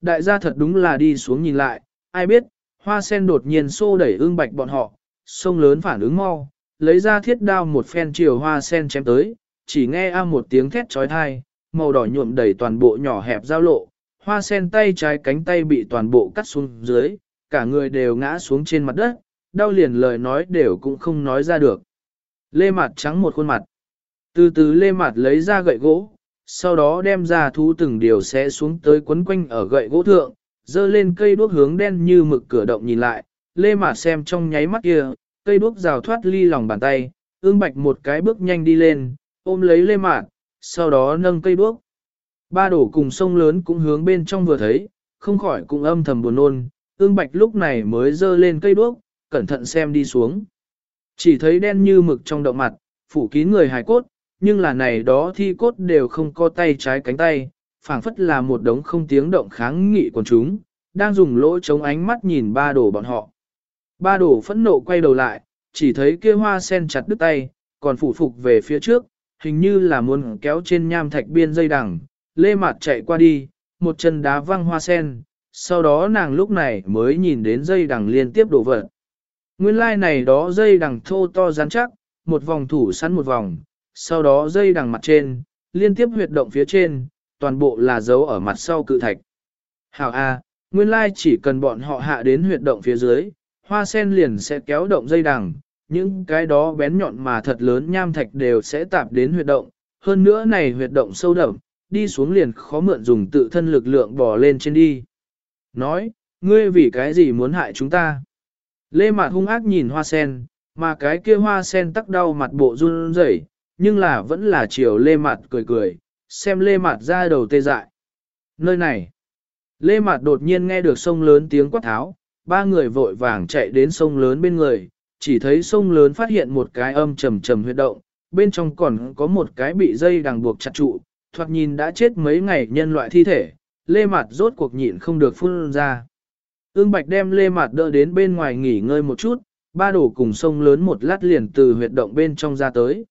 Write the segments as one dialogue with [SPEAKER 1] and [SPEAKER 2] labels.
[SPEAKER 1] Đại gia thật đúng là đi xuống nhìn lại, ai biết, hoa sen đột nhiên xô đẩy ương bạch bọn họ, sông lớn phản ứng mau, lấy ra thiết đao một phen chiều hoa sen chém tới, chỉ nghe a một tiếng thét trói thai, màu đỏ nhuộm đầy toàn bộ nhỏ hẹp giao lộ, hoa sen tay trái cánh tay bị toàn bộ cắt xuống dưới, cả người đều ngã xuống trên mặt đất, đau liền lời nói đều cũng không nói ra được. Lê mặt trắng một khuôn mặt. Từ từ lê mặt lấy ra gậy gỗ, sau đó đem ra thú từng điều sẽ xuống tới quấn quanh ở gậy gỗ thượng, dơ lên cây đuốc hướng đen như mực cửa động nhìn lại, lê mà xem trong nháy mắt kia, cây đuốc rào thoát ly lòng bàn tay, ương bạch một cái bước nhanh đi lên, ôm lấy lê mạt, sau đó nâng cây đuốc. Ba đổ cùng sông lớn cũng hướng bên trong vừa thấy, không khỏi cũng âm thầm buồn nôn, ương bạch lúc này mới dơ lên cây đuốc, cẩn thận xem đi xuống. Chỉ thấy đen như mực trong động mặt, phủ kín người hài cốt, nhưng là này đó thi cốt đều không có tay trái cánh tay, phảng phất là một đống không tiếng động kháng nghị của chúng, đang dùng lỗ chống ánh mắt nhìn ba đổ bọn họ. Ba đổ phẫn nộ quay đầu lại, chỉ thấy kia hoa sen chặt đứt tay, còn phủ phục về phía trước, hình như là muốn kéo trên nham thạch biên dây đằng, lê mặt chạy qua đi, một chân đá văng hoa sen, sau đó nàng lúc này mới nhìn đến dây đằng liên tiếp đổ vỡ Nguyên lai like này đó dây đằng thô to rắn chắc, một vòng thủ săn một vòng, sau đó dây đằng mặt trên, liên tiếp huyệt động phía trên, toàn bộ là dấu ở mặt sau cự thạch. Hảo A, nguyên lai chỉ cần bọn họ hạ đến huyệt động phía dưới, hoa sen liền sẽ kéo động dây đằng, những cái đó bén nhọn mà thật lớn nham thạch đều sẽ tạp đến huyệt động, hơn nữa này huyệt động sâu đậm, đi xuống liền khó mượn dùng tự thân lực lượng bò lên trên đi. Nói, ngươi vì cái gì muốn hại chúng ta? Lê Mạt hung ác nhìn hoa sen, mà cái kia hoa sen tắc đau mặt bộ run rẩy, nhưng là vẫn là chiều Lê Mạt cười cười, xem Lê Mạt ra đầu tê dại. Nơi này, Lê Mạt đột nhiên nghe được sông lớn tiếng quát tháo, ba người vội vàng chạy đến sông lớn bên người, chỉ thấy sông lớn phát hiện một cái âm trầm trầm huyệt động, bên trong còn có một cái bị dây đằng buộc chặt trụ, thoạt nhìn đã chết mấy ngày nhân loại thi thể, lê mặt rốt cuộc nhịn không được phun ra. Ương Bạch đem lê mặt đỡ đến bên ngoài nghỉ ngơi một chút, ba đổ cùng sông lớn một lát liền từ huyệt động bên trong ra tới.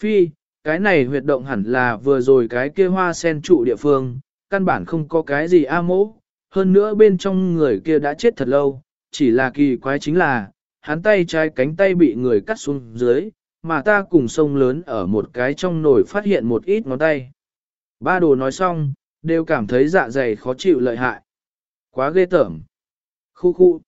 [SPEAKER 1] Phi, cái này huyệt động hẳn là vừa rồi cái kia hoa sen trụ địa phương, căn bản không có cái gì a mỗ, hơn nữa bên trong người kia đã chết thật lâu, chỉ là kỳ quái chính là, hắn tay trái cánh tay bị người cắt xuống dưới, mà ta cùng sông lớn ở một cái trong nồi phát hiện một ít ngón tay. Ba đồ nói xong, đều cảm thấy dạ dày khó chịu lợi hại. Quá ghê tởm. Khu khu.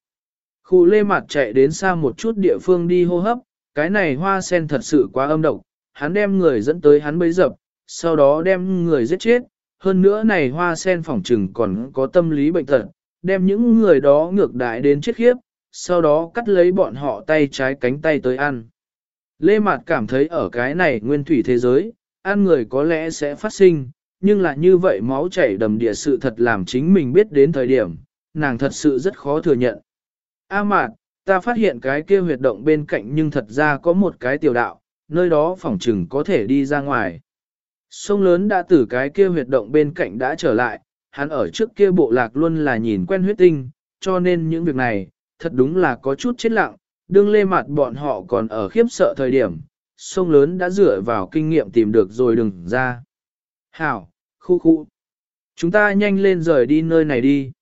[SPEAKER 1] Khu lê mặt chạy đến xa một chút địa phương đi hô hấp, cái này hoa sen thật sự quá âm độc, hắn đem người dẫn tới hắn bấy dập, sau đó đem người giết chết, hơn nữa này hoa sen phỏng trừng còn có tâm lý bệnh tật, đem những người đó ngược đại đến chết khiếp, sau đó cắt lấy bọn họ tay trái cánh tay tới ăn. Lê Mạt cảm thấy ở cái này nguyên thủy thế giới, ăn người có lẽ sẽ phát sinh, nhưng là như vậy máu chảy đầm địa sự thật làm chính mình biết đến thời điểm, nàng thật sự rất khó thừa nhận. A Mạt, ta phát hiện cái kia huyệt động bên cạnh nhưng thật ra có một cái tiểu đạo, nơi đó phỏng chừng có thể đi ra ngoài. Sông lớn đã từ cái kia huyệt động bên cạnh đã trở lại, hắn ở trước kia bộ lạc luôn là nhìn quen huyết tinh, cho nên những việc này, thật đúng là có chút chết lặng, đương lê mặt bọn họ còn ở khiếp sợ thời điểm, sông lớn đã dựa vào kinh nghiệm tìm được rồi đừng ra. Hảo, khu khu. Chúng ta nhanh lên rời đi nơi này đi.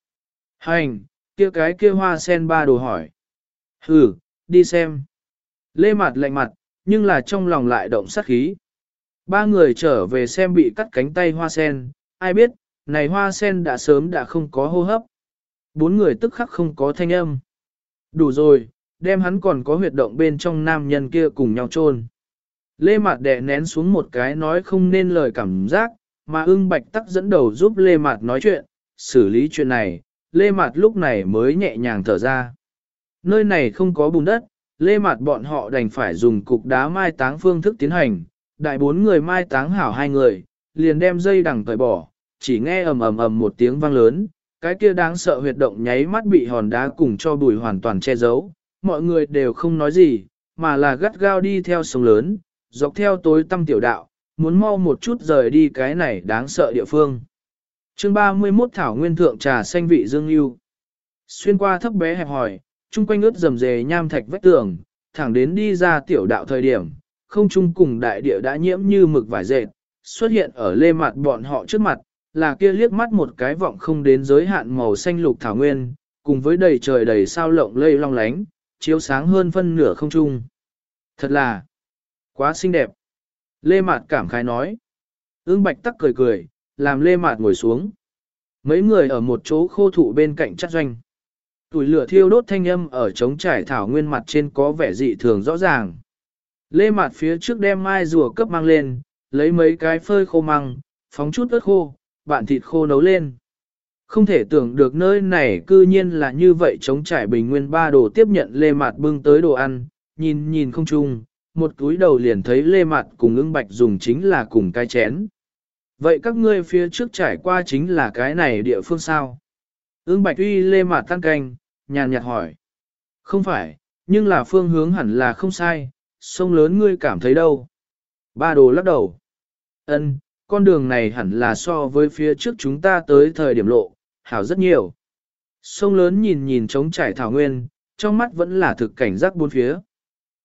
[SPEAKER 1] Hành, kia cái kia hoa sen ba đồ hỏi. Hừ, đi xem. Lê mặt lạnh mặt, nhưng là trong lòng lại động sát khí. Ba người trở về xem bị cắt cánh tay hoa sen, ai biết, này hoa sen đã sớm đã không có hô hấp. Bốn người tức khắc không có thanh âm. Đủ rồi, đem hắn còn có huyệt động bên trong nam nhân kia cùng nhau chôn. Lê Mạt đè nén xuống một cái nói không nên lời cảm giác, mà ưng bạch tắc dẫn đầu giúp Lê Mạt nói chuyện, xử lý chuyện này, Lê Mạt lúc này mới nhẹ nhàng thở ra. Nơi này không có bùn đất, Lê Mạt bọn họ đành phải dùng cục đá mai táng phương thức tiến hành, đại bốn người mai táng hảo hai người, liền đem dây đằng cởi bỏ, chỉ nghe ầm ầm ầm một tiếng vang lớn, cái kia đáng sợ huyệt động nháy mắt bị hòn đá cùng cho bùi hoàn toàn che giấu, mọi người đều không nói gì, mà là gắt gao đi theo sông lớn, dọc theo tối tăm tiểu đạo, muốn mau một chút rời đi cái này đáng sợ địa phương. chương 31 Thảo Nguyên Thượng Trà Xanh Vị Dương Yêu Xuyên qua thấp bé hẹp hỏi, chung quanh ướt rầm rề nham thạch vách tường, thẳng đến đi ra tiểu đạo thời điểm, không chung cùng đại địa đã nhiễm như mực vải dệt, xuất hiện ở lê mặt bọn họ trước mặt, là kia liếc mắt một cái vọng không đến giới hạn màu xanh lục thảo nguyên, cùng với đầy trời đầy sao lộng lây long lánh, chiếu sáng hơn phân nửa không trung. Thật là quá xinh đẹp. Lê Mạt cảm khái nói. Ưng Bạch tắc cười cười, làm Lê Mạt ngồi xuống. Mấy người ở một chỗ khô thụ bên cạnh chắc doanh. Tuổi lửa thiêu đốt thanh âm ở trống trải thảo nguyên mặt trên có vẻ dị thường rõ ràng. Lê Mạt phía trước đem mai rùa cấp mang lên, lấy mấy cái phơi khô măng, phóng chút ớt khô, bạn thịt khô nấu lên. Không thể tưởng được nơi này cư nhiên là như vậy chống trải bình nguyên ba đồ tiếp nhận lê mạt bưng tới đồ ăn, nhìn nhìn không chung, một túi đầu liền thấy lê mạt cùng ưng bạch dùng chính là cùng cái chén. Vậy các ngươi phía trước trải qua chính là cái này địa phương sao? Ưng bạch uy lê mạt tan canh, nhàn nhạt hỏi. Không phải, nhưng là phương hướng hẳn là không sai, sông lớn ngươi cảm thấy đâu? Ba đồ lắc đầu. Ân, con đường này hẳn là so với phía trước chúng ta tới thời điểm lộ, hảo rất nhiều. Sông lớn nhìn nhìn trống trải thảo nguyên, trong mắt vẫn là thực cảnh giác bốn phía.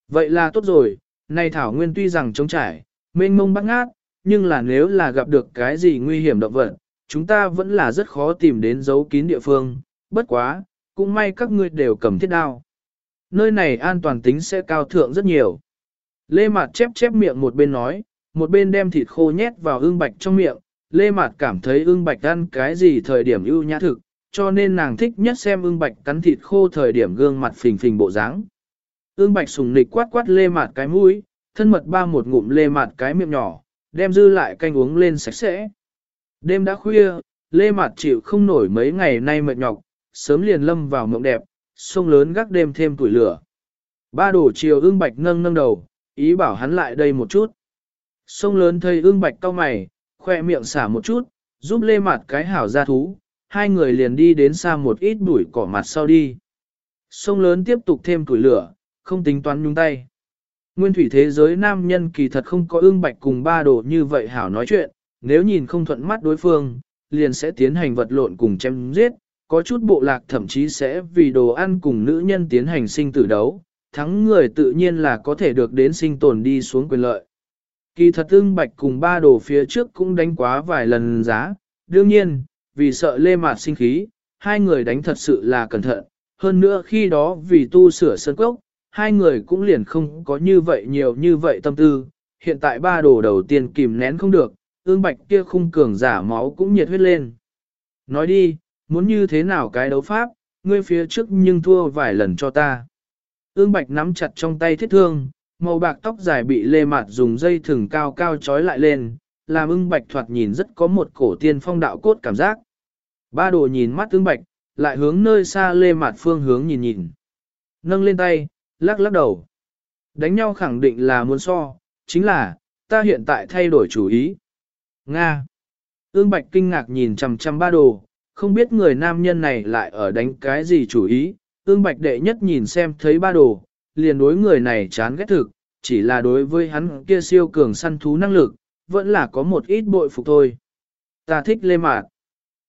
[SPEAKER 1] Vậy là tốt rồi, nay thảo nguyên tuy rằng trống trải, mênh mông bắt ngát, nhưng là nếu là gặp được cái gì nguy hiểm động vật, chúng ta vẫn là rất khó tìm đến dấu kín địa phương, bất quá, cũng may các ngươi đều cầm thiết đao. Nơi này an toàn tính sẽ cao thượng rất nhiều. Lê Mạt chép chép miệng một bên nói, một bên đem thịt khô nhét vào ương bạch trong miệng, Lê Mạt cảm thấy ương bạch ăn cái gì thời điểm ưu nhã thực, cho nên nàng thích nhất xem ương bạch cắn thịt khô thời điểm gương mặt phình phình bộ dáng. Ương bạch sùng nịch quát quát Lê Mạt cái mũi, thân mật ba một ngụm Lê Mạt cái miệng nhỏ, đem dư lại canh uống lên sạch sẽ. Đêm đã khuya, Lê Mạt chịu không nổi mấy ngày nay mệt nhọc, sớm liền lâm vào mộng đẹp, sông lớn gác đêm thêm tuổi lửa. Ba đổ chiều ương bạch nâng nâng đầu, ý bảo hắn lại đây một chút. Sông lớn thấy ương bạch cau mày, khoe miệng xả một chút, giúp lê mặt cái hảo ra thú, hai người liền đi đến xa một ít bụi cỏ mặt sau đi. Sông lớn tiếp tục thêm tuổi lửa, không tính toán nhung tay. Nguyên thủy thế giới nam nhân kỳ thật không có ương bạch cùng ba đồ như vậy hảo nói chuyện, nếu nhìn không thuận mắt đối phương, liền sẽ tiến hành vật lộn cùng chém giết, có chút bộ lạc thậm chí sẽ vì đồ ăn cùng nữ nhân tiến hành sinh tử đấu, thắng người tự nhiên là có thể được đến sinh tồn đi xuống quyền lợi. Kỳ thật ưng bạch cùng ba đồ phía trước cũng đánh quá vài lần giá, đương nhiên, vì sợ lê mạt sinh khí, hai người đánh thật sự là cẩn thận, hơn nữa khi đó vì tu sửa sân cốc, hai người cũng liền không có như vậy nhiều như vậy tâm tư, hiện tại ba đồ đầu tiên kìm nén không được, ương bạch kia khung cường giả máu cũng nhiệt huyết lên. Nói đi, muốn như thế nào cái đấu pháp, ngươi phía trước nhưng thua vài lần cho ta. Ương bạch nắm chặt trong tay thiết thương, màu bạc tóc dài bị lê mạt dùng dây thừng cao cao trói lại lên, làm ưng bạch thoạt nhìn rất có một cổ tiên phong đạo cốt cảm giác. Ba đồ nhìn mắt ưng bạch, lại hướng nơi xa lê mạt phương hướng nhìn nhìn. Nâng lên tay, lắc lắc đầu. Đánh nhau khẳng định là muốn so, chính là, ta hiện tại thay đổi chủ ý. Nga. Ương bạch kinh ngạc nhìn chằm chằm ba đồ, không biết người nam nhân này lại ở đánh cái gì chủ ý. Ương bạch đệ nhất nhìn xem thấy ba đồ, liền đối người này chán ghét thực, chỉ là đối với hắn kia siêu cường săn thú năng lực, vẫn là có một ít bội phục thôi. Ta thích lê mạt.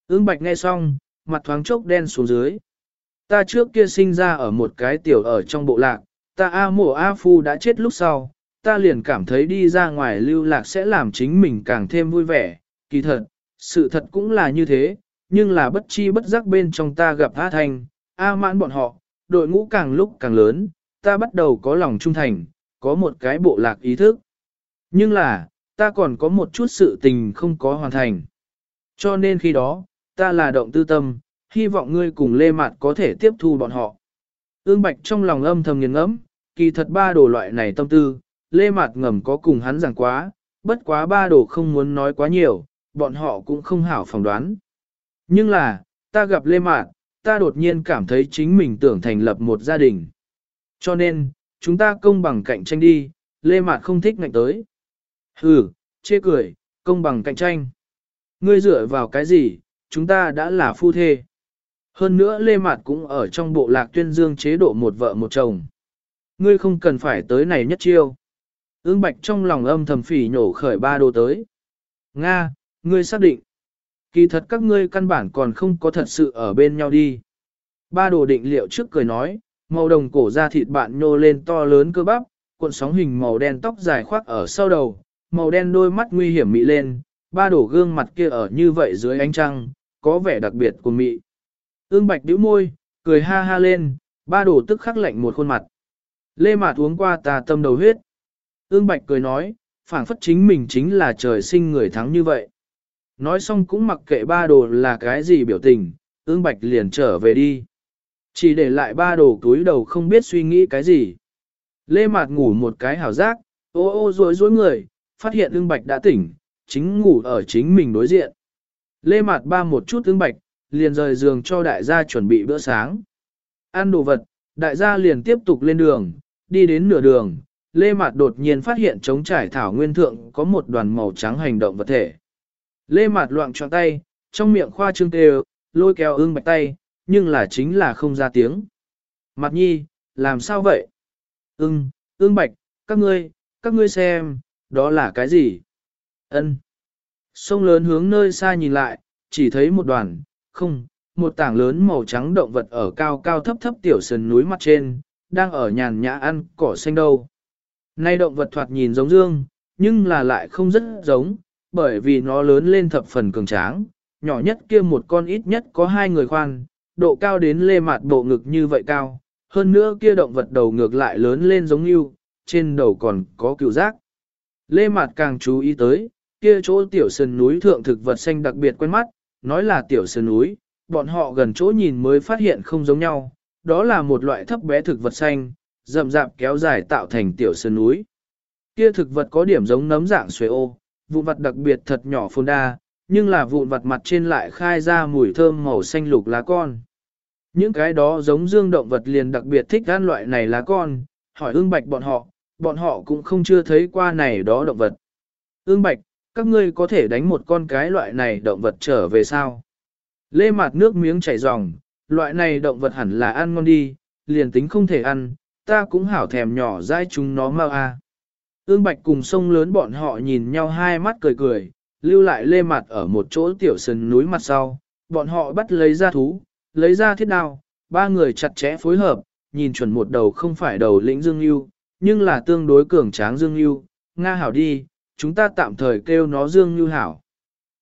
[SPEAKER 1] Ương bạch nghe xong, mặt thoáng chốc đen xuống dưới. Ta trước kia sinh ra ở một cái tiểu ở trong bộ lạc, ta A mổ A phu đã chết lúc sau, ta liền cảm thấy đi ra ngoài lưu lạc sẽ làm chính mình càng thêm vui vẻ, kỳ thật, sự thật cũng là như thế, nhưng là bất chi bất giác bên trong ta gặp A Thanh, A mãn bọn họ, đội ngũ càng lúc càng lớn, ta bắt đầu có lòng trung thành, có một cái bộ lạc ý thức. Nhưng là, ta còn có một chút sự tình không có hoàn thành. Cho nên khi đó, ta là động tư tâm, hy vọng ngươi cùng Lê Mạt có thể tiếp thu bọn họ. Ương Bạch trong lòng âm thầm nghiền ngẫm, kỳ thật ba đồ loại này tâm tư, Lê Mạt ngầm có cùng hắn giảng quá, bất quá ba đồ không muốn nói quá nhiều, bọn họ cũng không hảo phỏng đoán. Nhưng là, ta gặp Lê mạn, ta đột nhiên cảm thấy chính mình tưởng thành lập một gia đình. Cho nên, chúng ta công bằng cạnh tranh đi, Lê mạn không thích ngạnh tới. Hừ, chê cười, công bằng cạnh tranh. Ngươi dựa vào cái gì, chúng ta đã là phu thê. Hơn nữa Lê Mạt cũng ở trong bộ lạc tuyên dương chế độ một vợ một chồng. Ngươi không cần phải tới này nhất chiêu. Ương Bạch trong lòng âm thầm phỉ nhổ khởi ba đồ tới. Nga, ngươi xác định. Kỳ thật các ngươi căn bản còn không có thật sự ở bên nhau đi. Ba đồ định liệu trước cười nói, Màu đồng cổ da thịt bạn nhô lên to lớn cơ bắp, cuộn sóng hình màu đen tóc dài khoác ở sau đầu, màu đen đôi mắt nguy hiểm mị lên, ba đổ gương mặt kia ở như vậy dưới ánh trăng, có vẻ đặc biệt của mị. Ương bạch bĩu môi, cười ha ha lên, ba đổ tức khắc lạnh một khuôn mặt. Lê Mạt uống qua tà tâm đầu huyết. Ương bạch cười nói, phảng phất chính mình chính là trời sinh người thắng như vậy. Nói xong cũng mặc kệ ba đồ là cái gì biểu tình, ương bạch liền trở về đi. Chỉ để lại ba đồ túi đầu không biết suy nghĩ cái gì. Lê Mạt ngủ một cái hảo giác, ô ô rối rối người, phát hiện ương bạch đã tỉnh, chính ngủ ở chính mình đối diện. Lê Mạt ba một chút ương bạch, liền rời giường cho đại gia chuẩn bị bữa sáng. Ăn đồ vật, đại gia liền tiếp tục lên đường, đi đến nửa đường, Lê Mạt đột nhiên phát hiện trống trải thảo nguyên thượng có một đoàn màu trắng hành động vật thể. Lê Mạt loạn trọn tay, trong miệng khoa trương tê lôi kéo ương bạch tay, nhưng là chính là không ra tiếng. Mặt nhi, làm sao vậy? Ưng, ương bạch, các ngươi, các ngươi xem, đó là cái gì? Ân. Sông lớn hướng nơi xa nhìn lại, chỉ thấy một đoàn, không, một tảng lớn màu trắng động vật ở cao cao thấp thấp tiểu sườn núi mặt trên, đang ở nhàn nhã ăn cỏ xanh đâu. Nay động vật thoạt nhìn giống dương, nhưng là lại không rất giống, bởi vì nó lớn lên thập phần cường tráng, nhỏ nhất kia một con ít nhất có hai người khoan, độ cao đến lê mạt bộ ngực như vậy cao, hơn nữa kia động vật đầu ngược lại lớn lên giống như, trên đầu còn có cựu giác. Lê mạt càng chú ý tới, kia chỗ tiểu sơn núi thượng thực vật xanh đặc biệt quen mắt, nói là tiểu sơn núi, bọn họ gần chỗ nhìn mới phát hiện không giống nhau, đó là một loại thấp bé thực vật xanh, rậm rạp kéo dài tạo thành tiểu sơn núi. Kia thực vật có điểm giống nấm dạng xuế ô, vụn vật đặc biệt thật nhỏ phồn đa, nhưng là vụn vật mặt trên lại khai ra mùi thơm màu xanh lục lá con. Những cái đó giống dương động vật liền đặc biệt thích ăn loại này lá con, hỏi ương bạch bọn họ, bọn họ cũng không chưa thấy qua này đó động vật. Ương bạch, các ngươi có thể đánh một con cái loại này động vật trở về sao? Lê mặt nước miếng chảy ròng, loại này động vật hẳn là ăn ngon đi, liền tính không thể ăn, ta cũng hảo thèm nhỏ dai chúng nó mau a. Ương Bạch cùng sông lớn bọn họ nhìn nhau hai mắt cười cười, lưu lại lê mặt ở một chỗ tiểu sân núi mặt sau, bọn họ bắt lấy ra thú, lấy ra thiết đao, ba người chặt chẽ phối hợp, nhìn chuẩn một đầu không phải đầu lĩnh Dương Yêu, nhưng là tương đối cường tráng Dương Yêu, Nga hảo đi, chúng ta tạm thời kêu nó Dương Như hảo.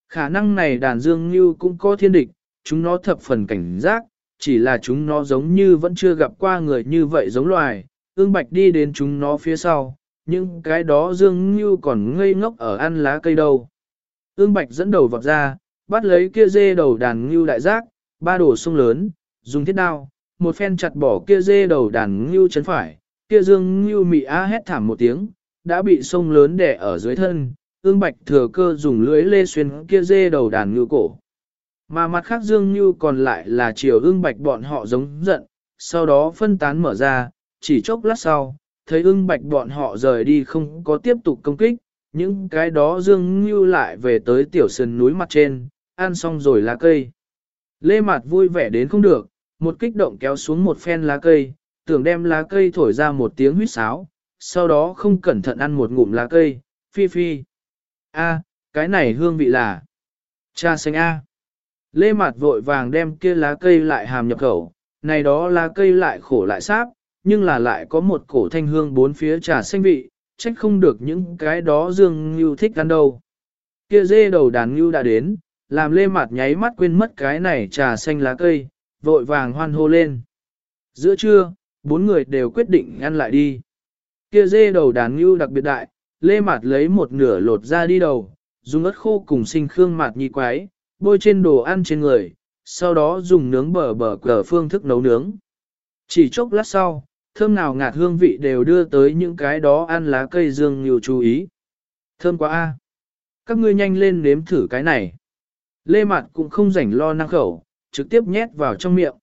[SPEAKER 1] Khả năng này đàn Dương Như cũng có thiên địch, chúng nó thập phần cảnh giác, chỉ là chúng nó giống như vẫn chưa gặp qua người như vậy giống loài, ương bạch đi đến chúng nó phía sau, nhưng cái đó Dương Như còn ngây ngốc ở ăn lá cây đâu. Ương bạch dẫn đầu vọt ra, bắt lấy kia dê đầu đàn ngưu đại giác, ba đổ sông lớn, dùng thiết đao, một phen chặt bỏ kia dê đầu đàn ngưu chấn phải, kia dương ngưu mị á hét thảm một tiếng, đã bị sông lớn đè ở dưới thân, ương bạch thừa cơ dùng lưới lê xuyên kia dê đầu đàn ngưu cổ. Mà mặt khác dương Như còn lại là chiều ương bạch bọn họ giống giận, sau đó phân tán mở ra, chỉ chốc lát sau, thấy ưng bạch bọn họ rời đi không có tiếp tục công kích, những cái đó dương như lại về tới tiểu sườn núi mặt trên, ăn xong rồi lá cây. Lê Mạt vui vẻ đến không được, một kích động kéo xuống một phen lá cây, tưởng đem lá cây thổi ra một tiếng huýt sáo, sau đó không cẩn thận ăn một ngụm lá cây, phi phi. A, cái này hương vị là cha xanh A. Lê Mạt vội vàng đem kia lá cây lại hàm nhập khẩu, này đó lá cây lại khổ lại sáp, nhưng là lại có một cổ thanh hương bốn phía trà xanh vị, trách không được những cái đó dương như thích ăn đâu. Kia dê đầu đàn như đã đến, làm lê mặt nháy mắt quên mất cái này trà xanh lá cây, vội vàng hoan hô lên. Giữa trưa, bốn người đều quyết định ăn lại đi. Kia dê đầu đàn ngưu đặc biệt đại, lê mặt lấy một nửa lột ra đi đầu, dùng ớt khô cùng sinh khương mặt nhi quái, bôi trên đồ ăn trên người, sau đó dùng nướng bờ bờ cờ phương thức nấu nướng. Chỉ chốc lát sau, thơm nào ngạt hương vị đều đưa tới những cái đó ăn lá cây dương nhiều chú ý. Thơm quá a! Các ngươi nhanh lên nếm thử cái này. Lê Mạt cũng không rảnh lo năng khẩu, trực tiếp nhét vào trong miệng.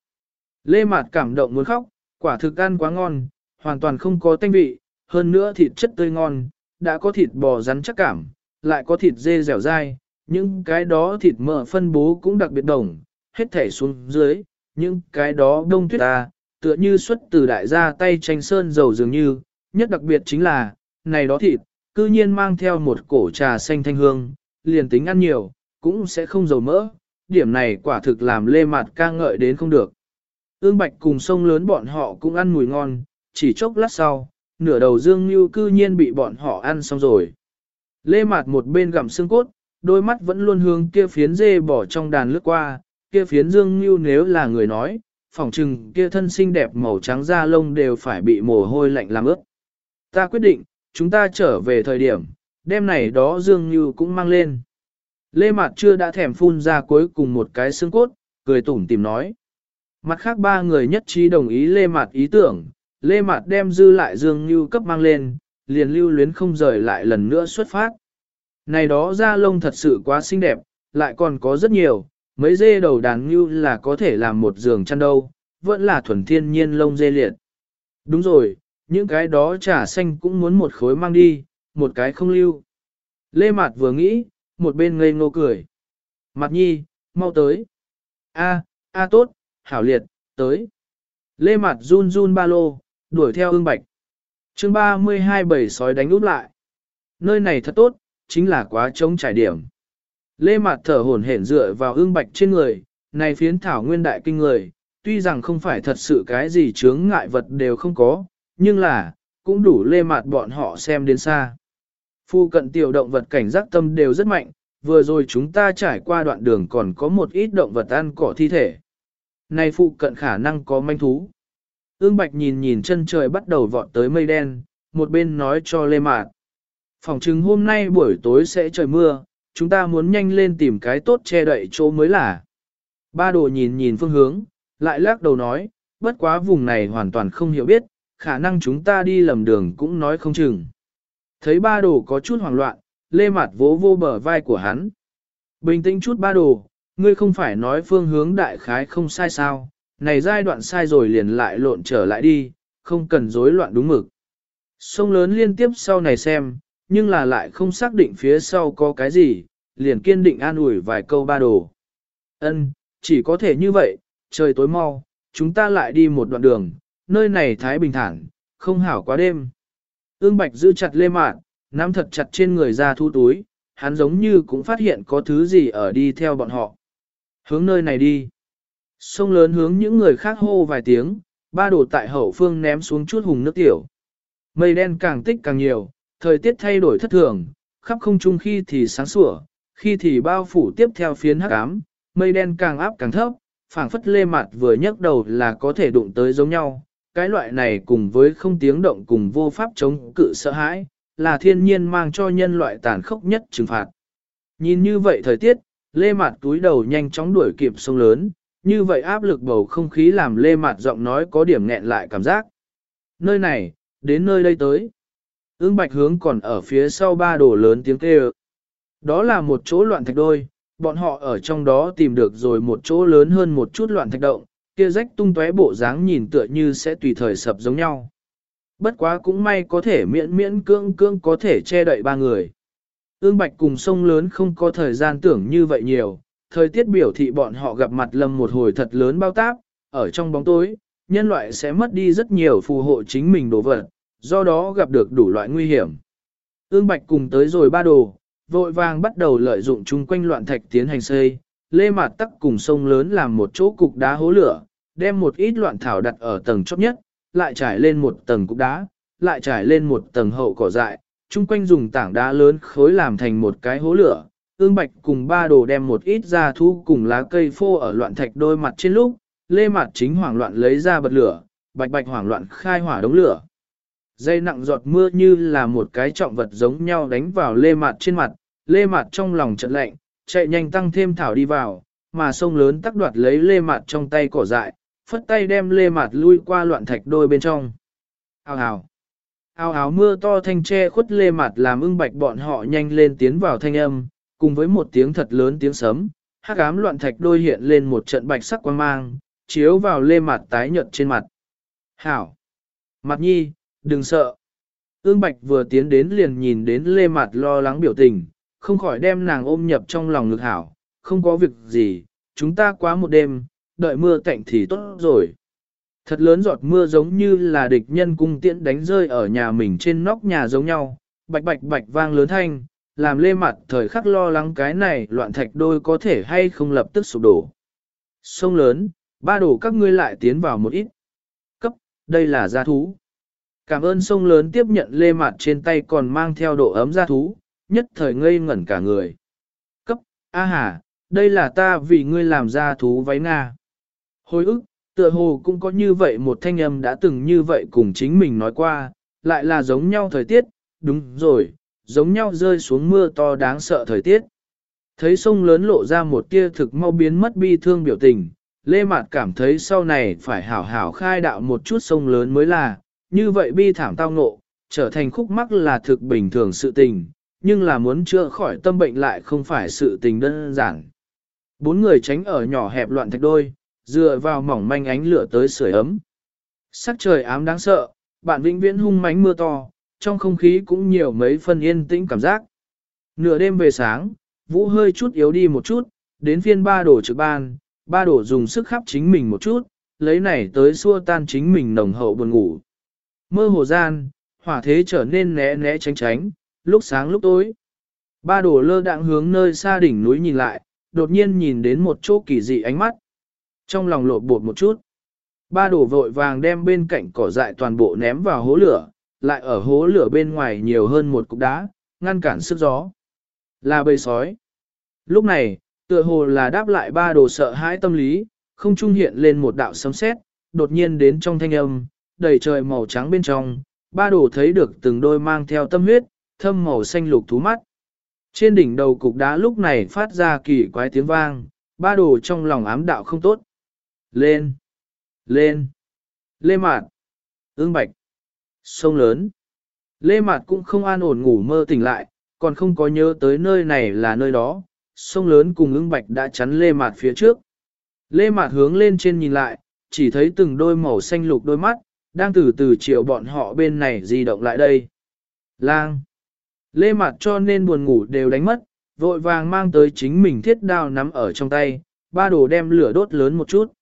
[SPEAKER 1] Lê Mạt cảm động muốn khóc, quả thực ăn quá ngon, hoàn toàn không có tanh vị, hơn nữa thịt chất tươi ngon, đã có thịt bò rắn chắc cảm, lại có thịt dê dẻo dai, những cái đó thịt mỡ phân bố cũng đặc biệt đồng, hết thể xuống dưới, những cái đó đông tuyết ta, tựa như xuất từ đại gia tay tranh sơn dầu dường như, nhất đặc biệt chính là, này đó thịt, cư nhiên mang theo một cổ trà xanh thanh hương, liền tính ăn nhiều, cũng sẽ không dầu mỡ, điểm này quả thực làm lê mặt ca ngợi đến không được. Ương Bạch cùng sông lớn bọn họ cũng ăn mùi ngon, chỉ chốc lát sau, nửa đầu dương như cư nhiên bị bọn họ ăn xong rồi. Lê Mạt một bên gặm xương cốt, đôi mắt vẫn luôn hướng kia phiến dê bỏ trong đàn lướt qua, kia phiến dương như nếu là người nói, phỏng chừng kia thân xinh đẹp màu trắng da lông đều phải bị mồ hôi lạnh làm ướt. Ta quyết định, chúng ta trở về thời điểm, đêm này đó dương như cũng mang lên. Lê Mạt chưa đã thèm phun ra cuối cùng một cái xương cốt, cười tủm tìm nói. Mặt khác ba người nhất trí đồng ý Lê Mạt ý tưởng, Lê Mạt đem dư lại dương như cấp mang lên, liền lưu luyến không rời lại lần nữa xuất phát. Này đó da lông thật sự quá xinh đẹp, lại còn có rất nhiều, mấy dê đầu đàn như là có thể làm một giường chăn đâu, vẫn là thuần thiên nhiên lông dê liệt. Đúng rồi, những cái đó trà xanh cũng muốn một khối mang đi, một cái không lưu. Lê Mạt vừa nghĩ, một bên ngây ngô cười. Mặt nhi, mau tới. A, a tốt, hảo liệt, tới. Lê Mạt run run ba lô, đuổi theo ương bạch. chương 32 bảy sói đánh úp lại. Nơi này thật tốt, chính là quá trống trải điểm. Lê Mạt thở hổn hển dựa vào ương bạch trên người, này phiến thảo nguyên đại kinh người, tuy rằng không phải thật sự cái gì chướng ngại vật đều không có, nhưng là, cũng đủ Lê Mạt bọn họ xem đến xa. Phu cận tiểu động vật cảnh giác tâm đều rất mạnh, vừa rồi chúng ta trải qua đoạn đường còn có một ít động vật ăn cỏ thi thể. Này phụ cận khả năng có manh thú. Ương Bạch nhìn nhìn chân trời bắt đầu vọt tới mây đen, một bên nói cho Lê Mạt. Phòng chứng hôm nay buổi tối sẽ trời mưa, chúng ta muốn nhanh lên tìm cái tốt che đậy chỗ mới là. Ba đồ nhìn nhìn phương hướng, lại lắc đầu nói, bất quá vùng này hoàn toàn không hiểu biết, khả năng chúng ta đi lầm đường cũng nói không chừng. Thấy ba đồ có chút hoảng loạn, lê mặt vỗ vô bờ vai của hắn. Bình tĩnh chút ba đồ, ngươi không phải nói phương hướng đại khái không sai sao, này giai đoạn sai rồi liền lại lộn trở lại đi, không cần rối loạn đúng mực. Sông lớn liên tiếp sau này xem, nhưng là lại không xác định phía sau có cái gì, liền kiên định an ủi vài câu ba đồ. Ân, chỉ có thể như vậy, trời tối mau, chúng ta lại đi một đoạn đường, nơi này thái bình thản, không hảo quá đêm. Ương Bạch giữ chặt lê mạn, nắm thật chặt trên người ra thu túi, hắn giống như cũng phát hiện có thứ gì ở đi theo bọn họ. Hướng nơi này đi. Sông lớn hướng những người khác hô vài tiếng, ba đồ tại hậu phương ném xuống chút hùng nước tiểu. Mây đen càng tích càng nhiều, thời tiết thay đổi thất thường, khắp không trung khi thì sáng sủa, khi thì bao phủ tiếp theo phiến hắc ám, mây đen càng áp càng thấp, phảng phất lê mặt vừa nhấc đầu là có thể đụng tới giống nhau, cái loại này cùng với không tiếng động cùng vô pháp chống cự sợ hãi, là thiên nhiên mang cho nhân loại tàn khốc nhất trừng phạt. Nhìn như vậy thời tiết, lê mặt túi đầu nhanh chóng đuổi kịp sông lớn, như vậy áp lực bầu không khí làm lê mặt giọng nói có điểm nghẹn lại cảm giác. Nơi này, đến nơi đây tới ương bạch hướng còn ở phía sau ba đồ lớn tiếng kêu. Đó là một chỗ loạn thạch đôi, bọn họ ở trong đó tìm được rồi một chỗ lớn hơn một chút loạn thạch động, kia rách tung tóe bộ dáng nhìn tựa như sẽ tùy thời sập giống nhau. Bất quá cũng may có thể miễn miễn cưỡng cưỡng có thể che đậy ba người. Ương Bạch cùng sông lớn không có thời gian tưởng như vậy nhiều, thời tiết biểu thị bọn họ gặp mặt lâm một hồi thật lớn bao táp, ở trong bóng tối, nhân loại sẽ mất đi rất nhiều phù hộ chính mình đồ vật, do đó gặp được đủ loại nguy hiểm. Ương Bạch cùng tới rồi ba đồ, vội vàng bắt đầu lợi dụng chung quanh loạn thạch tiến hành xây, lê mạt tắc cùng sông lớn làm một chỗ cục đá hố lửa, đem một ít loạn thảo đặt ở tầng chóp nhất, lại trải lên một tầng cục đá, lại trải lên một tầng hậu cỏ dại, chung quanh dùng tảng đá lớn khối làm thành một cái hố lửa. Ương Bạch cùng ba đồ đem một ít ra thu cùng lá cây phô ở loạn thạch đôi mặt trên lúc, lê mặt chính hoảng loạn lấy ra bật lửa, bạch bạch hoảng loạn khai hỏa đống lửa. Dây nặng giọt mưa như là một cái trọng vật giống nhau đánh vào lê mặt trên mặt, lê mặt trong lòng trận lạnh, chạy nhanh tăng thêm thảo đi vào, mà sông lớn tắc đoạt lấy lê mặt trong tay cỏ dại, phất tay đem lê mặt lui qua loạn thạch đôi bên trong. Hào hào. Hào hào mưa to thanh tre khuất lê mặt làm ưng bạch bọn họ nhanh lên tiến vào thanh âm, cùng với một tiếng thật lớn tiếng sấm, hắc ám loạn thạch đôi hiện lên một trận bạch sắc quang mang, chiếu vào lê mặt tái nhợt trên mặt. Hảo! Mặt nhi, đừng sợ! Ương Bạch vừa tiến đến liền nhìn đến lê mặt lo lắng biểu tình, không khỏi đem nàng ôm nhập trong lòng ngực hảo, không có việc gì, chúng ta quá một đêm, đợi mưa tạnh thì tốt rồi. Thật lớn giọt mưa giống như là địch nhân cung tiễn đánh rơi ở nhà mình trên nóc nhà giống nhau, bạch bạch bạch vang lớn thanh, làm lê mặt thời khắc lo lắng cái này loạn thạch đôi có thể hay không lập tức sụp đổ. Sông lớn, ba đổ các ngươi lại tiến vào một ít. Cấp, đây là gia thú. Cảm ơn sông lớn tiếp nhận lê mạt trên tay còn mang theo độ ấm ra thú, nhất thời ngây ngẩn cả người. cấp A hà, đây là ta vì ngươi làm ra thú váy Nga. Hồi ức, tựa hồ cũng có như vậy một thanh âm đã từng như vậy cùng chính mình nói qua, lại là giống nhau thời tiết, đúng rồi, giống nhau rơi xuống mưa to đáng sợ thời tiết. Thấy sông lớn lộ ra một tia thực mau biến mất bi thương biểu tình, Lê Mạt cảm thấy sau này phải hảo hảo khai đạo một chút sông lớn mới là, như vậy bi thảm tao ngộ, trở thành khúc mắc là thực bình thường sự tình, nhưng là muốn chữa khỏi tâm bệnh lại không phải sự tình đơn giản. Bốn người tránh ở nhỏ hẹp loạn thạch đôi, dựa vào mỏng manh ánh lửa tới sưởi ấm. Sắc trời ám đáng sợ, bạn vĩnh viễn hung mánh mưa to, trong không khí cũng nhiều mấy phân yên tĩnh cảm giác. Nửa đêm về sáng, vũ hơi chút yếu đi một chút, đến phiên ba đổ trực ban, ba đổ dùng sức khắp chính mình một chút, lấy này tới xua tan chính mình nồng hậu buồn ngủ. Mơ hồ gian, hỏa thế trở nên né né tránh tránh, lúc sáng lúc tối. Ba đồ lơ đạng hướng nơi xa đỉnh núi nhìn lại, đột nhiên nhìn đến một chỗ kỳ dị ánh mắt. Trong lòng lộ bột một chút. Ba đồ vội vàng đem bên cạnh cỏ dại toàn bộ ném vào hố lửa, lại ở hố lửa bên ngoài nhiều hơn một cục đá, ngăn cản sức gió. Là bầy sói. Lúc này, tựa hồ là đáp lại ba đồ sợ hãi tâm lý, không trung hiện lên một đạo sấm sét, đột nhiên đến trong thanh âm, đầy trời màu trắng bên trong, ba đồ thấy được từng đôi mang theo tâm huyết, thâm màu xanh lục thú mắt. Trên đỉnh đầu cục đá lúc này phát ra kỳ quái tiếng vang, ba đồ trong lòng ám đạo không tốt. Lên! Lên! Lê Mạt! Ương Bạch! Sông lớn! Lê Mạt cũng không an ổn ngủ mơ tỉnh lại, còn không có nhớ tới nơi này là nơi đó, sông lớn cùng ưng bạch đã chắn Lê Mạt phía trước. Lê Mạt hướng lên trên nhìn lại, chỉ thấy từng đôi màu xanh lục đôi mắt, đang từ từ chiều bọn họ bên này di động lại đây. Lang! Lê Mạt cho nên buồn ngủ đều đánh mất, vội vàng mang tới chính mình thiết đao nắm ở trong tay, ba đồ đem lửa đốt lớn một chút.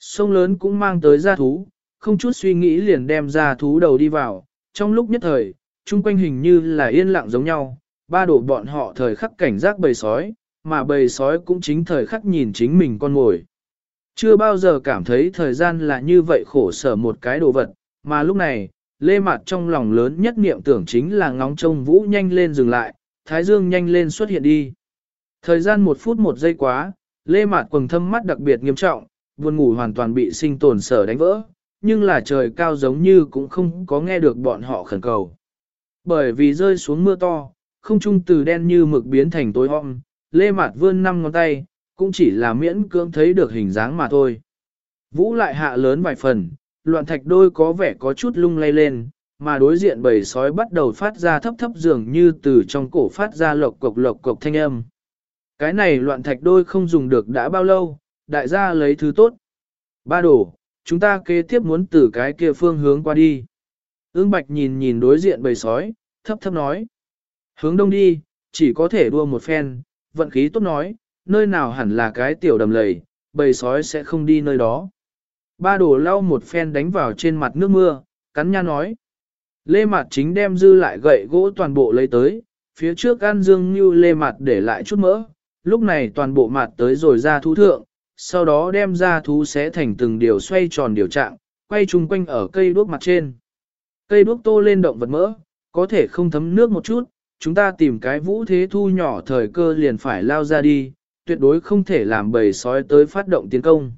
[SPEAKER 1] Sông lớn cũng mang tới gia thú, không chút suy nghĩ liền đem gia thú đầu đi vào, trong lúc nhất thời, chung quanh hình như là yên lặng giống nhau, ba đồ bọn họ thời khắc cảnh giác bầy sói, mà bầy sói cũng chính thời khắc nhìn chính mình con ngồi. Chưa bao giờ cảm thấy thời gian là như vậy khổ sở một cái đồ vật, mà lúc này, lê mạt trong lòng lớn nhất niệm tưởng chính là ngóng trông vũ nhanh lên dừng lại, thái dương nhanh lên xuất hiện đi. Thời gian một phút một giây quá, lê mạt quầng thâm mắt đặc biệt nghiêm trọng, buồn ngủ hoàn toàn bị sinh tồn sở đánh vỡ, nhưng là trời cao giống như cũng không có nghe được bọn họ khẩn cầu. Bởi vì rơi xuống mưa to, không trung từ đen như mực biến thành tối om, lê mạt vươn năm ngón tay, cũng chỉ là miễn cưỡng thấy được hình dáng mà thôi. Vũ lại hạ lớn vài phần, loạn thạch đôi có vẻ có chút lung lay lên, mà đối diện bầy sói bắt đầu phát ra thấp thấp dường như từ trong cổ phát ra lộc cộc lộc cộc thanh âm. Cái này loạn thạch đôi không dùng được đã bao lâu, đại gia lấy thứ tốt. Ba đổ, chúng ta kế tiếp muốn từ cái kia phương hướng qua đi. Ưng bạch nhìn nhìn đối diện bầy sói, thấp thấp nói. Hướng đông đi, chỉ có thể đua một phen, vận khí tốt nói, nơi nào hẳn là cái tiểu đầm lầy, bầy sói sẽ không đi nơi đó. Ba đổ lau một phen đánh vào trên mặt nước mưa, cắn nha nói. Lê Mạt chính đem dư lại gậy gỗ toàn bộ lấy tới, phía trước ăn dương như lê Mạt để lại chút mỡ, lúc này toàn bộ mặt tới rồi ra thú thượng, sau đó đem ra thú xé thành từng điều xoay tròn điều trạng, quay chung quanh ở cây đuốc mặt trên. Cây đuốc tô lên động vật mỡ, có thể không thấm nước một chút, chúng ta tìm cái vũ thế thu nhỏ thời cơ liền phải lao ra đi, tuyệt đối không thể làm bầy sói tới phát động tiến công.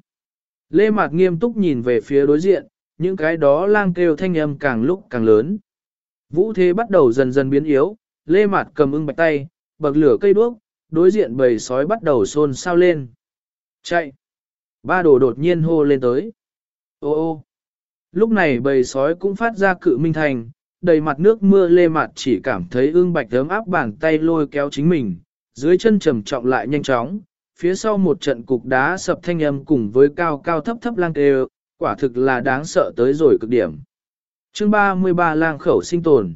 [SPEAKER 1] Lê Mạt nghiêm túc nhìn về phía đối diện, những cái đó lang kêu thanh âm càng lúc càng lớn. Vũ thế bắt đầu dần dần biến yếu, Lê Mạt cầm ưng bạch tay, bậc lửa cây đuốc, đối diện bầy sói bắt đầu xôn xao lên. Chạy! Ba đồ đột nhiên hô lên tới. Ô ô! Lúc này bầy sói cũng phát ra cự minh thành, đầy mặt nước mưa lê mặt chỉ cảm thấy ương bạch ấm áp bàn tay lôi kéo chính mình, dưới chân trầm trọng lại nhanh chóng, phía sau một trận cục đá sập thanh âm cùng với cao cao thấp thấp lang kêu, quả thực là đáng sợ tới rồi cực điểm. Chương 33 lang khẩu sinh tồn.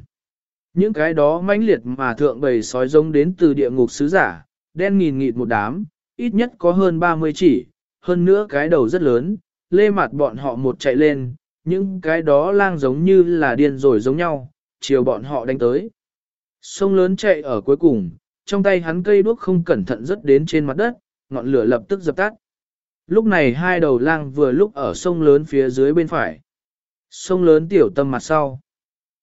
[SPEAKER 1] Những cái đó mãnh liệt mà thượng bầy sói giống đến từ địa ngục sứ giả, đen nghìn nghịt một đám, ít nhất có hơn 30 chỉ, hơn nữa cái đầu rất lớn, lê mặt bọn họ một chạy lên, những cái đó lang giống như là điên rồi giống nhau, chiều bọn họ đánh tới. Sông lớn chạy ở cuối cùng, trong tay hắn cây đuốc không cẩn thận rớt đến trên mặt đất, ngọn lửa lập tức dập tắt. Lúc này hai đầu lang vừa lúc ở sông lớn phía dưới bên phải. Sông lớn tiểu tâm mặt sau.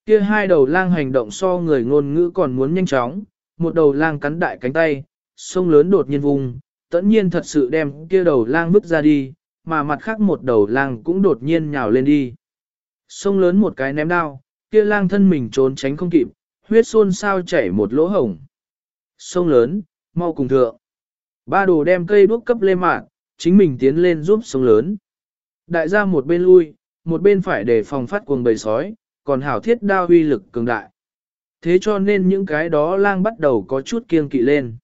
[SPEAKER 1] Kia hai đầu lang hành động so người ngôn ngữ còn muốn nhanh chóng, một đầu lang cắn đại cánh tay, sông lớn đột nhiên vùng, tẫn nhiên thật sự đem kia đầu lang vứt ra đi, mà mặt khác một đầu lang cũng đột nhiên nhào lên đi. Sông lớn một cái ném đao, kia lang thân mình trốn tránh không kịp, huyết xôn sao chảy một lỗ hổng. Sông lớn, mau cùng thượng. Ba đồ đem cây đuốc cấp lên mạng, chính mình tiến lên giúp sông lớn. Đại gia một bên lui, một bên phải để phòng phát cuồng bầy sói, còn hảo thiết đao huy lực cường đại. Thế cho nên những cái đó lang bắt đầu có chút kiêng kỵ lên.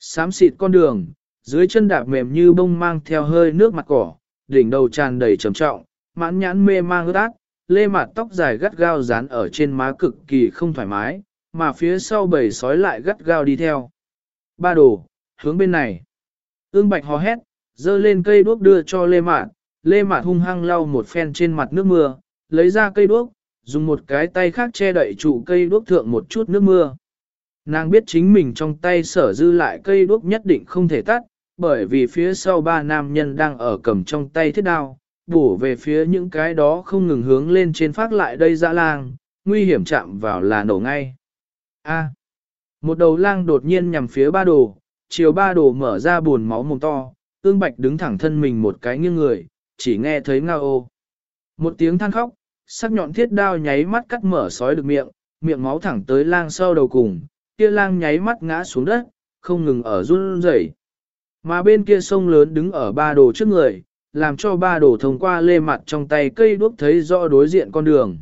[SPEAKER 1] Xám xịt con đường, dưới chân đạp mềm như bông mang theo hơi nước mặt cỏ, đỉnh đầu tràn đầy trầm trọng, mãn nhãn mê mang ướt ác, lê mặt tóc dài gắt gao dán ở trên má cực kỳ không thoải mái, mà phía sau bầy sói lại gắt gao đi theo. Ba đồ, hướng bên này. Ương bạch hò hét, dơ lên cây đuốc đưa cho lê mạn, lê mạn hung hăng lau một phen trên mặt nước mưa, lấy ra cây đuốc, dùng một cái tay khác che đậy trụ cây đuốc thượng một chút nước mưa. Nàng biết chính mình trong tay sở dư lại cây đuốc nhất định không thể tắt, bởi vì phía sau ba nam nhân đang ở cầm trong tay thiết đao, bổ về phía những cái đó không ngừng hướng lên trên phát lại đây dã lang, nguy hiểm chạm vào là nổ ngay. A. một đầu lang đột nhiên nhằm phía ba đồ, chiều ba đồ mở ra buồn máu mồm to, ương bạch đứng thẳng thân mình một cái nghiêng người, chỉ nghe thấy ngao ô. Một tiếng than khóc, sắc nhọn thiết đao nháy mắt cắt mở sói được miệng, miệng máu thẳng tới lang sau đầu cùng, kia lang nháy mắt ngã xuống đất, không ngừng ở run rẩy. Mà bên kia sông lớn đứng ở ba đồ trước người, làm cho ba đồ thông qua lê mặt trong tay cây đuốc thấy rõ đối diện con đường.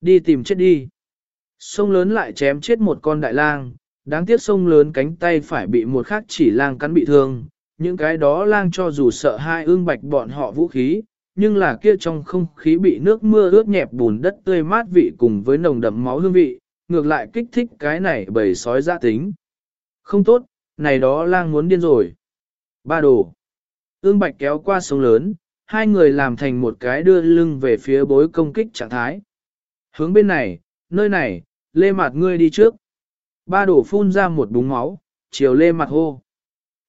[SPEAKER 1] Đi tìm chết đi. Sông lớn lại chém chết một con đại lang, đáng tiếc sông lớn cánh tay phải bị một khác chỉ lang cắn bị thương. Những cái đó lang cho dù sợ hai ương bạch bọn họ vũ khí, nhưng là kia trong không khí bị nước mưa ướt nhẹp bùn đất tươi mát vị cùng với nồng đậm máu hương vị, ngược lại kích thích cái này bầy sói giã tính. Không tốt, này đó lang muốn điên rồi. Ba đồ. Ương bạch kéo qua sông lớn, hai người làm thành một cái đưa lưng về phía bối công kích trạng thái. Hướng bên này, nơi này, lê mặt ngươi đi trước. Ba đồ phun ra một búng máu, chiều lê mặt hô.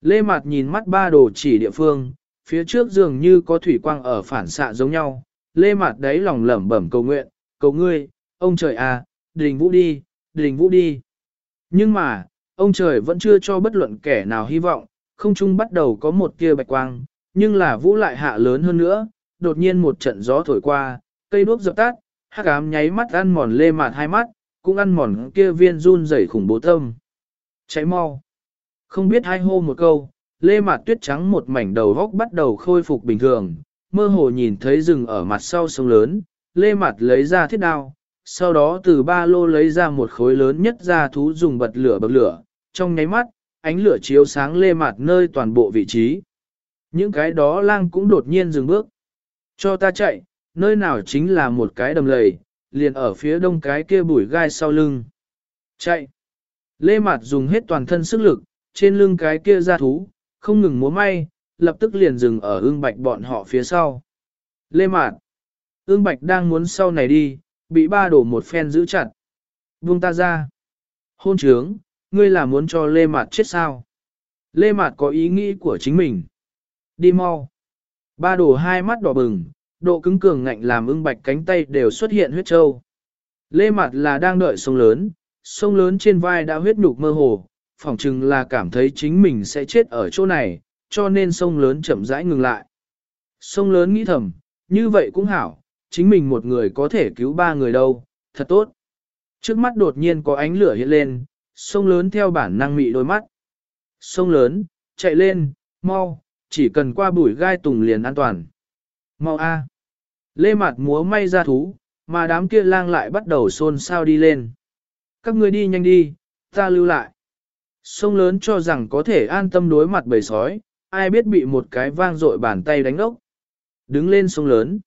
[SPEAKER 1] Lê mặt nhìn mắt ba đồ chỉ địa phương, phía trước dường như có thủy quang ở phản xạ giống nhau. Lê mặt đấy lòng lẩm bẩm cầu nguyện, cầu ngươi, ông trời à, đình vũ đi, đình vũ đi. Nhưng mà, ông trời vẫn chưa cho bất luận kẻ nào hy vọng, không trung bắt đầu có một tia bạch quang, nhưng là vũ lại hạ lớn hơn nữa, đột nhiên một trận gió thổi qua, cây đuốc dập tắt, hắc ám nháy mắt ăn mòn lê mạt hai mắt, cũng ăn mòn kia viên run rẩy khủng bố tâm. Cháy mau. Không biết hai hô một câu, lê mạt tuyết trắng một mảnh đầu góc bắt đầu khôi phục bình thường, mơ hồ nhìn thấy rừng ở mặt sau sông lớn, lê mạt lấy ra thiết đao, sau đó từ ba lô lấy ra một khối lớn nhất ra thú dùng bật lửa bật lửa, trong nháy mắt, ánh lửa chiếu sáng lê mạt nơi toàn bộ vị trí. Những cái đó lang cũng đột nhiên dừng bước. Cho ta chạy, nơi nào chính là một cái đầm lầy, liền ở phía đông cái kia bụi gai sau lưng. Chạy. Lê Mạt dùng hết toàn thân sức lực, trên lưng cái kia ra thú, không ngừng múa may, lập tức liền dừng ở ương bạch bọn họ phía sau. Lê Mạt. Ương bạch đang muốn sau này đi, bị ba đổ một phen giữ chặt. Buông ta ra. Hôn trướng, ngươi là muốn cho Lê Mạt chết sao? Lê Mạt có ý nghĩ của chính mình. Đi mau. Ba đổ hai mắt đỏ bừng, độ cứng cường ngạnh làm ưng bạch cánh tay đều xuất hiện huyết trâu. Lê Mạt là đang đợi sông lớn, sông lớn trên vai đã huyết nhục mơ hồ, phỏng chừng là cảm thấy chính mình sẽ chết ở chỗ này, cho nên sông lớn chậm rãi ngừng lại. Sông lớn nghĩ thầm, như vậy cũng hảo, chính mình một người có thể cứu ba người đâu, thật tốt. Trước mắt đột nhiên có ánh lửa hiện lên, sông lớn theo bản năng mị đôi mắt. Sông lớn, chạy lên, mau, chỉ cần qua bụi gai tùng liền an toàn. Mau a. Lê mặt múa may ra thú, mà đám kia lang lại bắt đầu xôn xao đi lên. Các người đi nhanh đi, ta lưu lại. Sông lớn cho rằng có thể an tâm đối mặt bầy sói, ai biết bị một cái vang dội bàn tay đánh ốc. Đứng lên sông lớn.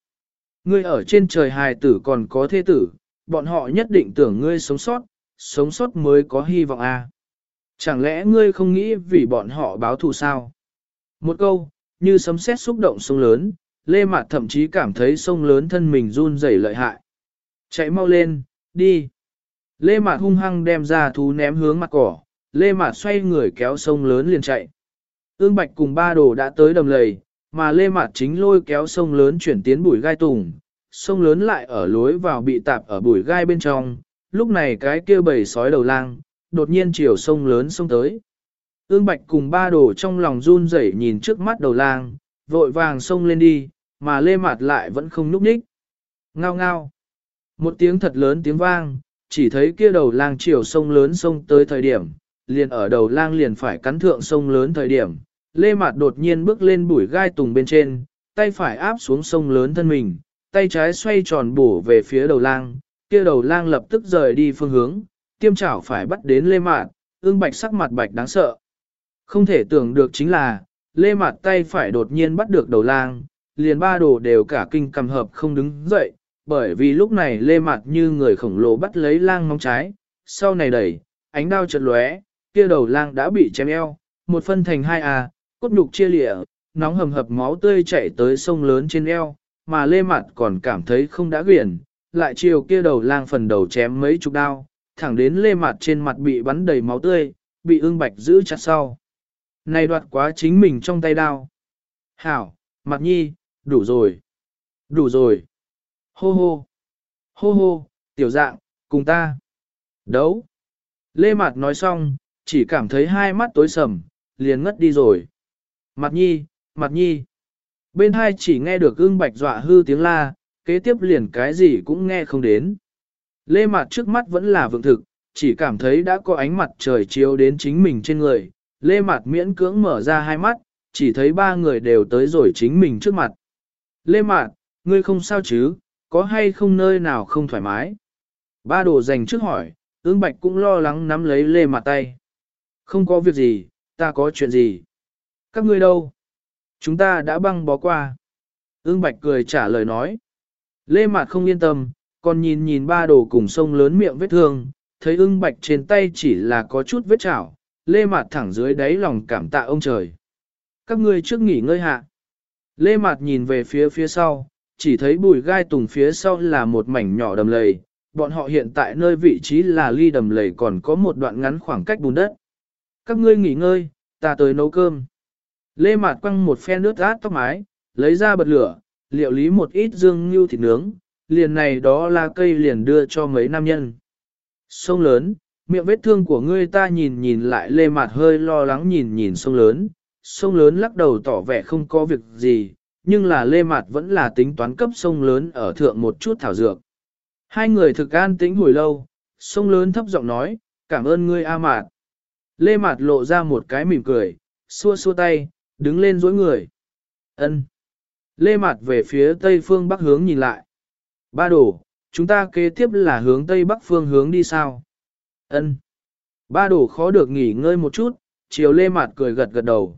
[SPEAKER 1] Ngươi ở trên trời hài tử còn có thế tử, bọn họ nhất định tưởng ngươi sống sót, sống sót mới có hy vọng à? Chẳng lẽ ngươi không nghĩ vì bọn họ báo thù sao? Một câu, như sấm sét xúc động sông lớn, Lê Mạt thậm chí cảm thấy sông lớn thân mình run rẩy lợi hại. Chạy mau lên, đi. Lê Mạt hung hăng đem ra thú ném hướng mặt cỏ, Lê Mạt xoay người kéo sông lớn liền chạy. Ương Bạch cùng ba đồ đã tới đầm lầy, mà Lê Mạt chính lôi kéo sông lớn chuyển tiến bụi gai tùng. Sông lớn lại ở lối vào bị tạp ở bụi gai bên trong, lúc này cái kia bầy sói đầu lang, đột nhiên chiều sông lớn sông tới. Ương Bạch cùng ba đồ trong lòng run rẩy nhìn trước mắt đầu lang, vội vàng sông lên đi, mà lê mạt lại vẫn không núp ních. Ngao ngao. Một tiếng thật lớn tiếng vang, chỉ thấy kia đầu lang chiều sông lớn sông tới thời điểm, liền ở đầu lang liền phải cắn thượng sông lớn thời điểm. Lê Mạt đột nhiên bước lên bụi gai tùng bên trên, tay phải áp xuống sông lớn thân mình, tay trái xoay tròn bổ về phía đầu lang, kia đầu lang lập tức rời đi phương hướng, tiêm chảo phải bắt đến Lê Mạt, ương bạch sắc mặt bạch đáng sợ. Không thể tưởng được chính là, Lê Mạt tay phải đột nhiên bắt được đầu lang, liền ba đồ đều cả kinh cầm hợp không đứng dậy, bởi vì lúc này Lê mặt như người khổng lồ bắt lấy lang móng trái, sau này đẩy, ánh đao chợt lóe, kia đầu lang đã bị chém eo, một phân thành hai à, cốt nhục chia lịa, nóng hầm hập máu tươi chảy tới sông lớn trên eo, mà Lê mặt còn cảm thấy không đã quyển, lại chiều kia đầu lang phần đầu chém mấy chục đao, thẳng đến Lê mặt trên mặt bị bắn đầy máu tươi, bị ương bạch giữ chặt sau. Này đoạt quá chính mình trong tay đao. Hảo, mặt nhi, đủ rồi. Đủ rồi. Hô hô. Hô hô, tiểu dạng, cùng ta. Đấu. Lê Mạt nói xong, chỉ cảm thấy hai mắt tối sầm, liền ngất đi rồi. Mặt nhi, mặt nhi. Bên hai chỉ nghe được ưng bạch dọa hư tiếng la, kế tiếp liền cái gì cũng nghe không đến. Lê Mạt trước mắt vẫn là vượng thực, chỉ cảm thấy đã có ánh mặt trời chiếu đến chính mình trên người. Lê Mạt miễn cưỡng mở ra hai mắt, chỉ thấy ba người đều tới rồi chính mình trước mặt. Lê Mạt, ngươi không sao chứ, có hay không nơi nào không thoải mái? Ba đồ dành trước hỏi, ương bạch cũng lo lắng nắm lấy Lê Mạt tay. Không có việc gì, ta có chuyện gì? Các ngươi đâu? Chúng ta đã băng bó qua. Ương Bạch cười trả lời nói. Lê Mạt không yên tâm, còn nhìn nhìn ba đồ cùng sông lớn miệng vết thương, thấy ưng bạch trên tay chỉ là có chút vết chảo, Lê Mạt thẳng dưới đáy lòng cảm tạ ông trời. Các ngươi trước nghỉ ngơi hạ. Lê Mạt nhìn về phía phía sau, chỉ thấy bùi gai tùng phía sau là một mảnh nhỏ đầm lầy, bọn họ hiện tại nơi vị trí là ly đầm lầy còn có một đoạn ngắn khoảng cách bùn đất. Các ngươi nghỉ ngơi, ta tới nấu cơm. Lê Mạt quăng một phen nước át tóc mái, lấy ra bật lửa, liệu lý một ít dương như thịt nướng, liền này đó là cây liền đưa cho mấy nam nhân. Sông lớn, miệng vết thương của ngươi ta nhìn nhìn lại Lê Mạt hơi lo lắng nhìn nhìn sông lớn, sông lớn lắc đầu tỏ vẻ không có việc gì, nhưng là Lê Mạt vẫn là tính toán cấp sông lớn ở thượng một chút thảo dược. Hai người thực an tĩnh hồi lâu, sông lớn thấp giọng nói, cảm ơn ngươi A Mạt. Lê Mạt lộ ra một cái mỉm cười, xua xua tay, đứng lên dối người. ân Lê Mạt về phía tây phương bắc hướng nhìn lại. Ba đổ, chúng ta kế tiếp là hướng tây bắc phương hướng đi sao? ân Ba đổ khó được nghỉ ngơi một chút, chiều Lê Mạt cười gật gật đầu.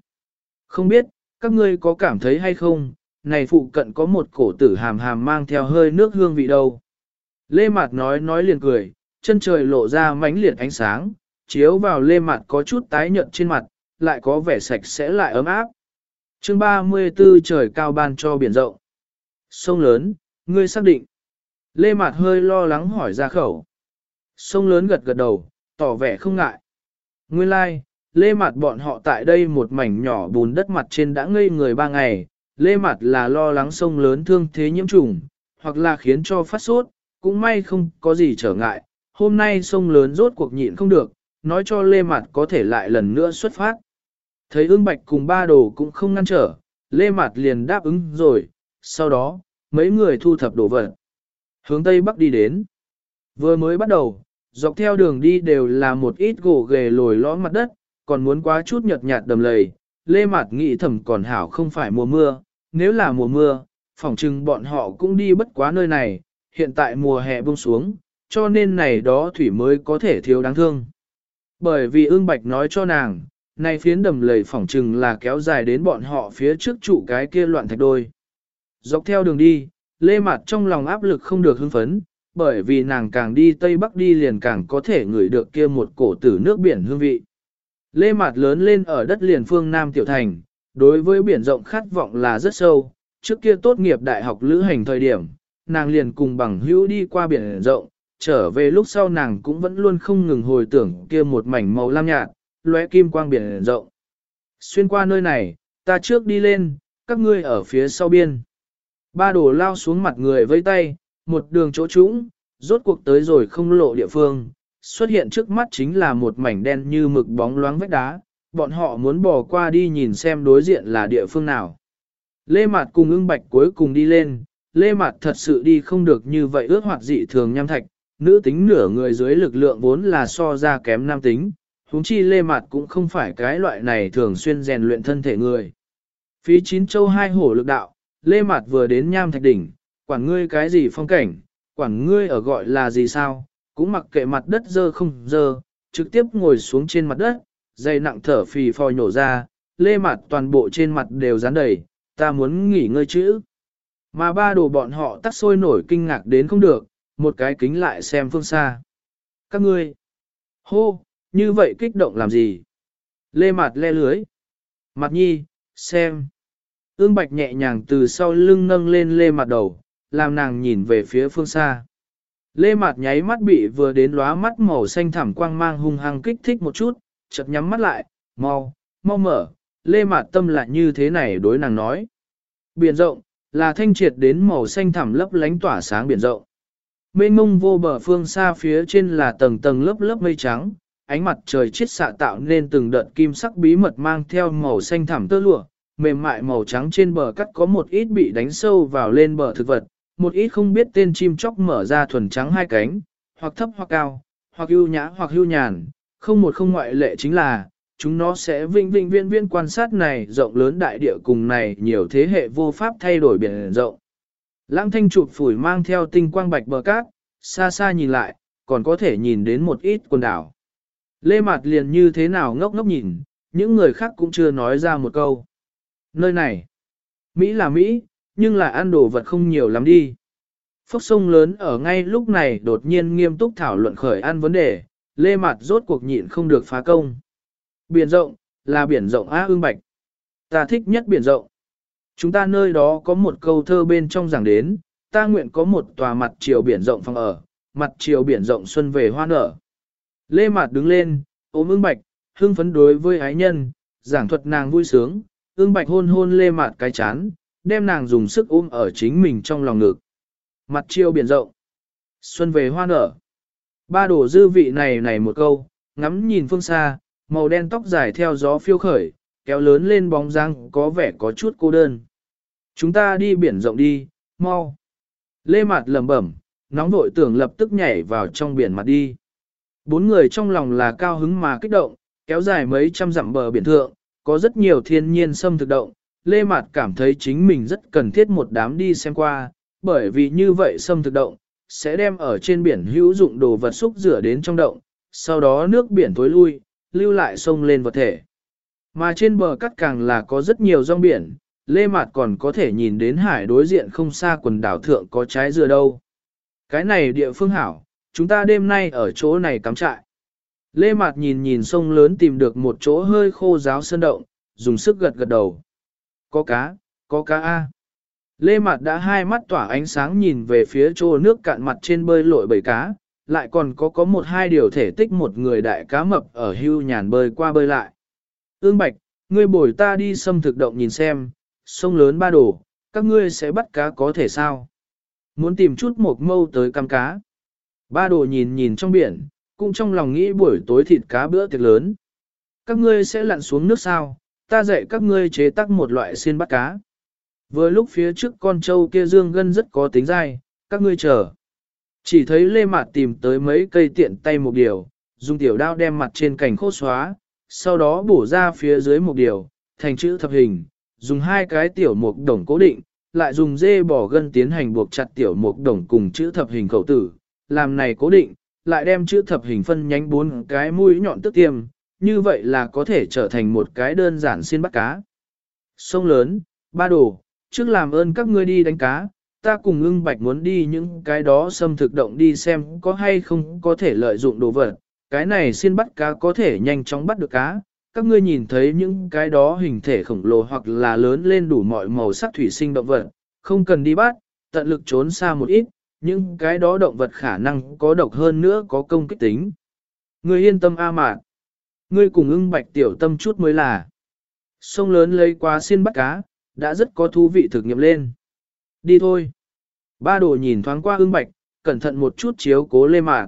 [SPEAKER 1] Không biết, các ngươi có cảm thấy hay không, này phụ cận có một cổ tử hàm hàm mang theo hơi nước hương vị đâu. Lê Mạt nói nói liền cười, chân trời lộ ra mánh liệt ánh sáng, chiếu vào Lê Mạt có chút tái nhợt trên mặt, lại có vẻ sạch sẽ lại ấm áp. chương 34 trời cao ban cho biển rộng. Sông lớn, ngươi xác định. Lê Mạt hơi lo lắng hỏi ra khẩu. Sông lớn gật gật đầu, tỏ vẻ không ngại. Nguyên lai, like, Lê Mạt bọn họ tại đây một mảnh nhỏ bùn đất mặt trên đã ngây người ba ngày. Lê Mạt là lo lắng sông lớn thương thế nhiễm trùng, hoặc là khiến cho phát sốt, cũng may không có gì trở ngại. Hôm nay sông lớn rốt cuộc nhịn không được, nói cho Lê Mạt có thể lại lần nữa xuất phát. Thấy ương bạch cùng ba đồ cũng không ngăn trở, Lê Mạt liền đáp ứng rồi, sau đó, mấy người thu thập đồ vật. Hướng Tây Bắc đi đến. Vừa mới bắt đầu, dọc theo đường đi đều là một ít gỗ ghề lồi lõm mặt đất, còn muốn quá chút nhợt nhạt đầm lầy. Lê Mạt nghĩ thầm còn hảo không phải mùa mưa, nếu là mùa mưa, phỏng chừng bọn họ cũng đi bất quá nơi này, hiện tại mùa hè buông xuống, cho nên này đó thủy mới có thể thiếu đáng thương. Bởi vì ương bạch nói cho nàng, này phiến đầm lầy phỏng chừng là kéo dài đến bọn họ phía trước trụ cái kia loạn thạch đôi. Dọc theo đường đi, Lê Mạt trong lòng áp lực không được hưng phấn, bởi vì nàng càng đi Tây Bắc đi liền càng có thể ngửi được kia một cổ tử nước biển hương vị. Lê Mạt lớn lên ở đất liền phương Nam Tiểu Thành, đối với biển rộng khát vọng là rất sâu, trước kia tốt nghiệp đại học lữ hành thời điểm, nàng liền cùng bằng hữu đi qua biển rộng, trở về lúc sau nàng cũng vẫn luôn không ngừng hồi tưởng kia một mảnh màu lam nhạt, lóe kim quang biển rộng. Xuyên qua nơi này, ta trước đi lên, các ngươi ở phía sau biên. Ba đồ lao xuống mặt người với tay, một đường chỗ trũng, rốt cuộc tới rồi không lộ địa phương, xuất hiện trước mắt chính là một mảnh đen như mực bóng loáng vách đá, bọn họ muốn bỏ qua đi nhìn xem đối diện là địa phương nào. Lê Mạt cùng ưng bạch cuối cùng đi lên, Lê Mạt thật sự đi không được như vậy ước hoạt dị thường nham thạch, nữ tính nửa người dưới lực lượng vốn là so ra kém nam tính, huống chi Lê Mạt cũng không phải cái loại này thường xuyên rèn luyện thân thể người. Phí chín châu hai hổ lực đạo, Lê Mạt vừa đến nham thạch đỉnh, quản ngươi cái gì phong cảnh, quản ngươi ở gọi là gì sao, cũng mặc kệ mặt đất dơ không dơ, trực tiếp ngồi xuống trên mặt đất, dây nặng thở phì phò nhổ ra, Lê mặt toàn bộ trên mặt đều dán đầy, ta muốn nghỉ ngơi chữ. Mà ba đồ bọn họ tắt sôi nổi kinh ngạc đến không được, một cái kính lại xem phương xa. Các ngươi, hô, như vậy kích động làm gì? Lê mặt le lưới. Mặt nhi, xem. Ương Bạch nhẹ nhàng từ sau lưng nâng lên Lê mặt đầu, làm nàng nhìn về phía phương xa. Lê Mạt nháy mắt bị vừa đến lóa mắt màu xanh thẳm quang mang hung hăng kích thích một chút, chợt nhắm mắt lại, mau, mau mở, Lê Mạt tâm lại như thế này đối nàng nói. Biển rộng, là thanh triệt đến màu xanh thẳm lấp lánh tỏa sáng biển rộng. Mênh mông vô bờ phương xa phía trên là tầng tầng lớp lớp mây trắng, ánh mặt trời chiết xạ tạo nên từng đợt kim sắc bí mật mang theo màu xanh thẳm tơ lụa, mềm mại màu trắng trên bờ cắt có một ít bị đánh sâu vào lên bờ thực vật, một ít không biết tên chim chóc mở ra thuần trắng hai cánh, hoặc thấp hoặc cao, hoặc ưu nhã hoặc hưu nhàn, không một không ngoại lệ chính là, chúng nó sẽ vinh vinh viên viên quan sát này rộng lớn đại địa cùng này nhiều thế hệ vô pháp thay đổi biển rộng. Lãng thanh chụp phủi mang theo tinh quang bạch bờ cát, xa xa nhìn lại, còn có thể nhìn đến một ít quần đảo. Lê Mạt liền như thế nào ngốc ngốc nhìn, những người khác cũng chưa nói ra một câu. Nơi này, Mỹ là Mỹ, nhưng là ăn đồ vật không nhiều lắm đi. Phốc sông lớn ở ngay lúc này đột nhiên nghiêm túc thảo luận khởi ăn vấn đề, Lê Mạt rốt cuộc nhịn không được phá công. Biển rộng, là biển rộng á ương bạch. Ta thích nhất biển rộng. Chúng ta nơi đó có một câu thơ bên trong giảng đến, ta nguyện có một tòa mặt chiều biển rộng phòng ở, mặt chiều biển rộng xuân về hoa nở. Lê Mạt đứng lên, ôm ương bạch, hưng phấn đối với ái nhân, giảng thuật nàng vui sướng, ương bạch hôn hôn Lê Mạt cái chán, đem nàng dùng sức ôm ở chính mình trong lòng ngực. Mặt chiều biển rộng, xuân về hoa nở. Ba đổ dư vị này này một câu, ngắm nhìn phương xa, màu đen tóc dài theo gió phiêu khởi, kéo lớn lên bóng răng có vẻ có chút cô đơn. Chúng ta đi biển rộng đi, mau. Lê Mạt lẩm bẩm, nóng vội tưởng lập tức nhảy vào trong biển mặt đi. Bốn người trong lòng là cao hứng mà kích động, kéo dài mấy trăm dặm bờ biển thượng, có rất nhiều thiên nhiên xâm thực động. Lê Mạt cảm thấy chính mình rất cần thiết một đám đi xem qua, bởi vì như vậy xâm thực động, sẽ đem ở trên biển hữu dụng đồ vật xúc rửa đến trong động, sau đó nước biển tối lui, lưu lại sông lên vật thể. Mà trên bờ cắt càng là có rất nhiều rong biển, Lê Mạt còn có thể nhìn đến hải đối diện không xa quần đảo thượng có trái dừa đâu. Cái này địa phương hảo, chúng ta đêm nay ở chỗ này cắm trại. Lê Mạt nhìn nhìn sông lớn tìm được một chỗ hơi khô giáo sơn động, dùng sức gật gật đầu. Có cá, có cá A. Lê Mạt đã hai mắt tỏa ánh sáng nhìn về phía chỗ nước cạn mặt trên bơi lội bầy cá, lại còn có có một hai điều thể tích một người đại cá mập ở hưu nhàn bơi qua bơi lại. Ương Bạch, ngươi bồi ta đi xâm thực động nhìn xem, sông lớn ba đổ, các ngươi sẽ bắt cá có thể sao? Muốn tìm chút một mâu tới cắm cá. Ba đồ nhìn nhìn trong biển, cũng trong lòng nghĩ buổi tối thịt cá bữa tiệc lớn. Các ngươi sẽ lặn xuống nước sao, ta dạy các ngươi chế tác một loại xiên bắt cá. Vừa lúc phía trước con trâu kia dương gân rất có tính dai, các ngươi chờ. Chỉ thấy Lê Mạt tìm tới mấy cây tiện tay một điều, dùng tiểu đao đem mặt trên cành khô xóa, sau đó bổ ra phía dưới một điều, thành chữ thập hình, dùng hai cái tiểu mục đồng cố định, lại dùng dê bỏ gân tiến hành buộc chặt tiểu mục đồng cùng chữ thập hình khẩu tử, làm này cố định, lại đem chữ thập hình phân nhánh bốn cái mũi nhọn tức tiêm, như vậy là có thể trở thành một cái đơn giản xiên bắt cá. Sông lớn, ba đồ, trước làm ơn các ngươi đi đánh cá, ta cùng ưng bạch muốn đi những cái đó xâm thực động đi xem có hay không có thể lợi dụng đồ vật. Cái này xin bắt cá có thể nhanh chóng bắt được cá. Các ngươi nhìn thấy những cái đó hình thể khổng lồ hoặc là lớn lên đủ mọi màu sắc thủy sinh động vật, không cần đi bắt, tận lực trốn xa một ít, những cái đó động vật khả năng có độc hơn nữa có công kích tính. người yên tâm a mạn. Ngươi cùng ưng bạch tiểu tâm chút mới là. Sông lớn lấy qua xin bắt cá, đã rất có thú vị thực nghiệm lên. Đi thôi. Ba đồ nhìn thoáng qua ương bạch, cẩn thận một chút chiếu cố lê mạc.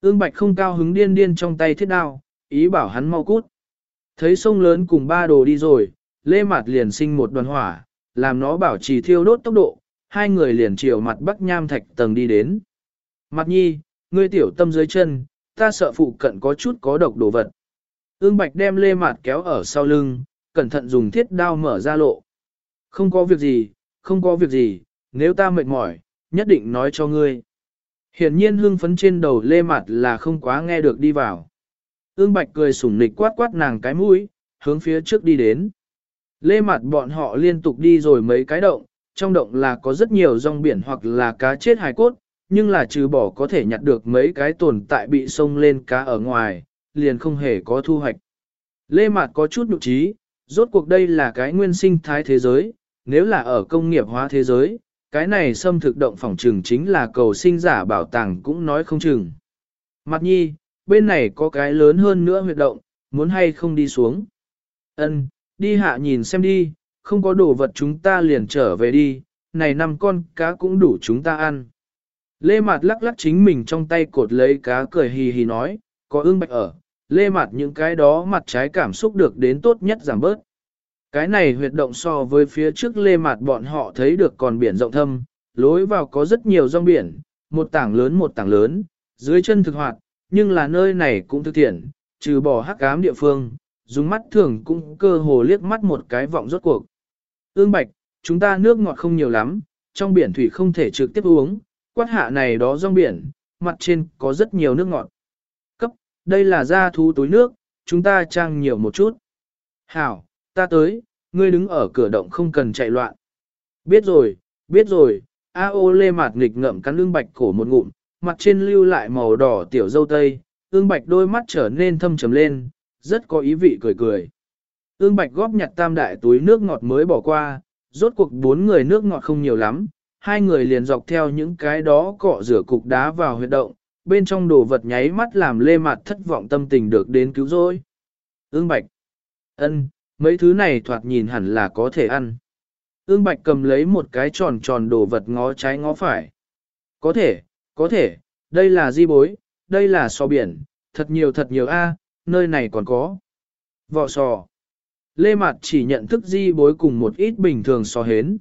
[SPEAKER 1] Ương bạch không cao hứng điên điên trong tay thiết đao, ý bảo hắn mau cút. Thấy sông lớn cùng ba đồ đi rồi, Lê Mạt liền sinh một đoàn hỏa, làm nó bảo trì thiêu đốt tốc độ, hai người liền chiều mặt bắc nham thạch tầng đi đến. Mặt nhi, ngươi tiểu tâm dưới chân, ta sợ phụ cận có chút có độc đồ vật. Ương Bạch đem Lê Mạt kéo ở sau lưng, cẩn thận dùng thiết đao mở ra lộ. Không có việc gì, không có việc gì, nếu ta mệt mỏi, nhất định nói cho ngươi. Hiển nhiên hương phấn trên đầu Lê Mạt là không quá nghe được đi vào. Ương Bạch cười sủng nịch quát quát nàng cái mũi, hướng phía trước đi đến. Lê Mạt bọn họ liên tục đi rồi mấy cái động, trong động là có rất nhiều rong biển hoặc là cá chết hài cốt, nhưng là trừ bỏ có thể nhặt được mấy cái tồn tại bị sông lên cá ở ngoài, liền không hề có thu hoạch. Lê Mạt có chút nhục trí, rốt cuộc đây là cái nguyên sinh thái thế giới, nếu là ở công nghiệp hóa thế giới, cái này xâm thực động phòng trừng chính là cầu sinh giả bảo tàng cũng nói không chừng. Mặt nhi, bên này có cái lớn hơn nữa huyệt động, muốn hay không đi xuống. Ân, đi hạ nhìn xem đi, không có đồ vật chúng ta liền trở về đi, này năm con cá cũng đủ chúng ta ăn. Lê Mạt lắc lắc chính mình trong tay cột lấy cá cười hì hì nói, có ương bạch ở, Lê Mạt những cái đó mặt trái cảm xúc được đến tốt nhất giảm bớt. Cái này huyệt động so với phía trước Lê Mạt bọn họ thấy được còn biển rộng thâm, lối vào có rất nhiều rong biển, một tảng lớn một tảng lớn, dưới chân thực hoạt, nhưng là nơi này cũng thực thiện, trừ bỏ hắc ám địa phương, dùng mắt thường cũng cơ hồ liếc mắt một cái vọng rốt cuộc. Ương Bạch, chúng ta nước ngọt không nhiều lắm, trong biển thủy không thể trực tiếp uống, quát hạ này đó rong biển, mặt trên có rất nhiều nước ngọt. Đây là da thú túi nước, chúng ta trang nhiều một chút. Hảo, ta tới, ngươi đứng ở cửa động không cần chạy loạn. Biết rồi, biết rồi, A ô lê mạt nghịch ngậm cắn lương bạch cổ một ngụm, mặt trên lưu lại màu đỏ tiểu dâu tây, ương bạch đôi mắt trở nên thâm trầm lên, rất có ý vị cười cười. Ương bạch góp nhặt tam đại túi nước ngọt mới bỏ qua, rốt cuộc bốn người nước ngọt không nhiều lắm, hai người liền dọc theo những cái đó cọ rửa cục đá vào huyệt động, bên trong đồ vật nháy mắt làm lê mặt thất vọng tâm tình được đến cứu rỗi. Ương bạch, ân, mấy thứ này thoạt nhìn hẳn là có thể ăn. Ương bạch cầm lấy một cái tròn tròn đồ vật ngó trái ngó phải. Có thể, có thể, đây là di bối, đây là sò biển, thật nhiều thật nhiều a, nơi này còn có. Vỏ sò. Lê Mạt chỉ nhận thức di bối cùng một ít bình thường sò hến.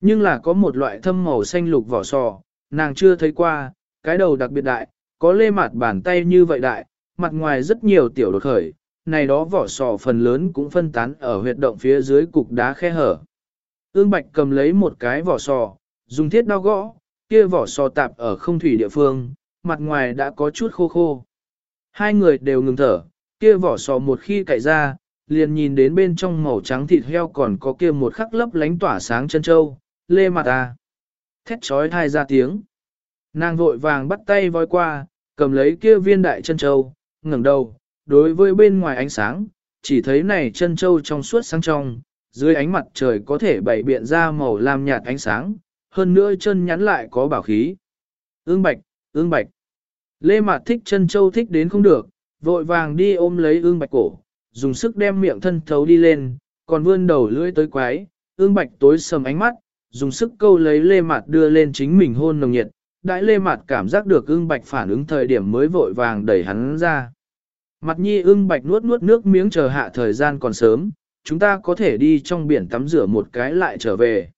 [SPEAKER 1] Nhưng là có một loại thâm màu xanh lục vỏ sò, nàng chưa thấy qua, cái đầu đặc biệt đại, có lê Mạt bàn tay như vậy đại, mặt ngoài rất nhiều tiểu đột khởi, này đó vỏ sò phần lớn cũng phân tán ở huyệt động phía dưới cục đá khe hở. Ương Bạch cầm lấy một cái vỏ sò, dùng thiết đao gõ, kia vỏ sò tạp ở không thủy địa phương, mặt ngoài đã có chút khô khô. Hai người đều ngừng thở, kia vỏ sò một khi cậy ra, liền nhìn đến bên trong màu trắng thịt heo còn có kia một khắc lấp lánh tỏa sáng chân châu, lê mặt à. Thét trói thai ra tiếng. Nàng vội vàng bắt tay voi qua, cầm lấy kia viên đại chân châu, ngẩng đầu, đối với bên ngoài ánh sáng, chỉ thấy này chân châu trong suốt sáng trong, dưới ánh mặt trời có thể bảy biện ra màu lam nhạt ánh sáng, hơn nữa chân nhắn lại có bảo khí. Ương bạch, ương bạch. Lê Mạt thích chân châu thích đến không được, vội vàng đi ôm lấy ương bạch cổ, dùng sức đem miệng thân thấu đi lên, còn vươn đầu lưỡi tới quái, ương bạch tối sầm ánh mắt, dùng sức câu lấy Lê Mạt đưa lên chính mình hôn nồng nhiệt, đại Lê mặt cảm giác được ưng bạch phản ứng thời điểm mới vội vàng đẩy hắn ra. Mặt nhi ưng bạch nuốt nuốt nước miếng chờ hạ thời gian còn sớm, chúng ta có thể đi trong biển tắm rửa một cái lại trở về.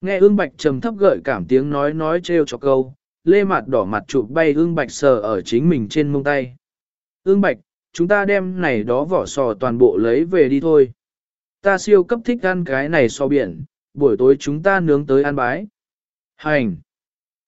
[SPEAKER 1] Nghe ưng bạch trầm thấp gợi cảm tiếng nói nói trêu cho câu, lê mặt đỏ mặt chụp bay ưng bạch sờ ở chính mình trên mông tay. Ưng bạch, chúng ta đem này đó vỏ sò toàn bộ lấy về đi thôi. Ta siêu cấp thích ăn cái này so biển, buổi tối chúng ta nướng tới ăn bái. Hành!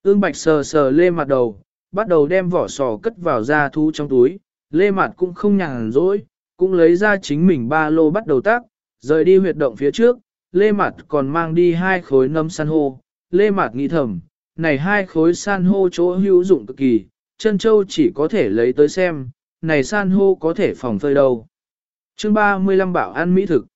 [SPEAKER 1] Ương bạch sờ sờ lê mặt đầu, bắt đầu đem vỏ sò cất vào da thu trong túi, Lê mặt cũng không nhàn rỗi, cũng lấy ra chính mình ba lô bắt đầu tác, rời đi huyệt động phía trước, Lê mặt còn mang đi hai khối nấm san hô. Lê mặt nghĩ thầm, này hai khối san hô chỗ hữu dụng cực kỳ, chân châu chỉ có thể lấy tới xem, này san hô có thể phòng phơi đâu. chương 35 bảo ăn mỹ thực.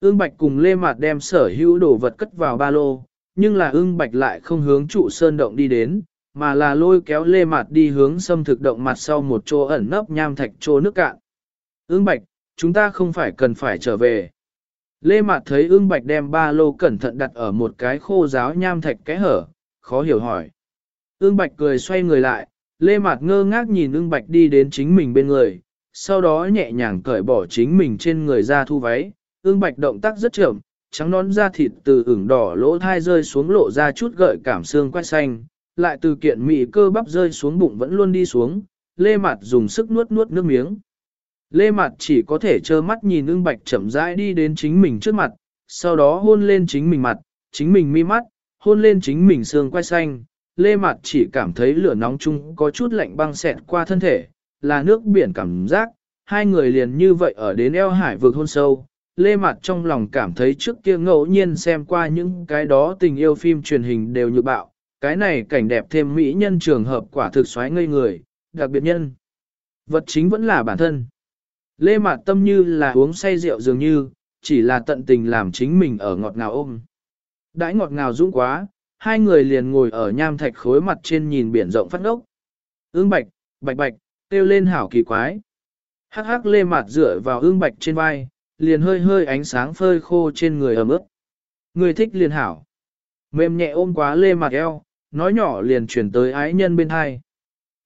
[SPEAKER 1] Ương Bạch cùng Lê Mạt đem sở hữu đồ vật cất vào ba lô, nhưng là ưng Bạch lại không hướng trụ sơn động đi đến, mà là lôi kéo lê mặt đi hướng xâm thực động mặt sau một chỗ ẩn nấp nham thạch chỗ nước cạn. Ưng bạch, chúng ta không phải cần phải trở về. Lê Mạt thấy ưng bạch đem ba lô cẩn thận đặt ở một cái khô giáo nham thạch kẽ hở, khó hiểu hỏi. Ưng bạch cười xoay người lại, Lê Mạt ngơ ngác nhìn ưng bạch đi đến chính mình bên người, sau đó nhẹ nhàng cởi bỏ chính mình trên người ra thu váy, ương bạch động tác rất chậm, trắng nón da thịt từ ửng đỏ lỗ thai rơi xuống lộ ra chút gợi cảm xương quay xanh, lại từ kiện mị cơ bắp rơi xuống bụng vẫn luôn đi xuống, lê mặt dùng sức nuốt nuốt nước miếng. Lê mặt chỉ có thể trơ mắt nhìn ưng bạch chậm rãi đi đến chính mình trước mặt, sau đó hôn lên chính mình mặt, chính mình mi mắt, hôn lên chính mình xương quay xanh. Lê mặt chỉ cảm thấy lửa nóng chung có chút lạnh băng xẹt qua thân thể, là nước biển cảm giác, hai người liền như vậy ở đến eo hải vực hôn sâu. Lê Mạt trong lòng cảm thấy trước kia ngẫu nhiên xem qua những cái đó tình yêu phim truyền hình đều như bạo, cái này cảnh đẹp thêm mỹ nhân trường hợp quả thực xoáy ngây người, đặc biệt nhân. Vật chính vẫn là bản thân. Lê Mạt tâm như là uống say rượu dường như, chỉ là tận tình làm chính mình ở ngọt ngào ôm. Đãi ngọt ngào dũng quá, hai người liền ngồi ở nham thạch khối mặt trên nhìn biển rộng phát ngốc. Ương bạch, bạch bạch, kêu lên hảo kỳ quái. Hắc hắc lê mạt dựa vào ương bạch trên vai, liền hơi hơi ánh sáng phơi khô trên người ẩm ướt. Người thích liền hảo. Mềm nhẹ ôm quá lê mặt eo, nói nhỏ liền chuyển tới ái nhân bên hai.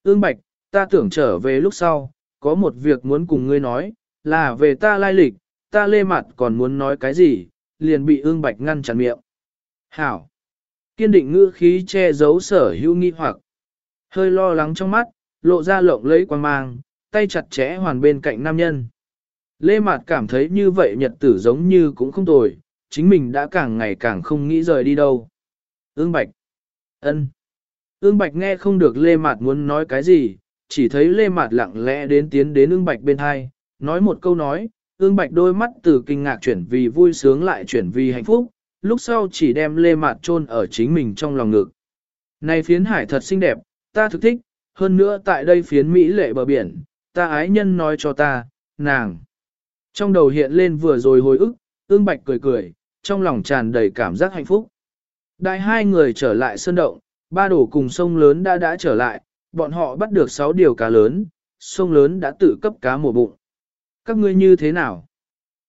[SPEAKER 1] Ương bạch, ta tưởng trở về lúc sau, có một việc muốn cùng ngươi nói, là về ta lai lịch, ta lê mặt còn muốn nói cái gì, liền bị ương bạch ngăn chặn miệng. Hảo. Kiên định ngữ khí che giấu sở hữu nghi hoặc. Hơi lo lắng trong mắt, lộ ra lộng lấy quan mang, tay chặt chẽ hoàn bên cạnh nam nhân. Lê Mạt cảm thấy như vậy nhật tử giống như cũng không tồi, chính mình đã càng ngày càng không nghĩ rời đi đâu. Ương Bạch. ân. Ương Bạch nghe không được Lê Mạt muốn nói cái gì, chỉ thấy Lê Mạt lặng lẽ đến tiến đến Ương Bạch bên hai, nói một câu nói, Ương Bạch đôi mắt từ kinh ngạc chuyển vì vui sướng lại chuyển vì hạnh phúc, lúc sau chỉ đem Lê Mạt chôn ở chính mình trong lòng ngực. Này phiến hải thật xinh đẹp, ta thực thích, hơn nữa tại đây phiến Mỹ lệ bờ biển, ta ái nhân nói cho ta, nàng. Trong đầu hiện lên vừa rồi hồi ức, ương bạch cười cười, trong lòng tràn đầy cảm giác hạnh phúc. Đại hai người trở lại sơn động, ba đổ cùng sông lớn đã đã trở lại, bọn họ bắt được sáu điều cá lớn, sông lớn đã tự cấp cá mổ bụng. Các ngươi như thế nào?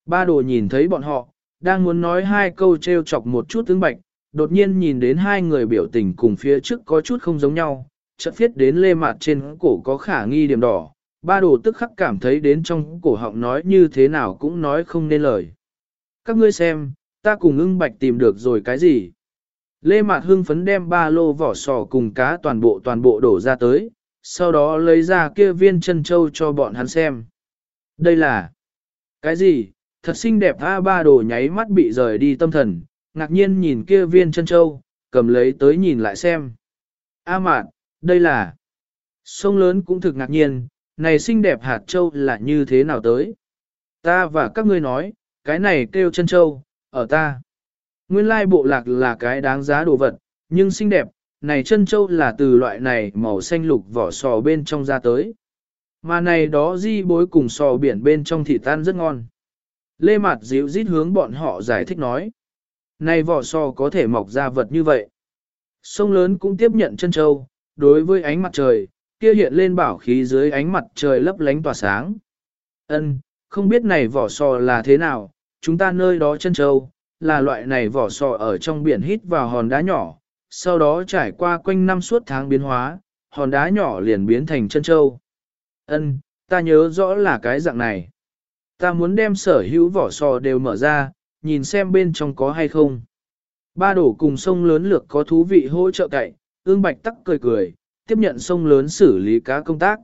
[SPEAKER 1] Ba đồ nhìn thấy bọn họ, đang muốn nói hai câu treo chọc một chút tướng bạch, đột nhiên nhìn đến hai người biểu tình cùng phía trước có chút không giống nhau, chợt viết đến lê mặt trên cổ có khả nghi điểm đỏ, ba đồ tức khắc cảm thấy đến trong cổ họng nói như thế nào cũng nói không nên lời. Các ngươi xem, ta cùng ưng bạch tìm được rồi cái gì? Lê Mạt hưng phấn đem ba lô vỏ sò cùng cá toàn bộ toàn bộ đổ ra tới, sau đó lấy ra kia viên chân châu cho bọn hắn xem. Đây là... Cái gì? Thật xinh đẹp A ba đồ nháy mắt bị rời đi tâm thần, ngạc nhiên nhìn kia viên chân châu, cầm lấy tới nhìn lại xem. A Mạn, đây là... Sông lớn cũng thực ngạc nhiên, này xinh đẹp hạt châu là như thế nào tới? Ta và các ngươi nói, cái này kêu chân châu, ở ta. Nguyên lai bộ lạc là cái đáng giá đồ vật, nhưng xinh đẹp, này chân châu là từ loại này màu xanh lục vỏ sò bên trong ra tới. Mà này đó di bối cùng sò biển bên trong thịt tan rất ngon. Lê Mạt dịu dít hướng bọn họ giải thích nói. Này vỏ sò có thể mọc ra vật như vậy. Sông lớn cũng tiếp nhận chân châu, đối với ánh mặt trời, kia hiện lên bảo khí dưới ánh mặt trời lấp lánh tỏa sáng. Ân, không biết này vỏ sò là thế nào, chúng ta nơi đó chân châu, là loại này vỏ sò ở trong biển hít vào hòn đá nhỏ, sau đó trải qua quanh năm suốt tháng biến hóa, hòn đá nhỏ liền biến thành chân châu. Ân, ta nhớ rõ là cái dạng này. Ta muốn đem sở hữu vỏ sò đều mở ra, nhìn xem bên trong có hay không. Ba đổ cùng sông lớn lược có thú vị hỗ trợ cậy, ương bạch tắc cười cười, tiếp nhận sông lớn xử lý cá công tác.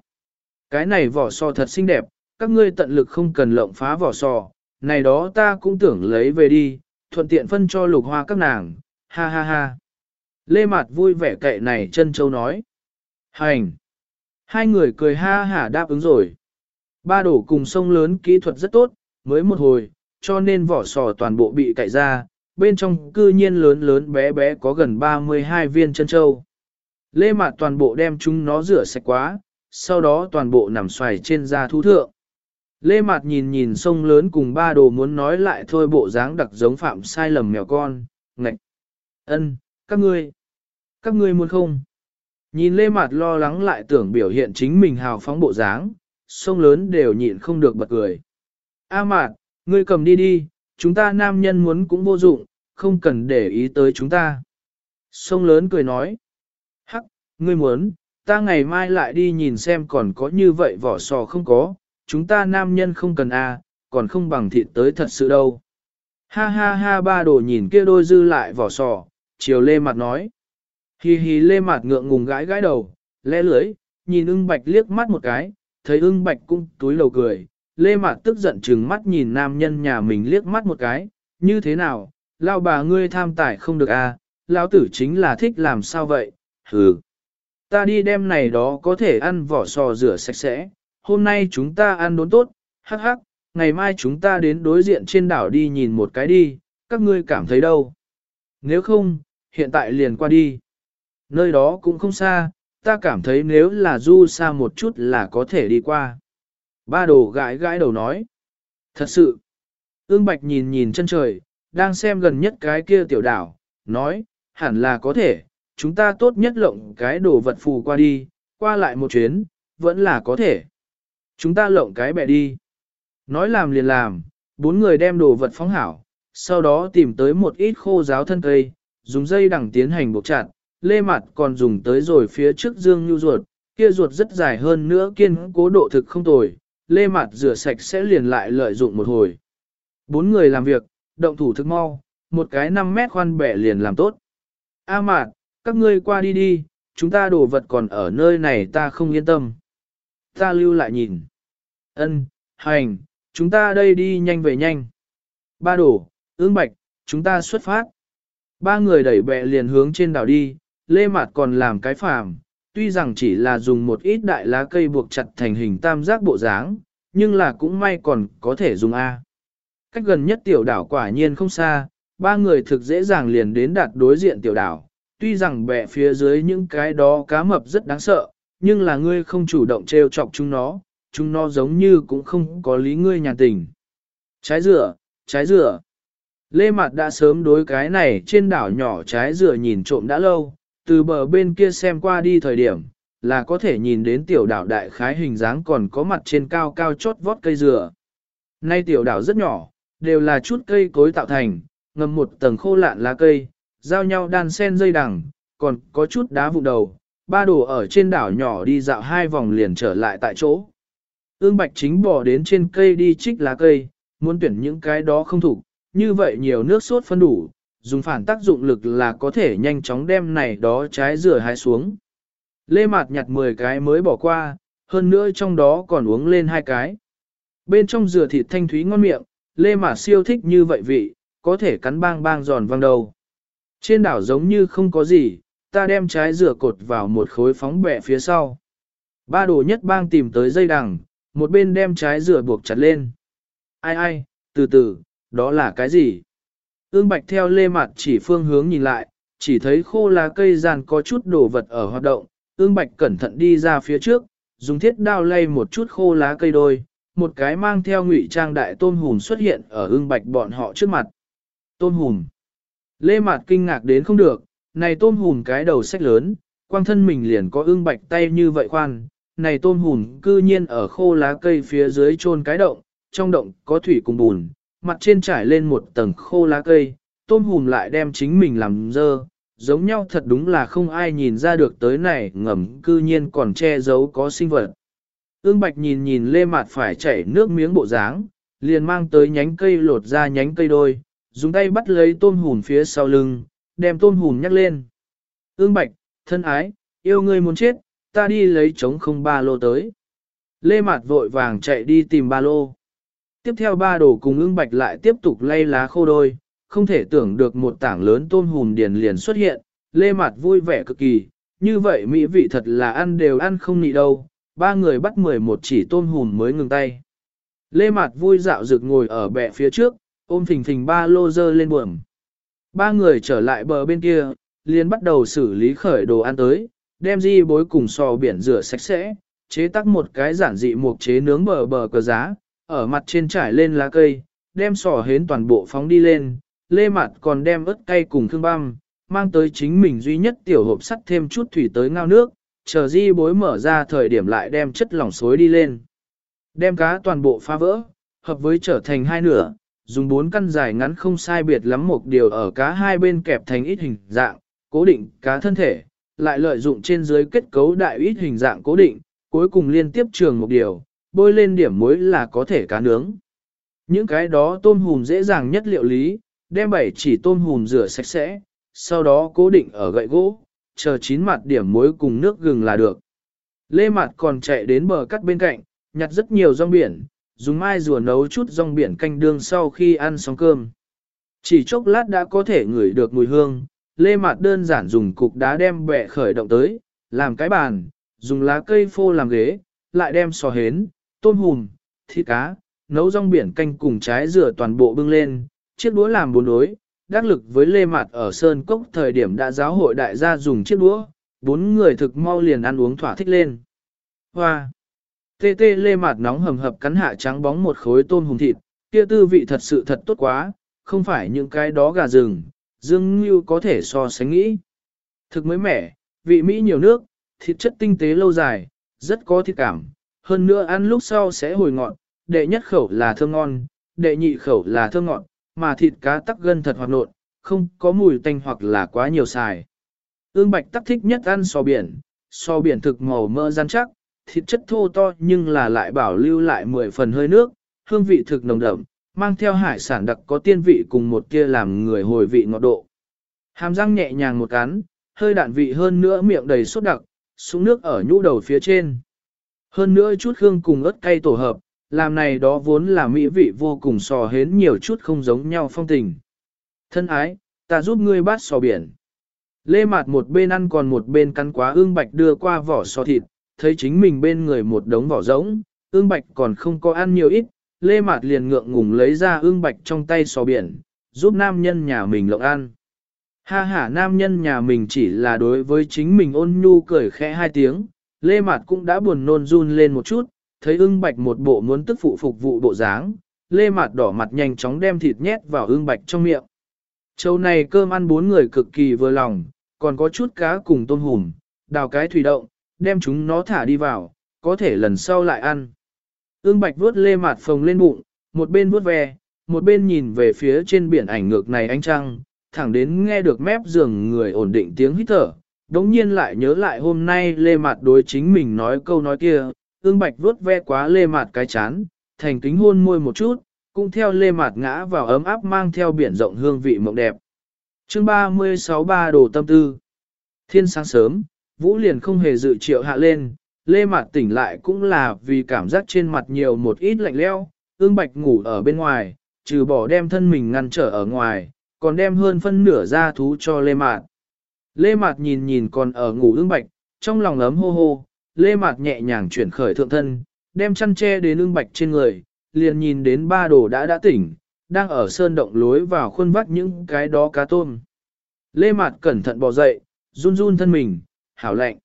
[SPEAKER 1] Cái này vỏ sò thật xinh đẹp, các ngươi tận lực không cần lộng phá vỏ sò, này đó ta cũng tưởng lấy về đi, thuận tiện phân cho lục hoa các nàng, ha ha ha. Lê Mạt vui vẻ kệ này chân châu nói. Hành! Hai người cười ha hả đáp ứng rồi. Ba đổ cùng sông lớn kỹ thuật rất tốt, mới một hồi, cho nên vỏ sò toàn bộ bị cậy ra, bên trong cư nhiên lớn lớn bé bé có gần 32 viên chân châu. Lê Mạt toàn bộ đem chúng nó rửa sạch quá, sau đó toàn bộ nằm xoài trên da thú thượng. Lê Mạt nhìn nhìn sông lớn cùng ba đồ muốn nói lại thôi bộ dáng đặc giống phạm sai lầm mèo con, ngạch. ân, các ngươi, các ngươi muốn không? Nhìn Lê Mạt lo lắng lại tưởng biểu hiện chính mình hào phóng bộ dáng, sông lớn đều nhịn không được bật cười. A Mạt, ngươi cầm đi đi, chúng ta nam nhân muốn cũng vô dụng, không cần để ý tới chúng ta. Sông lớn cười nói, ngươi muốn, ta ngày mai lại đi nhìn xem còn có như vậy vỏ sò không có, chúng ta nam nhân không cần a, còn không bằng thịt tới thật sự đâu. Ha ha ha ba đồ nhìn kia đôi dư lại vỏ sò, chiều lê mặt nói. Hi hi lê mặt ngượng ngùng gãi gãi đầu, lẽ lưới, nhìn ưng bạch liếc mắt một cái, thấy ưng bạch cũng túi lầu cười. Lê mặt tức giận chừng mắt nhìn nam nhân nhà mình liếc mắt một cái, như thế nào, lao bà ngươi tham tài không được à, lao tử chính là thích làm sao vậy, hừ. Ta đi đem này đó có thể ăn vỏ sò rửa sạch sẽ, hôm nay chúng ta ăn đốn tốt, hắc hắc, ngày mai chúng ta đến đối diện trên đảo đi nhìn một cái đi, các ngươi cảm thấy đâu. Nếu không, hiện tại liền qua đi. Nơi đó cũng không xa, ta cảm thấy nếu là du xa một chút là có thể đi qua. Ba đồ gãi gãi đầu nói. Thật sự. Ương Bạch nhìn nhìn chân trời, đang xem gần nhất cái kia tiểu đảo, nói, hẳn là có thể, chúng ta tốt nhất lộng cái đồ vật phù qua đi, qua lại một chuyến, vẫn là có thể. Chúng ta lộng cái bẹ đi. Nói làm liền làm, bốn người đem đồ vật phóng hảo, sau đó tìm tới một ít khô giáo thân cây, dùng dây đằng tiến hành buộc chặt, lê mặt còn dùng tới rồi phía trước dương nhu ruột, kia ruột rất dài hơn nữa kiên cố độ thực không tồi, lê mặt rửa sạch sẽ liền lại lợi dụng một hồi. Bốn người làm việc, động thủ thức mau, một cái 5 mét khoan bẻ liền làm tốt. A mạt, các ngươi qua đi đi, chúng ta đồ vật còn ở nơi này ta không yên tâm. Ta lưu lại nhìn. Ân, hành, chúng ta đây đi nhanh về nhanh. Ba đổ, ương bạch, chúng ta xuất phát. Ba người đẩy bẹ liền hướng trên đảo đi, lê mặt còn làm cái phàm, tuy rằng chỉ là dùng một ít đại lá cây buộc chặt thành hình tam giác bộ dáng, nhưng là cũng may còn có thể dùng A. Cách gần nhất tiểu đảo quả nhiên không xa, ba người thực dễ dàng liền đến đạt đối diện tiểu đảo. Tuy rằng bè phía dưới những cái đó cá mập rất đáng sợ, nhưng là ngươi không chủ động trêu chọc chúng nó, chúng nó giống như cũng không có lý ngươi nhàn tình. Trái dừa, trái dừa. Lê Mạt đã sớm đối cái này trên đảo nhỏ trái dừa nhìn trộm đã lâu, từ bờ bên kia xem qua đi thời điểm, là có thể nhìn đến tiểu đảo đại khái hình dáng còn có mặt trên cao cao chót vót cây dừa. Nay tiểu đảo rất nhỏ, đều là chút cây cối tạo thành, ngầm một tầng khô lạn lá cây, giao nhau đan sen dây đằng, còn có chút đá vụ đầu, ba đồ ở trên đảo nhỏ đi dạo hai vòng liền trở lại tại chỗ. Ương Bạch chính bỏ đến trên cây đi trích lá cây, muốn tuyển những cái đó không thủ, như vậy nhiều nước sốt phân đủ, dùng phản tác dụng lực là có thể nhanh chóng đem này đó trái rửa hái xuống. Lê Mạt nhặt 10 cái mới bỏ qua, hơn nữa trong đó còn uống lên hai cái. Bên trong rửa thịt thanh thúy ngon miệng, Lê Mạt siêu thích như vậy vị, có thể cắn bang bang giòn vang đầu. Trên đảo giống như không có gì, ta đem trái dừa cột vào một khối phóng bẹ phía sau. Ba đồ nhất bang tìm tới dây đằng, một bên đem trái dừa buộc chặt lên. Ai ai, từ từ, đó là cái gì? Ương Bạch theo lê mặt chỉ phương hướng nhìn lại, chỉ thấy khô lá cây giàn có chút đồ vật ở hoạt động. Ương Bạch cẩn thận đi ra phía trước, dùng thiết đao lay một chút khô lá cây đôi, một cái mang theo ngụy trang đại tôm hùm xuất hiện ở ương Bạch bọn họ trước mặt. Tôm hùm. Lê Mạt kinh ngạc đến không được, này tôm hùm cái đầu sách lớn, quang thân mình liền có ương bạch tay như vậy khoan, này tôm hùm cư nhiên ở khô lá cây phía dưới chôn cái động, trong động có thủy cùng bùn, mặt trên trải lên một tầng khô lá cây, tôm hùm lại đem chính mình làm dơ, giống nhau thật đúng là không ai nhìn ra được tới này ngầm cư nhiên còn che giấu có sinh vật. Ương Bạch nhìn nhìn lê mặt phải chảy nước miếng bộ dáng, liền mang tới nhánh cây lột ra nhánh cây đôi, dùng tay bắt lấy tôm hùn phía sau lưng, đem tôm hùn nhắc lên. Ương Bạch, thân ái, yêu ngươi muốn chết, ta đi lấy trống không ba lô tới. Lê Mạt vội vàng chạy đi tìm ba lô. Tiếp theo ba đồ cùng ưng bạch lại tiếp tục lay lá khô đôi, không thể tưởng được một tảng lớn tôm hùm điền liền xuất hiện, Lê Mạt vui vẻ cực kỳ, như vậy mỹ vị thật là ăn đều ăn không nị đâu, ba người bắt 11 chỉ tôm hùm mới ngừng tay. Lê Mạt vui dạo rực ngồi ở bệ phía trước, ôm phình phình ba lô dơ lên buồm. Ba người trở lại bờ bên kia, liền bắt đầu xử lý khởi đồ ăn tới, đem di bối cùng sò biển rửa sạch sẽ, chế tắc một cái giản dị mục chế nướng bờ bờ cờ giá, ở mặt trên trải lên lá cây, đem sò hến toàn bộ phóng đi lên, lê mặt còn đem ớt cay cùng thương băm, mang tới chính mình duy nhất tiểu hộp sắt thêm chút thủy tới ngao nước, chờ di bối mở ra thời điểm lại đem chất lỏng xối đi lên. Đem cá toàn bộ phá vỡ, hợp với trở thành hai nửa, dùng bốn căn dài ngắn không sai biệt lắm một điều ở cá hai bên kẹp thành ít hình dạng, cố định cá thân thể, lại lợi dụng trên dưới kết cấu đại ít hình dạng cố định, cuối cùng liên tiếp trường một điều, bôi lên điểm muối là có thể cá nướng. Những cái đó tôm hùm dễ dàng nhất liệu lý, đem bảy chỉ tôm hùm rửa sạch sẽ, sau đó cố định ở gậy gỗ, chờ chín mặt điểm muối cùng nước gừng là được. Lê Mạt còn chạy đến bờ cắt bên cạnh, nhặt rất nhiều rong biển, dùng mai rùa nấu chút rong biển canh đương sau khi ăn xong cơm. Chỉ chốc lát đã có thể ngửi được mùi hương, Lê Mạt đơn giản dùng cục đá đem bẹ khởi động tới, làm cái bàn, dùng lá cây phô làm ghế, lại đem sò hến, tôm hùm, thịt cá, nấu rong biển canh cùng trái dừa toàn bộ bưng lên, chiếc đũa làm bốn đối, đắc lực với Lê Mạt ở Sơn Cốc thời điểm đã giáo hội đại gia dùng chiếc đũa, bốn người thực mau liền ăn uống thỏa thích lên. Hoa! Tê tê Lê Mạt nóng hầm hập cắn hạ trắng bóng một khối tôm hùm thịt, kia tư vị thật sự thật tốt quá, không phải những cái đó gà rừng, dương như có thể so sánh nghĩ. Thực mới mẻ, vị Mỹ nhiều nước, thịt chất tinh tế lâu dài, rất có thịt cảm, hơn nữa ăn lúc sau sẽ hồi ngọn, đệ nhất khẩu là thơm ngon, đệ nhị khẩu là thơm ngọt, mà thịt cá tắc gân thật hoạt nộn, không có mùi tanh hoặc là quá nhiều xài. Ương Bạch tắc thích nhất ăn sò biển, sò biển thực màu mỡ rắn chắc, thịt chất thô to nhưng là lại bảo lưu lại 10 phần hơi nước, hương vị thực nồng đậm, mang theo hải sản đặc có tiên vị cùng một kia làm người hồi vị ngọt độ. Hàm răng nhẹ nhàng một cắn, hơi đạn vị hơn nữa miệng đầy sốt đặc, xuống nước ở nhũ đầu phía trên. Hơn nữa chút hương cùng ớt cay tổ hợp, làm này đó vốn là mỹ vị vô cùng sò hến nhiều chút không giống nhau phong tình. Thân ái, ta giúp ngươi bát sò biển. Lê Mạt một bên ăn còn một bên cắn quá ương bạch đưa qua vỏ sò thịt, thấy chính mình bên người một đống vỏ rỗng, ương bạch còn không có ăn nhiều ít, Lê Mạt liền ngượng ngùng lấy ra ương bạch trong tay sò biển, giúp nam nhân nhà mình lộng ăn. Ha ha nam nhân nhà mình chỉ là đối với chính mình ôn nhu cười khẽ hai tiếng, Lê Mạt cũng đã buồn nôn run lên một chút, thấy ưng bạch một bộ muốn tức phụ phục vụ bộ dáng, Lê Mạt đỏ mặt nhanh chóng đem thịt nhét vào ưng bạch trong miệng. Châu này cơm ăn bốn người cực kỳ vừa lòng, còn có chút cá cùng tôm hùm, đào cái thủy động, đem chúng nó thả đi vào, có thể lần sau lại ăn. Ưng bạch vuốt Lê Mạt phồng lên bụng, một bên vuốt ve, một bên nhìn về phía trên biển ảnh ngược này ánh trăng, thẳng đến nghe được mép giường người ổn định tiếng hít thở, đống nhiên lại nhớ lại hôm nay Lê Mạt đối chính mình nói câu nói kia, ương bạch vuốt ve quá Lê Mạt cái chán, thành kính hôn môi một chút, cũng theo Lê Mạt ngã vào ấm áp mang theo biển rộng hương vị mộng đẹp. chương 36 ba đồ tâm tư. Thiên sáng sớm, Vũ liền không hề dự triệu hạ lên, Lê Mạt tỉnh lại cũng là vì cảm giác trên mặt nhiều một ít lạnh leo, ương bạch ngủ ở bên ngoài, trừ bỏ đem thân mình ngăn trở ở ngoài, còn đem hơn phân nửa ra thú cho Lê Mạt. Lê Mạt nhìn nhìn còn ở ngủ ương bạch, trong lòng ấm hô hô, Lê Mạt nhẹ nhàng chuyển khởi thượng thân, đem chăn che đến ương bạch trên người, liền nhìn đến ba đồ đã đã tỉnh, đang ở sơn động lối vào khuôn vắt những cái đó cá tôm. Lê Mạt cẩn thận bò dậy, run run thân mình, hảo lạnh.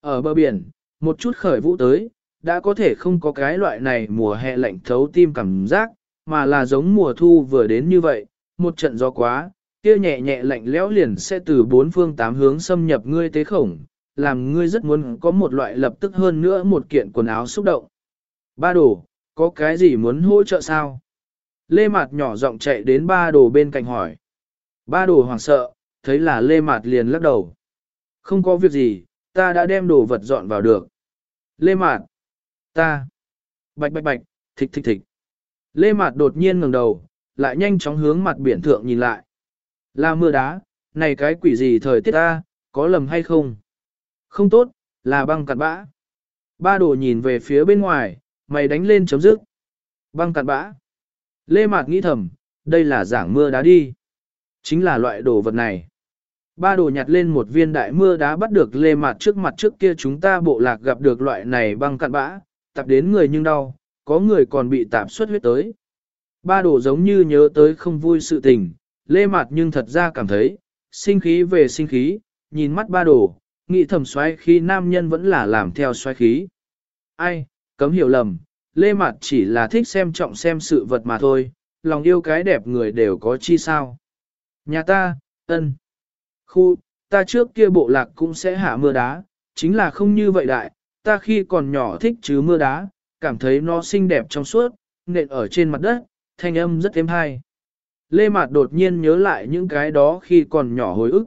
[SPEAKER 1] Ở bờ biển, một chút khởi vũ tới, đã có thể không có cái loại này mùa hè lạnh thấu tim cảm giác, mà là giống mùa thu vừa đến như vậy, một trận gió quá, kia nhẹ nhẹ lạnh lẽo liền sẽ từ bốn phương tám hướng xâm nhập ngươi tế khổng, làm ngươi rất muốn có một loại lập tức hơn nữa một kiện quần áo xúc động. Ba đồ, có cái gì muốn hỗ trợ sao? Lê Mạt nhỏ giọng chạy đến ba đồ bên cạnh hỏi. Ba đồ hoảng sợ, thấy là Lê Mạt liền lắc đầu. Không có việc gì, ta đã đem đồ vật dọn vào được. Lê Mạt, ta, bạch bạch bạch, thịch thịch thịch. Lê Mạt đột nhiên ngẩng đầu, lại nhanh chóng hướng mặt biển thượng nhìn lại. Là mưa đá, này cái quỷ gì thời tiết ta, có lầm hay không? Không tốt, là băng cặn bã. Ba đồ nhìn về phía bên ngoài, mày đánh lên chấm dứt. Băng cặn bã. Lê Mạt nghĩ thầm, đây là giảng mưa đá đi. Chính là loại đồ vật này. Ba đồ nhặt lên một viên đại mưa đá bắt được Lê Mạt trước mặt trước kia chúng ta bộ lạc gặp được loại này băng cặn bã, tập đến người nhưng đau, có người còn bị tạp xuất huyết tới. Ba đồ giống như nhớ tới không vui sự tình, lê mặt nhưng thật ra cảm thấy, sinh khí về sinh khí, nhìn mắt ba đồ, nghĩ thầm xoay khí nam nhân vẫn là làm theo xoay khí. Ai, cấm hiểu lầm, lê mặt chỉ là thích xem trọng xem sự vật mà thôi, lòng yêu cái đẹp người đều có chi sao. Nhà ta, ân. Khu, ta trước kia bộ lạc cũng sẽ hạ mưa đá, chính là không như vậy đại, ta khi còn nhỏ thích chứ mưa đá, cảm thấy nó xinh đẹp trong suốt, nện ở trên mặt đất, thanh âm rất êm hay. Lê Mạt đột nhiên nhớ lại những cái đó khi còn nhỏ hồi ức.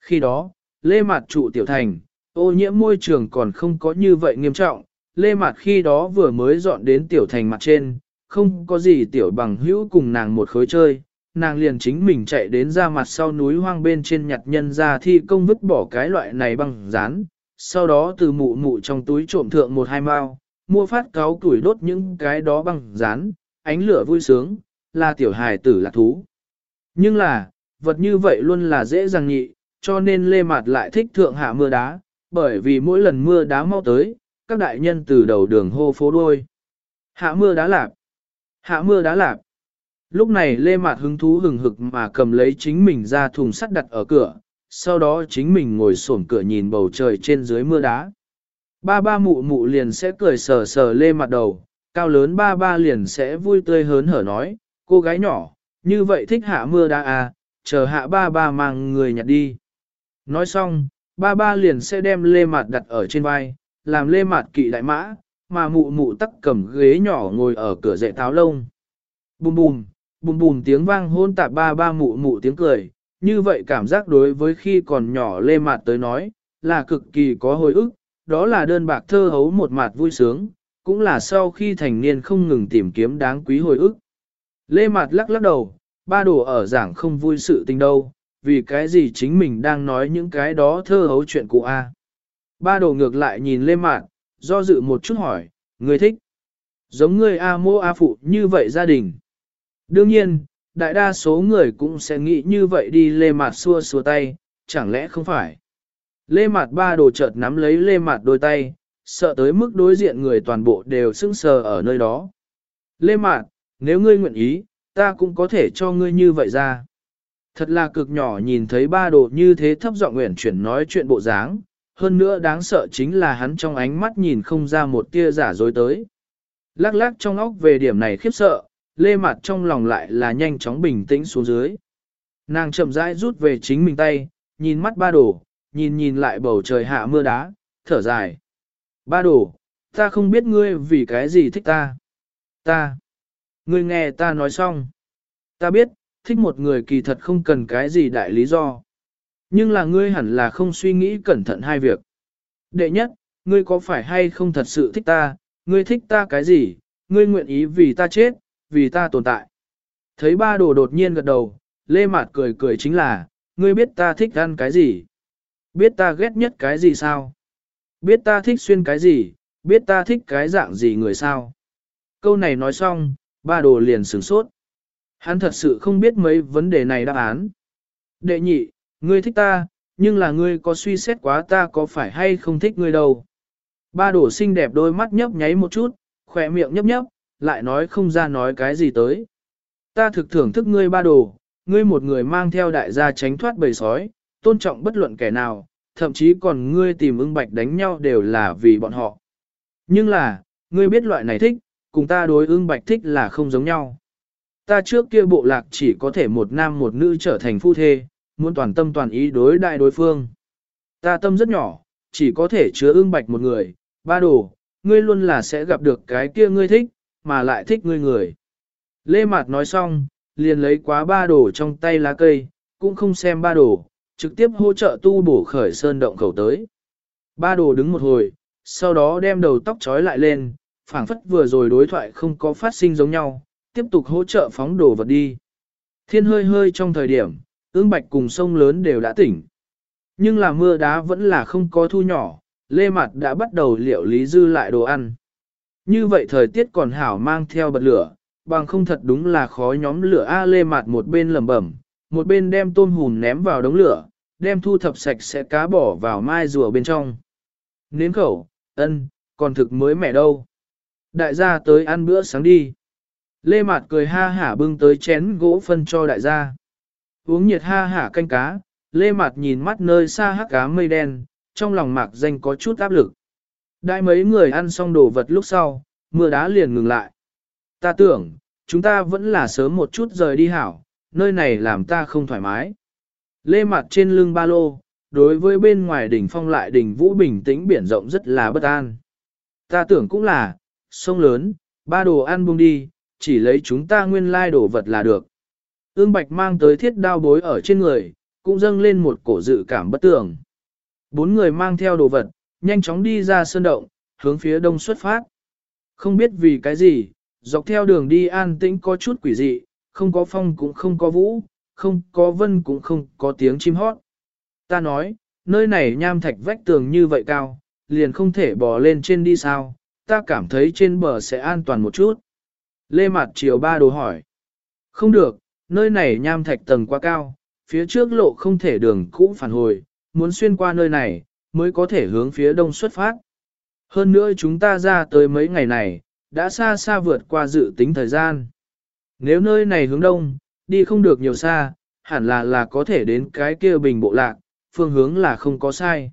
[SPEAKER 1] Khi đó, Lê Mạt trụ tiểu thành, ô nhiễm môi trường còn không có như vậy nghiêm trọng, Lê Mạt khi đó vừa mới dọn đến tiểu thành mặt trên, không có gì tiểu bằng hữu cùng nàng một khối chơi, nàng liền chính mình chạy đến ra mặt sau núi hoang bên trên nhặt nhân ra thi công vứt bỏ cái loại này bằng rán, sau đó từ mụ mụ trong túi trộm thượng một hai mao, mua phát cáo tuổi đốt những cái đó bằng rán, ánh lửa vui sướng, là tiểu hài tử lạc thú. Nhưng là, vật như vậy luôn là dễ dàng nhị, cho nên Lê Mạt lại thích thượng hạ mưa đá, bởi vì mỗi lần mưa đá mau tới, các đại nhân từ đầu đường hô phố đôi. Hạ mưa đá lạp, hạ mưa đá lạp. Lúc này Lê Mạt hứng thú hừng hực mà cầm lấy chính mình ra thùng sắt đặt ở cửa, sau đó chính mình ngồi xổm cửa nhìn bầu trời trên dưới mưa đá. Ba ba mụ mụ liền sẽ cười sờ sờ Lê Mạt đầu, cao lớn ba ba liền sẽ vui tươi hớn hở nói, cô gái nhỏ, như vậy thích hạ mưa đá à, chờ hạ ba ba mang người nhặt đi. Nói xong, ba ba liền sẽ đem Lê Mạt đặt ở trên vai, làm Lê Mạt kỵ đại mã, mà mụ mụ tắc cầm ghế nhỏ ngồi ở cửa dạy táo lông. Bùm bùm, bùm bùm tiếng vang hôn tạp ba ba mụ mụ tiếng cười, như vậy cảm giác đối với khi còn nhỏ lê mạt tới nói, là cực kỳ có hồi ức, đó là đơn bạc thơ hấu một mặt vui sướng, cũng là sau khi thành niên không ngừng tìm kiếm đáng quý hồi ức. Lê mạt lắc lắc đầu, ba đồ ở giảng không vui sự tình đâu, vì cái gì chính mình đang nói những cái đó thơ hấu chuyện cụ A. Ba đồ ngược lại nhìn lê mạt, do dự một chút hỏi, người thích. Giống người A mô A phụ như vậy gia đình. Đương nhiên, đại đa số người cũng sẽ nghĩ như vậy đi lê mạt xua xua tay, chẳng lẽ không phải. Lê mạt ba đồ chợt nắm lấy lê mạt đôi tay, sợ tới mức đối diện người toàn bộ đều sững sờ ở nơi đó. Lê mạt, nếu ngươi nguyện ý, ta cũng có thể cho ngươi như vậy ra. Thật là cực nhỏ nhìn thấy ba đồ như thế thấp giọng nguyện chuyển nói chuyện bộ dáng, hơn nữa đáng sợ chính là hắn trong ánh mắt nhìn không ra một tia giả dối tới. Lắc lắc trong óc về điểm này khiếp sợ, lê mặt trong lòng lại là nhanh chóng bình tĩnh xuống dưới. Nàng chậm rãi rút về chính mình tay, nhìn mắt ba Đổ, nhìn nhìn lại bầu trời hạ mưa đá, thở dài. Ba Đổ, ta không biết ngươi vì cái gì thích ta. Ta. Ngươi nghe ta nói xong. Ta biết, thích một người kỳ thật không cần cái gì đại lý do. Nhưng là ngươi hẳn là không suy nghĩ cẩn thận hai việc. Đệ nhất, ngươi có phải hay không thật sự thích ta, ngươi thích ta cái gì, ngươi nguyện ý vì ta chết, vì ta tồn tại. Thấy ba đồ đột nhiên gật đầu, Lê Mạt cười cười chính là, ngươi biết ta thích ăn cái gì? Biết ta ghét nhất cái gì sao? Biết ta thích xuyên cái gì? Biết ta thích cái dạng gì người sao? Câu này nói xong, ba đồ liền sửng sốt. Hắn thật sự không biết mấy vấn đề này đáp án. Đệ nhị, ngươi thích ta, nhưng là ngươi có suy xét quá ta có phải hay không thích ngươi đâu. Ba đồ xinh đẹp đôi mắt nhấp nháy một chút, khỏe miệng nhấp nhấp, lại nói không ra nói cái gì tới. Ta thực thưởng thức ngươi ba đồ, ngươi một người mang theo đại gia tránh thoát bầy sói, tôn trọng bất luận kẻ nào, thậm chí còn ngươi tìm ưng bạch đánh nhau đều là vì bọn họ. Nhưng là, ngươi biết loại này thích, cùng ta đối ưng bạch thích là không giống nhau. Ta trước kia bộ lạc chỉ có thể một nam một nữ trở thành phu thê, muốn toàn tâm toàn ý đối đại đối phương. Ta tâm rất nhỏ, chỉ có thể chứa ưng bạch một người, ba đồ, ngươi luôn là sẽ gặp được cái kia ngươi thích, mà lại thích ngươi người. Lê Mạt nói xong, liền lấy quá ba đồ trong tay lá cây, cũng không xem ba đồ, trực tiếp hỗ trợ tu bổ khởi sơn động khẩu tới. Ba đồ đứng một hồi, sau đó đem đầu tóc trói lại lên, phảng phất vừa rồi đối thoại không có phát sinh giống nhau, tiếp tục hỗ trợ phóng đồ vật đi. Thiên hơi hơi trong thời điểm, ương bạch cùng sông lớn đều đã tỉnh. Nhưng là mưa đá vẫn là không có thu nhỏ, lê mặt đã bắt đầu liệu lý dư lại đồ ăn. Như vậy thời tiết còn hảo mang theo bật lửa, bằng không thật đúng là khó nhóm lửa A lê Mạt một bên lầm bẩm, một bên đem tôm hùm ném vào đống lửa, đem thu thập sạch sẽ cá bỏ vào mai rùa bên trong. Nếm khẩu, ân, còn thực mới mẻ đâu. Đại gia tới ăn bữa sáng đi. Lê Mạt cười ha hả bưng tới chén gỗ phân cho đại gia. Uống nhiệt ha hả canh cá, Lê Mạt nhìn mắt nơi xa hắc cá mây đen, trong lòng mạc danh có chút áp lực. Đại mấy người ăn xong đồ vật lúc sau, mưa đá liền ngừng lại. Ta tưởng, chúng ta vẫn là sớm một chút rời đi hảo, nơi này làm ta không thoải mái. Lê mặt trên lưng ba lô, đối với bên ngoài đỉnh phong lại đỉnh vũ bình tĩnh biển rộng rất là bất an. Ta tưởng cũng là, sông lớn, ba đồ ăn buông đi, chỉ lấy chúng ta nguyên lai đồ vật là được. Ương Bạch mang tới thiết đao bối ở trên người, cũng dâng lên một cổ dự cảm bất tường. Bốn người mang theo đồ vật, nhanh chóng đi ra sơn động, hướng phía đông xuất phát. Không biết vì cái gì, dọc theo đường đi an tĩnh có chút quỷ dị, không có phong cũng không có vũ, không có vân cũng không có tiếng chim hót. Ta nói, nơi này nham thạch vách tường như vậy cao, liền không thể bò lên trên đi sao, ta cảm thấy trên bờ sẽ an toàn một chút. Lê Mạt chiều ba đồ hỏi. Không được, nơi này nham thạch tầng quá cao, phía trước lộ không thể đường cũ phản hồi, muốn xuyên qua nơi này, mới có thể hướng phía đông xuất phát. Hơn nữa chúng ta ra tới mấy ngày này, đã xa xa vượt qua dự tính thời gian. Nếu nơi này hướng đông, đi không được nhiều xa, hẳn là là có thể đến cái kia bình bộ lạc, phương hướng là không có sai.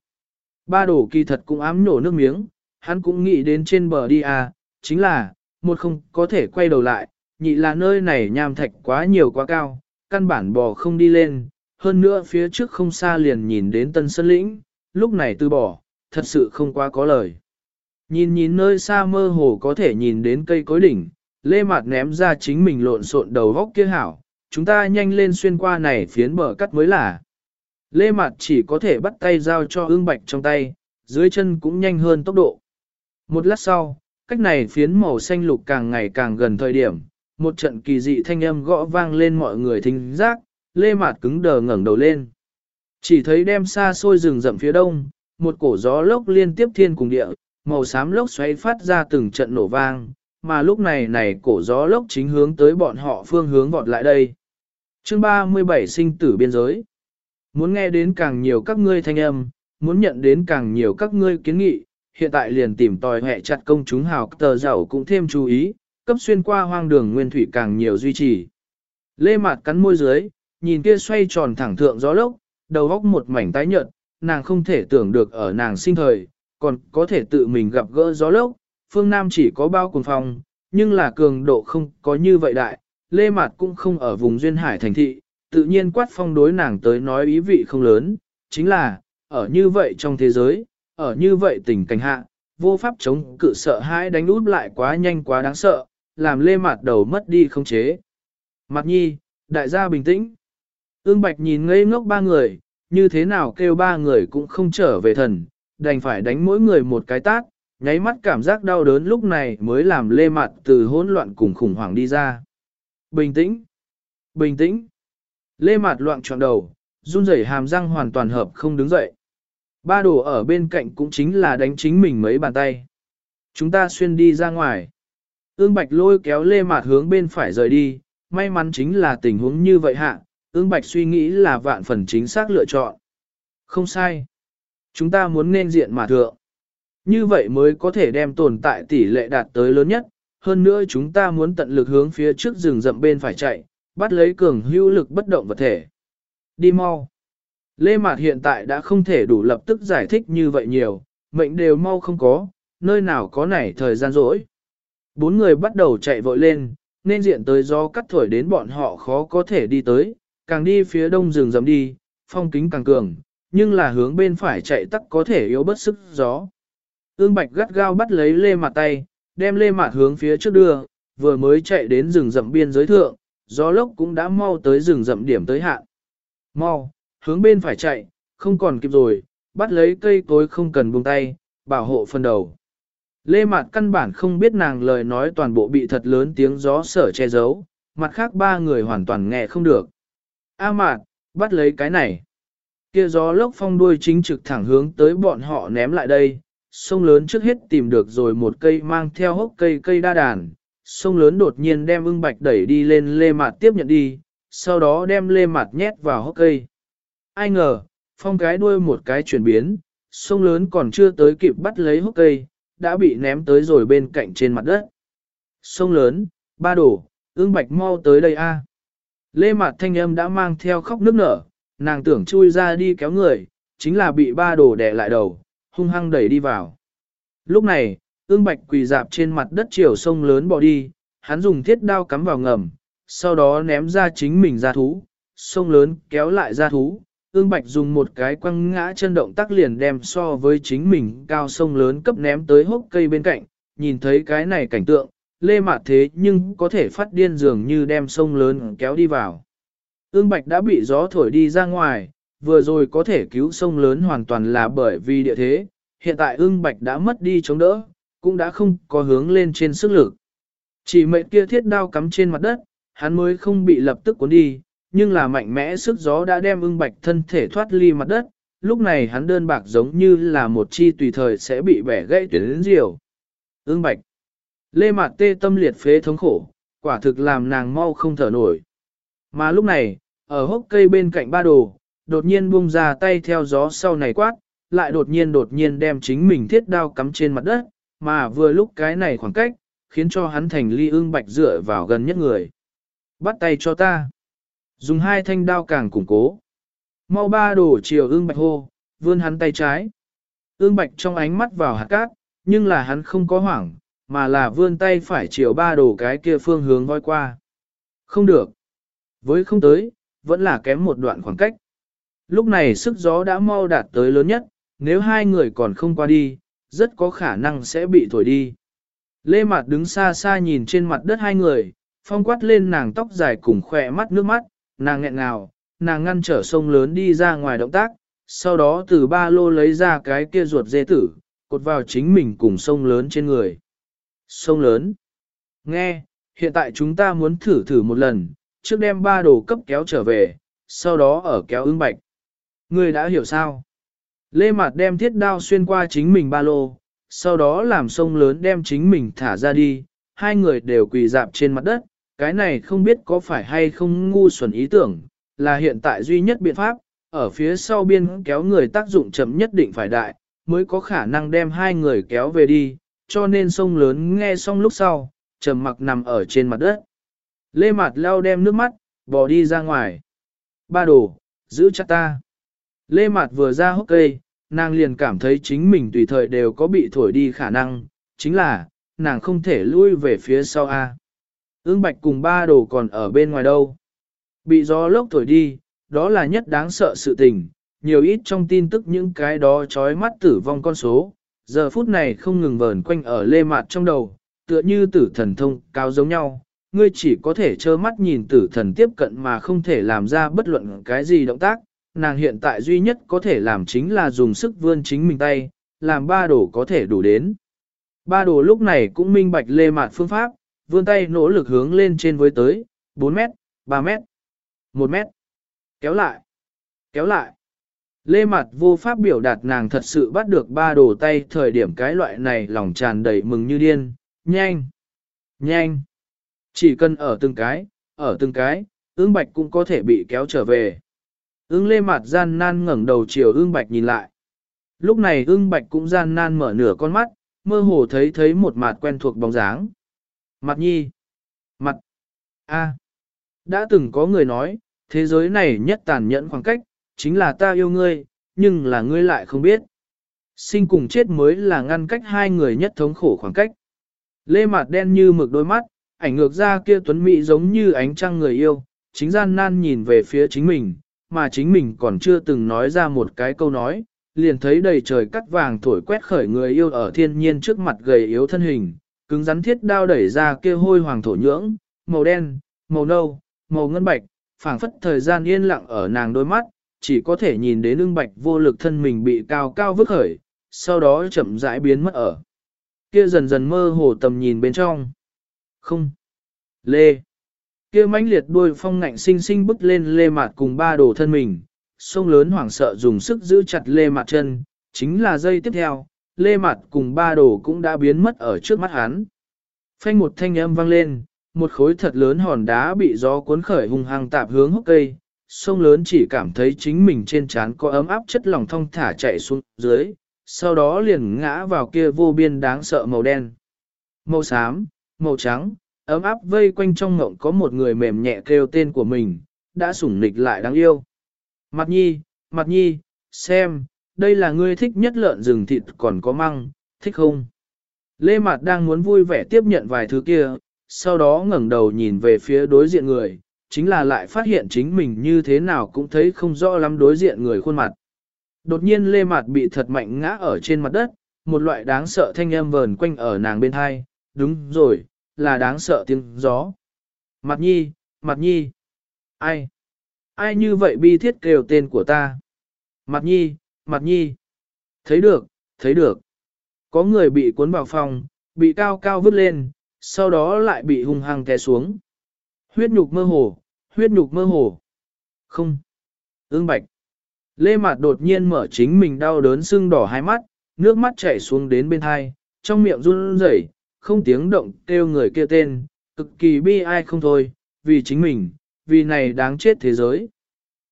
[SPEAKER 1] Ba đổ kỳ thật cũng ám nổ nước miếng, hắn cũng nghĩ đến trên bờ đi à, chính là, một không có thể quay đầu lại, nhị là nơi này nham thạch quá nhiều quá cao, căn bản bò không đi lên, hơn nữa phía trước không xa liền nhìn đến tân sân lĩnh, lúc này từ bỏ, thật sự không quá có lời. Nhìn nhìn nơi xa mơ hồ có thể nhìn đến cây cối đỉnh, lê mạt ném ra chính mình lộn xộn đầu góc kia hảo, chúng ta nhanh lên xuyên qua này phiến bờ cắt mới là. Lê mạt chỉ có thể bắt tay giao cho ương bạch trong tay, dưới chân cũng nhanh hơn tốc độ. Một lát sau, cách này phiến màu xanh lục càng ngày càng gần thời điểm, một trận kỳ dị thanh âm gõ vang lên mọi người thính giác, lê mạt cứng đờ ngẩng đầu lên. Chỉ thấy đem xa xôi rừng rậm phía đông, một cổ gió lốc liên tiếp thiên cùng địa, màu xám lốc xoáy phát ra từng trận nổ vang, mà lúc này này cổ gió lốc chính hướng tới bọn họ phương hướng vọt lại đây. Chương 37 sinh tử biên giới. Muốn nghe đến càng nhiều các ngươi thanh âm, muốn nhận đến càng nhiều các ngươi kiến nghị, hiện tại liền tìm tòi hệ chặt công chúng hào tờ giàu cũng thêm chú ý, cấp xuyên qua hoang đường nguyên thủy càng nhiều duy trì. Lê Mạt cắn môi dưới, nhìn kia xoay tròn thẳng thượng gió lốc, đầu góc một mảnh tái nhợt, nàng không thể tưởng được ở nàng sinh thời, còn có thể tự mình gặp gỡ gió lốc, phương Nam chỉ có bao cuồng phong, nhưng là cường độ không có như vậy đại, Lê Mạt cũng không ở vùng duyên hải thành thị, tự nhiên quát phong đối nàng tới nói ý vị không lớn, chính là, ở như vậy trong thế giới, ở như vậy tình cảnh hạ, vô pháp chống cự sợ hãi đánh út lại quá nhanh quá đáng sợ, làm Lê Mạt đầu mất đi không chế. Mặt nhi, đại gia bình tĩnh. Ương Bạch nhìn ngây ngốc ba người, như thế nào kêu ba người cũng không trở về thần, đành phải đánh mỗi người một cái tát, nháy mắt cảm giác đau đớn lúc này mới làm lê mặt từ hỗn loạn cùng khủng hoảng đi ra. Bình tĩnh, bình tĩnh. Lê mặt loạn trọn đầu, run rẩy hàm răng hoàn toàn hợp không đứng dậy. Ba đồ ở bên cạnh cũng chính là đánh chính mình mấy bàn tay. Chúng ta xuyên đi ra ngoài. Ương Bạch lôi kéo Lê Mạt hướng bên phải rời đi, may mắn chính là tình huống như vậy hạ, ương Bạch suy nghĩ là vạn phần chính xác lựa chọn. Không sai. Chúng ta muốn nên diện mà thượng. Như vậy mới có thể đem tồn tại tỷ lệ đạt tới lớn nhất, hơn nữa chúng ta muốn tận lực hướng phía trước rừng rậm bên phải chạy, bắt lấy cường hữu lực bất động vật thể. Đi mau. Lê Mạt hiện tại đã không thể đủ lập tức giải thích như vậy nhiều, mệnh đều mau không có, nơi nào có nảy thời gian rỗi. Bốn người bắt đầu chạy vội lên, nên diện tới gió cắt thổi đến bọn họ khó có thể đi tới, càng đi phía đông rừng rậm đi, phong kính càng cường, nhưng là hướng bên phải chạy tắc có thể yếu bất sức gió. Ương Bạch gắt gao bắt lấy lê mặt tay, đem lê mặt hướng phía trước đưa, vừa mới chạy đến rừng rậm biên giới thượng, gió lốc cũng đã mau tới rừng rậm điểm tới hạn. Mau, hướng bên phải chạy, không còn kịp rồi, bắt lấy cây cối không cần buông tay, bảo hộ phần đầu. Lê Mạt căn bản không biết nàng lời nói toàn bộ bị thật lớn tiếng gió sở che giấu, mặt khác ba người hoàn toàn nghe không được. A Mạt, bắt lấy cái này. Kia gió lốc phong đuôi chính trực thẳng hướng tới bọn họ ném lại đây, sông lớn trước hết tìm được rồi một cây mang theo hốc cây cây đa đàn, sông lớn đột nhiên đem ưng bạch đẩy đi lên lê mạt tiếp nhận đi, sau đó đem lê mạt nhét vào hốc cây. Ai ngờ, phong cái đuôi một cái chuyển biến, sông lớn còn chưa tới kịp bắt lấy hốc cây, đã bị ném tới rồi bên cạnh trên mặt đất. Sông lớn, ba đổ, ương bạch mau tới đây a. Lê Mạt thanh âm đã mang theo khóc nước nở, nàng tưởng chui ra đi kéo người, chính là bị ba đồ đè lại đầu, hung hăng đẩy đi vào. Lúc này, ương bạch quỳ dạp trên mặt đất chiều sông lớn bỏ đi, hắn dùng thiết đao cắm vào ngầm, sau đó ném ra chính mình ra thú, sông lớn kéo lại ra thú. Ương Bạch dùng một cái quăng ngã chân động tác liền đem so với chính mình cao sông lớn cấp ném tới hốc cây bên cạnh, nhìn thấy cái này cảnh tượng, lê mạt thế nhưng có thể phát điên dường như đem sông lớn kéo đi vào. Ương Bạch đã bị gió thổi đi ra ngoài, vừa rồi có thể cứu sông lớn hoàn toàn là bởi vì địa thế, hiện tại ương Bạch đã mất đi chống đỡ, cũng đã không có hướng lên trên sức lực. Chỉ mệnh kia thiết đao cắm trên mặt đất, hắn mới không bị lập tức cuốn đi, nhưng là mạnh mẽ sức gió đã đem Ương bạch thân thể thoát ly mặt đất, lúc này hắn đơn bạc giống như là một chi tùy thời sẽ bị bẻ gãy tuyến diều. Ương bạch. Lê Mạt tê tâm liệt phế thống khổ, quả thực làm nàng mau không thở nổi. Mà lúc này, ở hốc cây bên cạnh ba đồ, đột nhiên buông ra tay theo gió sau này quát, lại đột nhiên đột nhiên đem chính mình thiết đao cắm trên mặt đất, mà vừa lúc cái này khoảng cách, khiến cho hắn thành ly ương bạch dựa vào gần nhất người. Bắt tay cho ta. Dùng hai thanh đao càng củng cố. Mau ba đổ chiều ương bạch hô, vươn hắn tay trái. Ương bạch trong ánh mắt vào hạt cát, nhưng là hắn không có hoảng, mà là vươn tay phải chiều ba đồ cái kia phương hướng voi qua. Không được. Với không tới, vẫn là kém một đoạn khoảng cách. Lúc này sức gió đã mau đạt tới lớn nhất, nếu hai người còn không qua đi, rất có khả năng sẽ bị thổi đi. Lê Mạt đứng xa xa nhìn trên mặt đất hai người, phong quát lên nàng tóc dài cùng khỏe mắt nước mắt, nàng nghẹn ngào, nàng ngăn trở sông lớn đi ra ngoài động tác, sau đó từ ba lô lấy ra cái kia ruột dê tử, cột vào chính mình cùng sông lớn trên người. Sông lớn. Nghe, hiện tại chúng ta muốn thử thử một lần, trước đem ba đồ cấp kéo trở về, sau đó ở kéo ứng bạch. Ngươi đã hiểu sao? Lê Mạt đem thiết đao xuyên qua chính mình ba lô, sau đó làm sông lớn đem chính mình thả ra đi, hai người đều quỳ dạp trên mặt đất, cái này không biết có phải hay không ngu xuẩn ý tưởng, là hiện tại duy nhất biện pháp, ở phía sau biên kéo người tác dụng chậm nhất định phải đại, mới có khả năng đem hai người kéo về đi, cho nên sông lớn nghe xong lúc sau, trầm mặc nằm ở trên mặt đất. Lê Mạt leo đem nước mắt, bỏ đi ra ngoài. Ba đồ, giữ chặt ta. Lê Mạt vừa ra hốc cây, nàng liền cảm thấy chính mình tùy thời đều có bị thổi đi khả năng, chính là, nàng không thể lui về phía sau A. Ưng bạch cùng ba đồ còn ở bên ngoài đâu. Bị gió lốc thổi đi, đó là nhất đáng sợ sự tình, nhiều ít trong tin tức những cái đó trói mắt tử vong con số, giờ phút này không ngừng vờn quanh ở lê mạt trong đầu, tựa như tử thần thông cao giống nhau, ngươi chỉ có thể trơ mắt nhìn tử thần tiếp cận mà không thể làm ra bất luận cái gì động tác, nàng hiện tại duy nhất có thể làm chính là dùng sức vươn chính mình tay, làm ba đồ có thể đủ đến. Ba đồ lúc này cũng minh bạch lê mạt phương pháp, vươn tay nỗ lực hướng lên trên với tới, 4 mét, 3 mét, 1 mét, kéo lại, kéo lại. Lê Mạt vô pháp biểu đạt nàng thật sự bắt được ba đồ tay thời điểm cái loại này lòng tràn đầy mừng như điên, nhanh, nhanh. Chỉ cần ở từng cái, ở từng cái, ương bạch cũng có thể bị kéo trở về. Ưng lê mặt gian nan ngẩng đầu chiều ương bạch nhìn lại. Lúc này ương bạch cũng gian nan mở nửa con mắt, mơ hồ thấy thấy một mặt quen thuộc bóng dáng. Mặt nhi. Mặt. A. Đã từng có người nói, thế giới này nhất tàn nhẫn khoảng cách, chính là ta yêu ngươi, nhưng là ngươi lại không biết. Sinh cùng chết mới là ngăn cách hai người nhất thống khổ khoảng cách. Lê mặt đen như mực đôi mắt, ảnh ngược ra kia tuấn mỹ giống như ánh trăng người yêu, chính gian nan nhìn về phía chính mình, mà chính mình còn chưa từng nói ra một cái câu nói, liền thấy đầy trời cắt vàng thổi quét khởi người yêu ở thiên nhiên trước mặt gầy yếu thân hình, cứng rắn thiết đao đẩy ra kia hôi hoàng thổ nhưỡng, màu đen, màu nâu, màu ngân bạch, phảng phất thời gian yên lặng ở nàng đôi mắt, chỉ có thể nhìn đến ưng bạch vô lực thân mình bị cao cao vứt khởi, sau đó chậm rãi biến mất ở. Kia dần dần mơ hồ tầm nhìn bên trong. Không. Lê kia mãnh liệt đuôi phong ngạnh sinh sinh bức lên lê mạt cùng ba đồ thân mình, sông lớn hoảng sợ dùng sức giữ chặt lê mạt chân, chính là dây tiếp theo, lê mạt cùng ba đồ cũng đã biến mất ở trước mắt hắn. Phanh một thanh âm vang lên, một khối thật lớn hòn đá bị gió cuốn khởi hung hăng tạp hướng hốc cây, sông lớn chỉ cảm thấy chính mình trên trán có ấm áp chất lỏng thong thả chạy xuống dưới, sau đó liền ngã vào kia vô biên đáng sợ màu đen. Màu xám, màu trắng, ấm áp vây quanh trong ngộng có một người mềm nhẹ kêu tên của mình, đã sủng nịch lại đáng yêu. Mặt nhi, mặt nhi, xem, đây là ngươi thích nhất lợn rừng thịt còn có măng, thích không? Lê Mạt đang muốn vui vẻ tiếp nhận vài thứ kia, sau đó ngẩng đầu nhìn về phía đối diện người, chính là lại phát hiện chính mình như thế nào cũng thấy không rõ lắm đối diện người khuôn mặt. Đột nhiên Lê Mạt bị thật mạnh ngã ở trên mặt đất, một loại đáng sợ thanh âm vờn quanh ở nàng bên hai, đúng rồi, là đáng sợ tiếng gió. Mặt nhi, mặt nhi. Ai? Ai như vậy bi thiết kêu tên của ta? Mặt nhi, mặt nhi. Thấy được, thấy được. Có người bị cuốn vào phòng, bị cao cao vứt lên, sau đó lại bị hung hăng té xuống. Huyết nhục mơ hồ, huyết nhục mơ hồ. Không. Ương bạch. Lê Mạt đột nhiên mở chính mình đau đớn sưng đỏ hai mắt, nước mắt chảy xuống đến bên hai, trong miệng run rẩy, không tiếng động kêu người kia tên, cực kỳ bi ai không thôi, vì chính mình, vì này đáng chết thế giới.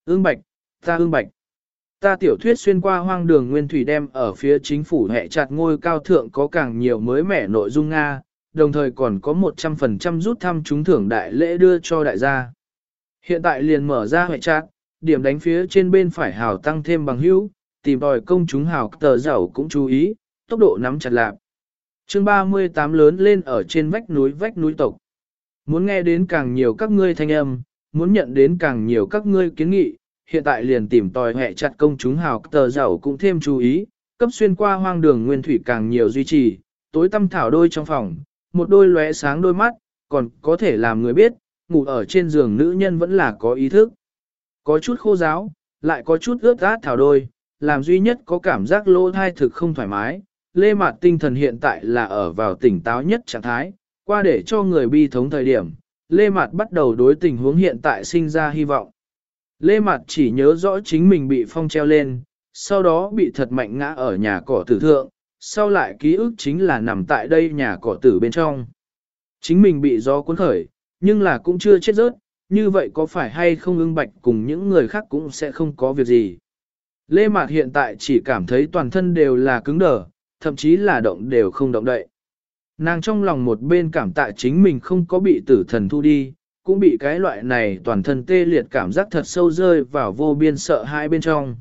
[SPEAKER 1] Ương bạch, ta ương bạch. Ta tiểu thuyết xuyên qua hoang đường nguyên thủy đem ở phía chính phủ hệ chặt ngôi cao thượng có càng nhiều mới mẻ nội dung Nga, đồng thời còn có 100% rút thăm trúng thưởng đại lễ đưa cho đại gia. Hiện tại liền mở ra hệ chặt, điểm đánh phía trên bên phải hào tăng thêm bằng hữu, tìm tòi công chúng hào tờ giàu cũng chú ý, tốc độ nắm chặt lạc. chương 38 lớn lên ở trên vách núi vách núi tộc. Muốn nghe đến càng nhiều các ngươi thanh âm, muốn nhận đến càng nhiều các ngươi kiến nghị, hiện tại liền tìm tòi hệ chặt công chúng hào tờ giàu cũng thêm chú ý, cấp xuyên qua hoang đường nguyên thủy càng nhiều duy trì, tối tâm thảo đôi trong phòng, một đôi lóe sáng đôi mắt, còn có thể làm người biết, ngủ ở trên giường nữ nhân vẫn là có ý thức. Có chút khô giáo, lại có chút ướt át thảo đôi, làm duy nhất có cảm giác lỗ thai thực không thoải mái. Lê Mạt tinh thần hiện tại là ở vào tỉnh táo nhất trạng thái, qua để cho người bi thống thời điểm, Lê Mạt bắt đầu đối tình huống hiện tại sinh ra hy vọng. Lê Mạt chỉ nhớ rõ chính mình bị phong treo lên, sau đó bị thật mạnh ngã ở nhà cỏ tử thượng, sau lại ký ức chính là nằm tại đây nhà cỏ tử bên trong. Chính mình bị gió cuốn khởi, nhưng là cũng chưa chết rớt, như vậy có phải hay không ưng bạch cùng những người khác cũng sẽ không có việc gì. Lê Mạt hiện tại chỉ cảm thấy toàn thân đều là cứng đờ, thậm chí là động đều không động đậy. Nàng trong lòng một bên cảm tạ chính mình không có bị tử thần thu đi, cũng bị cái loại này toàn thân tê liệt cảm giác thật sâu rơi vào vô biên sợ hai bên trong.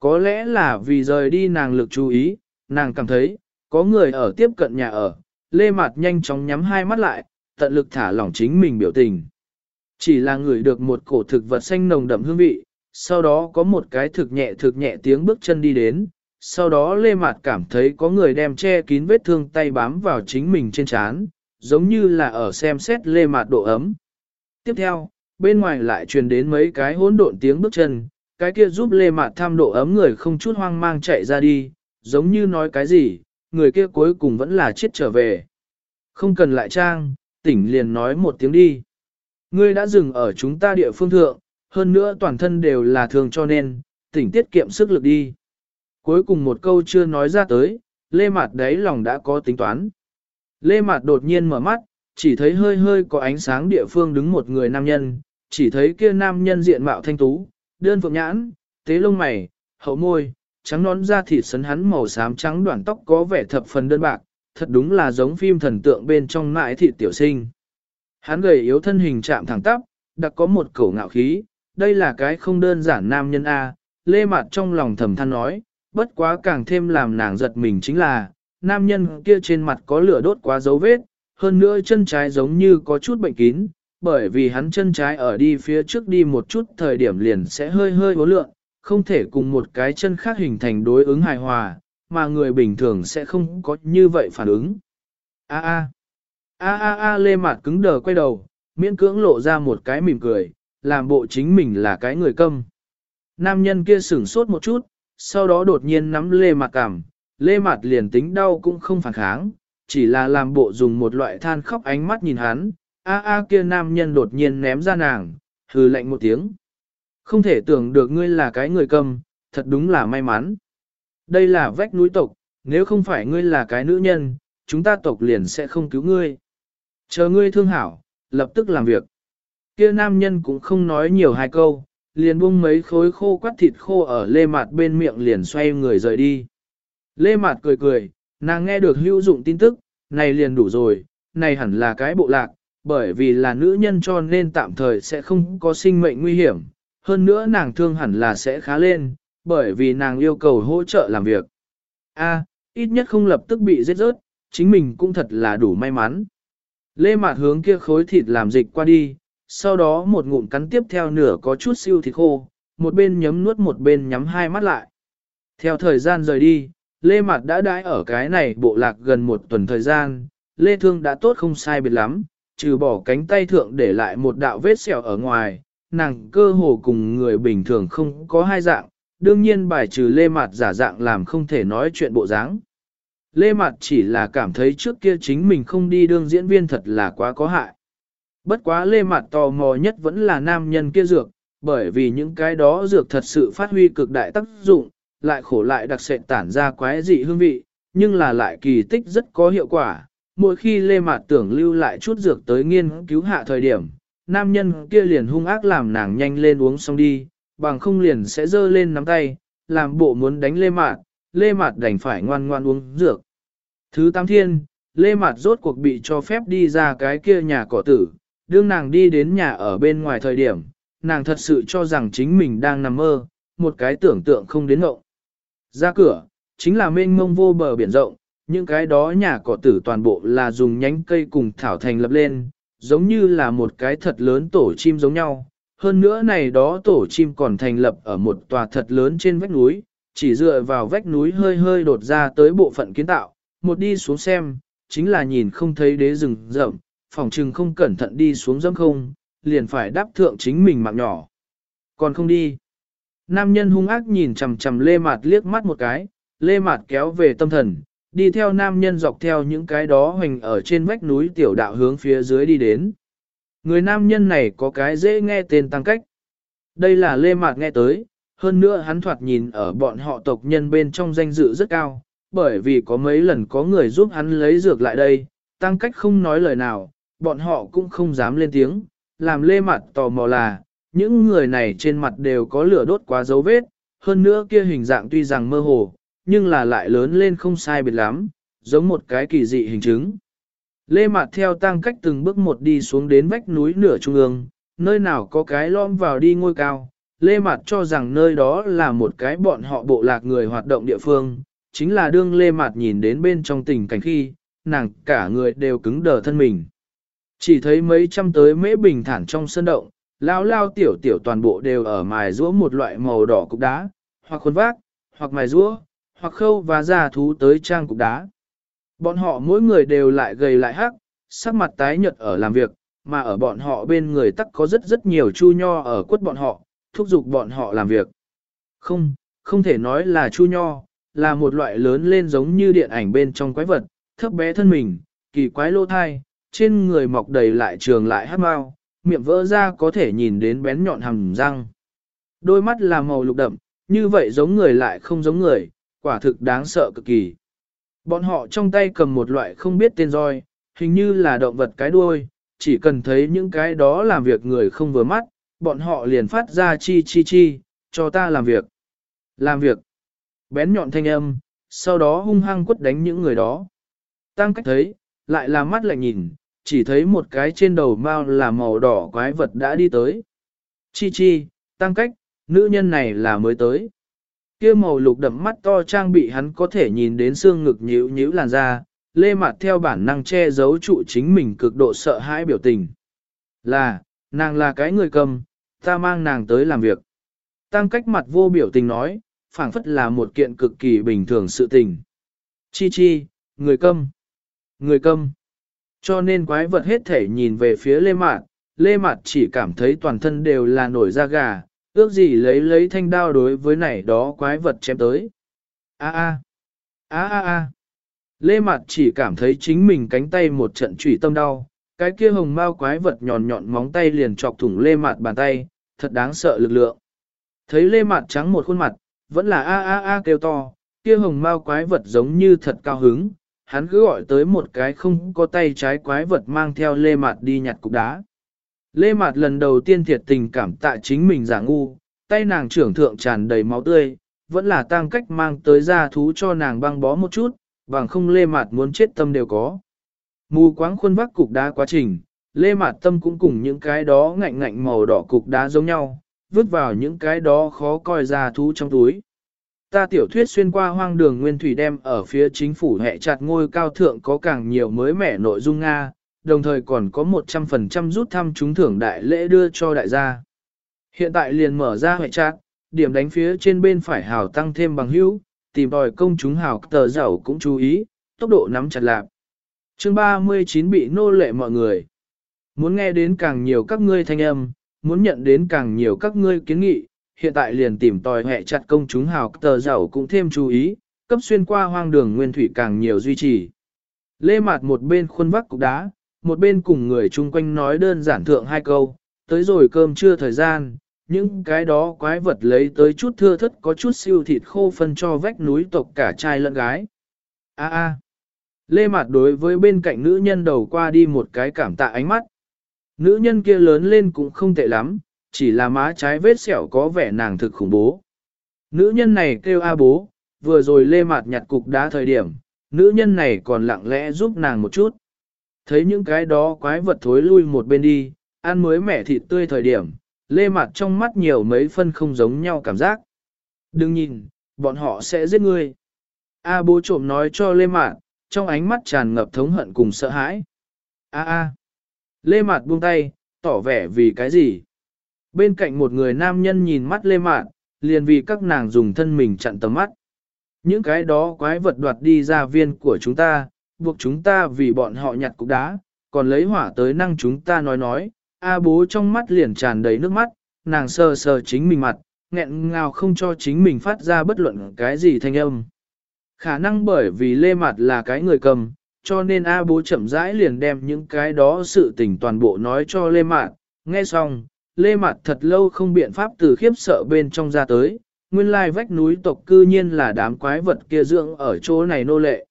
[SPEAKER 1] Có lẽ là vì rời đi nàng lực chú ý, nàng cảm thấy, có người ở tiếp cận nhà ở, Lê Mạt nhanh chóng nhắm hai mắt lại, tận lực thả lỏng chính mình biểu tình. Chỉ là người được một cổ thực vật xanh nồng đậm hương vị, sau đó có một cái thực nhẹ thực nhẹ tiếng bước chân đi đến, sau đó Lê Mạt cảm thấy có người đem che kín vết thương tay bám vào chính mình trên trán, giống như là ở xem xét Lê Mạt độ ấm. Tiếp theo, bên ngoài lại truyền đến mấy cái hỗn độn tiếng bước chân, cái kia giúp Lê Mạt tham độ ấm người không chút hoang mang chạy ra đi, giống như nói cái gì, người kia cuối cùng vẫn là chết trở về. Không cần lại trang, tỉnh liền nói một tiếng đi. Ngươi đã dừng ở chúng ta địa phương thượng, hơn nữa toàn thân đều là thường cho nên, tỉnh tiết kiệm sức lực đi. Cuối cùng một câu chưa nói ra tới, Lê Mạt đấy lòng đã có tính toán. Lê Mạt đột nhiên mở mắt, chỉ thấy hơi hơi có ánh sáng địa phương đứng một người nam nhân, chỉ thấy kia nam nhân diện mạo thanh tú, đơn phượng nhãn, tế lông mày, hậu môi, trắng nón da thịt sấn hắn màu xám trắng đoạn tóc có vẻ thập phần đơn bạc, thật đúng là giống phim thần tượng bên trong mãi thị tiểu sinh. Hắn gầy yếu thân hình chạm thẳng tắp, đặc có một cổ ngạo khí, đây là cái không đơn giản nam nhân A, lê mặt trong lòng thầm than nói, bất quá càng thêm làm nàng giật mình chính là, nam nhân kia trên mặt có lửa đốt quá dấu vết, hơn nữa chân trái giống như có chút bệnh kín, bởi vì hắn chân trái ở đi phía trước đi một chút thời điểm liền sẽ hơi hơi hố lượng, không thể cùng một cái chân khác hình thành đối ứng hài hòa, mà người bình thường sẽ không có như vậy phản ứng. A a a a a lê mặt cứng đờ quay đầu, miễn cưỡng lộ ra một cái mỉm cười, làm bộ chính mình là cái người câm. Nam nhân kia sửng sốt một chút, sau đó đột nhiên nắm lê mặt cảm, lê mặt liền tính đau cũng không phản kháng, chỉ là làm bộ dùng một loại than khóc ánh mắt nhìn hắn, a a kia nam nhân đột nhiên ném ra nàng, hừ lạnh một tiếng. Không thể tưởng được ngươi là cái người câm, thật đúng là may mắn. Đây là vách núi tộc, nếu không phải ngươi là cái nữ nhân, chúng ta tộc liền sẽ không cứu ngươi. Chờ ngươi thương hảo, lập tức làm việc. Kia nam nhân cũng không nói nhiều hai câu, liền buông mấy khối khô quắt thịt khô ở lê mạt bên miệng liền xoay người rời đi. Lê mạt cười cười, nàng nghe được hữu dụng tin tức, này liền đủ rồi, này hẳn là cái bộ lạc, bởi vì là nữ nhân cho nên tạm thời sẽ không có sinh mệnh nguy hiểm, hơn nữa nàng thương hẳn là sẽ khá lên, bởi vì nàng yêu cầu hỗ trợ làm việc. A, ít nhất không lập tức bị giết rớt, chính mình cũng thật là đủ may mắn. Lê Mạt hướng kia khối thịt làm dịch qua đi, sau đó một ngụm cắn tiếp theo nửa có chút siêu thịt khô, một bên nhấm nuốt một bên nhắm hai mắt lại. Theo thời gian rời đi, Lê Mạt đã đãi ở cái này bộ lạc gần một tuần thời gian, Lê Thương đã tốt không sai biệt lắm, trừ bỏ cánh tay thượng để lại một đạo vết sẹo ở ngoài, nàng cơ hồ cùng người bình thường không có hai dạng, đương nhiên bài trừ Lê Mạt giả dạng làm không thể nói chuyện bộ dáng. Lê Mạt chỉ là cảm thấy trước kia chính mình không đi đương diễn viên thật là quá có hại. Bất quá Lê Mạt tò mò nhất vẫn là nam nhân kia dược, bởi vì những cái đó dược thật sự phát huy cực đại tác dụng, lại khổ lại đặc sệt tản ra quái dị hương vị, nhưng là lại kỳ tích rất có hiệu quả. Mỗi khi Lê Mạt tưởng lưu lại chút dược tới nghiên cứu hạ thời điểm, nam nhân kia liền hung ác làm nàng nhanh lên uống xong đi, bằng không liền sẽ dơ lên nắm tay, làm bộ muốn đánh Lê Mạt, Lê Mạt đành phải ngoan ngoan uống dược. Thứ tam thiên, Lê Mạt rốt cuộc bị cho phép đi ra cái kia nhà cỏ tử, đương nàng đi đến nhà ở bên ngoài thời điểm, nàng thật sự cho rằng chính mình đang nằm mơ, một cái tưởng tượng không đến ngộng. Ra cửa, chính là mênh mông vô bờ biển rộng, những cái đó nhà cỏ tử toàn bộ là dùng nhánh cây cùng thảo thành lập lên, giống như là một cái thật lớn tổ chim giống nhau. Hơn nữa này đó tổ chim còn thành lập ở một tòa thật lớn trên vách núi, chỉ dựa vào vách núi hơi hơi đột ra tới bộ phận kiến tạo, một đi xuống xem, chính là nhìn không thấy đế rừng rậm, phòng trừng không cẩn thận đi xuống dâm không, liền phải đáp thượng chính mình mạng nhỏ. Còn không đi. Nam nhân hung ác nhìn chằm chằm lê mạt liếc mắt một cái, lê mạt kéo về tâm thần, đi theo nam nhân dọc theo những cái đó hoành ở trên vách núi tiểu đạo hướng phía dưới đi đến. Người nam nhân này có cái dễ nghe tên tăng cách. Đây là lê Mạc nghe tới, hơn nữa hắn thoạt nhìn ở bọn họ tộc nhân bên trong danh dự rất cao, bởi vì có mấy lần có người giúp hắn lấy dược lại đây, tăng cách không nói lời nào, bọn họ cũng không dám lên tiếng, làm lê Mạc tò mò là, những người này trên mặt đều có lửa đốt quá dấu vết, hơn nữa kia hình dạng tuy rằng mơ hồ, nhưng là lại lớn lên không sai biệt lắm, giống một cái kỳ dị hình chứng. Lê Mạt theo tăng cách từng bước một đi xuống đến vách núi nửa trung ương, nơi nào có cái lõm vào đi ngôi cao. Lê Mạt cho rằng nơi đó là một cái bọn họ bộ lạc người hoạt động địa phương, chính là đương Lê Mạt nhìn đến bên trong tình cảnh khi, nàng cả người đều cứng đờ thân mình. Chỉ thấy mấy trăm tới mễ bình thản trong sân động, lao lao tiểu tiểu toàn bộ đều ở mài rũa một loại màu đỏ cục đá, hoặc khuôn vác, hoặc mài rũa, hoặc khâu và ra thú tới trang cục đá. Bọn họ mỗi người đều lại gầy lại hắc, sắc mặt tái nhợt ở làm việc, mà ở bọn họ bên người tắc có rất rất nhiều chu nho ở quất bọn họ, thúc giục bọn họ làm việc. Không, không thể nói là chu nho, là một loại lớn lên giống như điện ảnh bên trong quái vật, thấp bé thân mình, kỳ quái lô thai, trên người mọc đầy lại trường lại hát mau, miệng vỡ ra có thể nhìn đến bén nhọn hàm răng. Đôi mắt là màu lục đậm, như vậy giống người lại không giống người, quả thực đáng sợ cực kỳ. Bọn họ trong tay cầm một loại không biết tên roi, hình như là động vật cái đuôi, chỉ cần thấy những cái đó làm việc người không vừa mắt, bọn họ liền phát ra chi chi chi, cho ta làm việc. Làm việc. Bén nhọn thanh âm, sau đó hung hăng quất đánh những người đó. Tăng cách thấy, lại là mắt lại nhìn, chỉ thấy một cái trên đầu mao là màu đỏ quái vật đã đi tới. Chi chi, tăng cách, nữ nhân này là mới tới. Kia màu lục đậm mắt to trang bị hắn có thể nhìn đến xương ngực nhíu nhíu làn da, lê mặt theo bản năng che giấu trụ chính mình cực độ sợ hãi biểu tình. Là, nàng là cái người cầm, ta mang nàng tới làm việc. Tăng cách mặt vô biểu tình nói, phảng phất là một kiện cực kỳ bình thường sự tình. Chi chi, người câm. Người câm. Cho nên quái vật hết thể nhìn về phía Lê Mạt, Lê Mạt chỉ cảm thấy toàn thân đều là nổi da gà, ước gì lấy lấy thanh đao đối với này đó quái vật chém tới. A a, a a a. Lê Mạt chỉ cảm thấy chính mình cánh tay một trận trụy tâm đau, cái kia hồng mao quái vật nhọn nhọn móng tay liền chọc thủng Lê Mạt bàn tay, thật đáng sợ lực lượng. Thấy Lê Mạt trắng một khuôn mặt, vẫn là a a a kêu to, kia hồng mao quái vật giống như thật cao hứng, hắn cứ gọi tới một cái không có tay trái quái vật mang theo lê mạt đi nhặt cục đá. Lê mạt lần đầu tiên thiệt tình cảm tạ chính mình giả ngu, tay nàng trưởng thượng tràn đầy máu tươi, vẫn là tăng cách mang tới ra thú cho nàng băng bó một chút, bằng không lê mạt muốn chết tâm đều có. Mù quáng khuôn vác cục đá quá trình, lê mạt tâm cũng cùng những cái đó ngạnh ngạnh màu đỏ cục đá giống nhau, vứt vào những cái đó khó coi ra thú trong túi. Ta tiểu thuyết xuyên qua hoang đường nguyên thủy đem ở phía chính phủ hệ chặt ngôi cao thượng có càng nhiều mới mẻ nội dung Nga, đồng thời còn có 100% rút thăm trúng thưởng đại lễ đưa cho đại gia. Hiện tại liền mở ra hệ chặt, điểm đánh phía trên bên phải hào tăng thêm bằng hữu, tìm tòi công chúng hào tờ giàu cũng chú ý, tốc độ nắm chặt lạc. Chương 39 bị nô lệ mọi người. Muốn nghe đến càng nhiều các ngươi thanh âm, muốn nhận đến càng nhiều các ngươi kiến nghị, hiện tại liền tìm tòi hệ chặt công chúng hào tờ giàu cũng thêm chú ý, cấp xuyên qua hoang đường nguyên thủy càng nhiều duy trì. Lê Mạt một bên khuôn vắc cục đá, một bên cùng người chung quanh nói đơn giản thượng hai câu, tới rồi cơm trưa thời gian, những cái đó quái vật lấy tới chút thưa thất có chút siêu thịt khô phân cho vách núi tộc cả trai lẫn gái. A a. Lê Mạt đối với bên cạnh nữ nhân đầu qua đi một cái cảm tạ ánh mắt. Nữ nhân kia lớn lên cũng không tệ lắm, chỉ là má trái vết sẹo có vẻ nàng thực khủng bố. Nữ nhân này kêu A bố, vừa rồi Lê Mạt nhặt cục đá thời điểm, nữ nhân này còn lặng lẽ giúp nàng một chút. Thấy những cái đó quái vật thối lui một bên đi, ăn mới mẻ thịt tươi thời điểm, Lê Mạt trong mắt nhiều mấy phân không giống nhau cảm giác. Đừng nhìn, bọn họ sẽ giết ngươi. A bố trộm nói cho Lê Mạt, trong ánh mắt tràn ngập thống hận cùng sợ hãi. A a. Lê Mạt buông tay, tỏ vẻ vì cái gì? Bên cạnh một người nam nhân nhìn mắt Lê Mạt, liền vì các nàng dùng thân mình chặn tầm mắt. Những cái đó quái vật đoạt đi ra viên của chúng ta, buộc chúng ta vì bọn họ nhặt cục đá, còn lấy hỏa tới năng chúng ta nói nói, A bố trong mắt liền tràn đầy nước mắt, nàng sờ sờ chính mình mặt, nghẹn ngào không cho chính mình phát ra bất luận cái gì thanh âm. Khả năng bởi vì lê mặt là cái người cầm, cho nên A bố chậm rãi liền đem những cái đó sự tình toàn bộ nói cho lê mạt, nghe xong, lê mạt thật lâu không biện pháp từ khiếp sợ bên trong ra tới, nguyên lai vách núi tộc cư nhiên là đám quái vật kia dưỡng ở chỗ này nô lệ.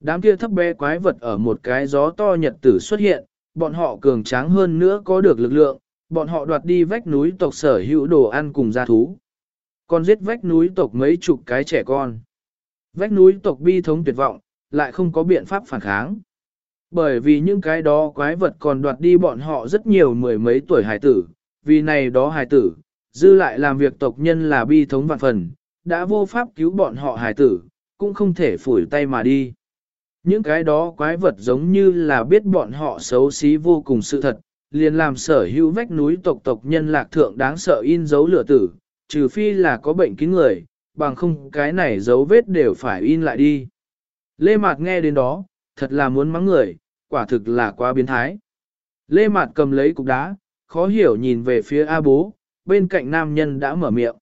[SPEAKER 1] Đám kia thấp bé quái vật ở một cái gió to nhật tử xuất hiện, bọn họ cường tráng hơn nữa có được lực lượng, bọn họ đoạt đi vách núi tộc sở hữu đồ ăn cùng gia thú. Còn giết vách núi tộc mấy chục cái trẻ con. Vách núi tộc bi thống tuyệt vọng, lại không có biện pháp phản kháng. Bởi vì những cái đó quái vật còn đoạt đi bọn họ rất nhiều mười mấy tuổi hài tử, vì này đó hài tử, dư lại làm việc tộc nhân là bi thống vạn phần, đã vô pháp cứu bọn họ hài tử, cũng không thể phủi tay mà đi. Những cái đó quái vật giống như là biết bọn họ xấu xí vô cùng sự thật, liền làm sở hữu vách núi tộc tộc nhân lạc thượng đáng sợ in dấu lửa tử, trừ phi là có bệnh kín người, bằng không cái này dấu vết đều phải in lại đi. Lê Mạt nghe đến đó, thật là muốn mắng người, quả thực là quá biến thái. Lê Mạt cầm lấy cục đá, khó hiểu nhìn về phía A bố, bên cạnh nam nhân đã mở miệng.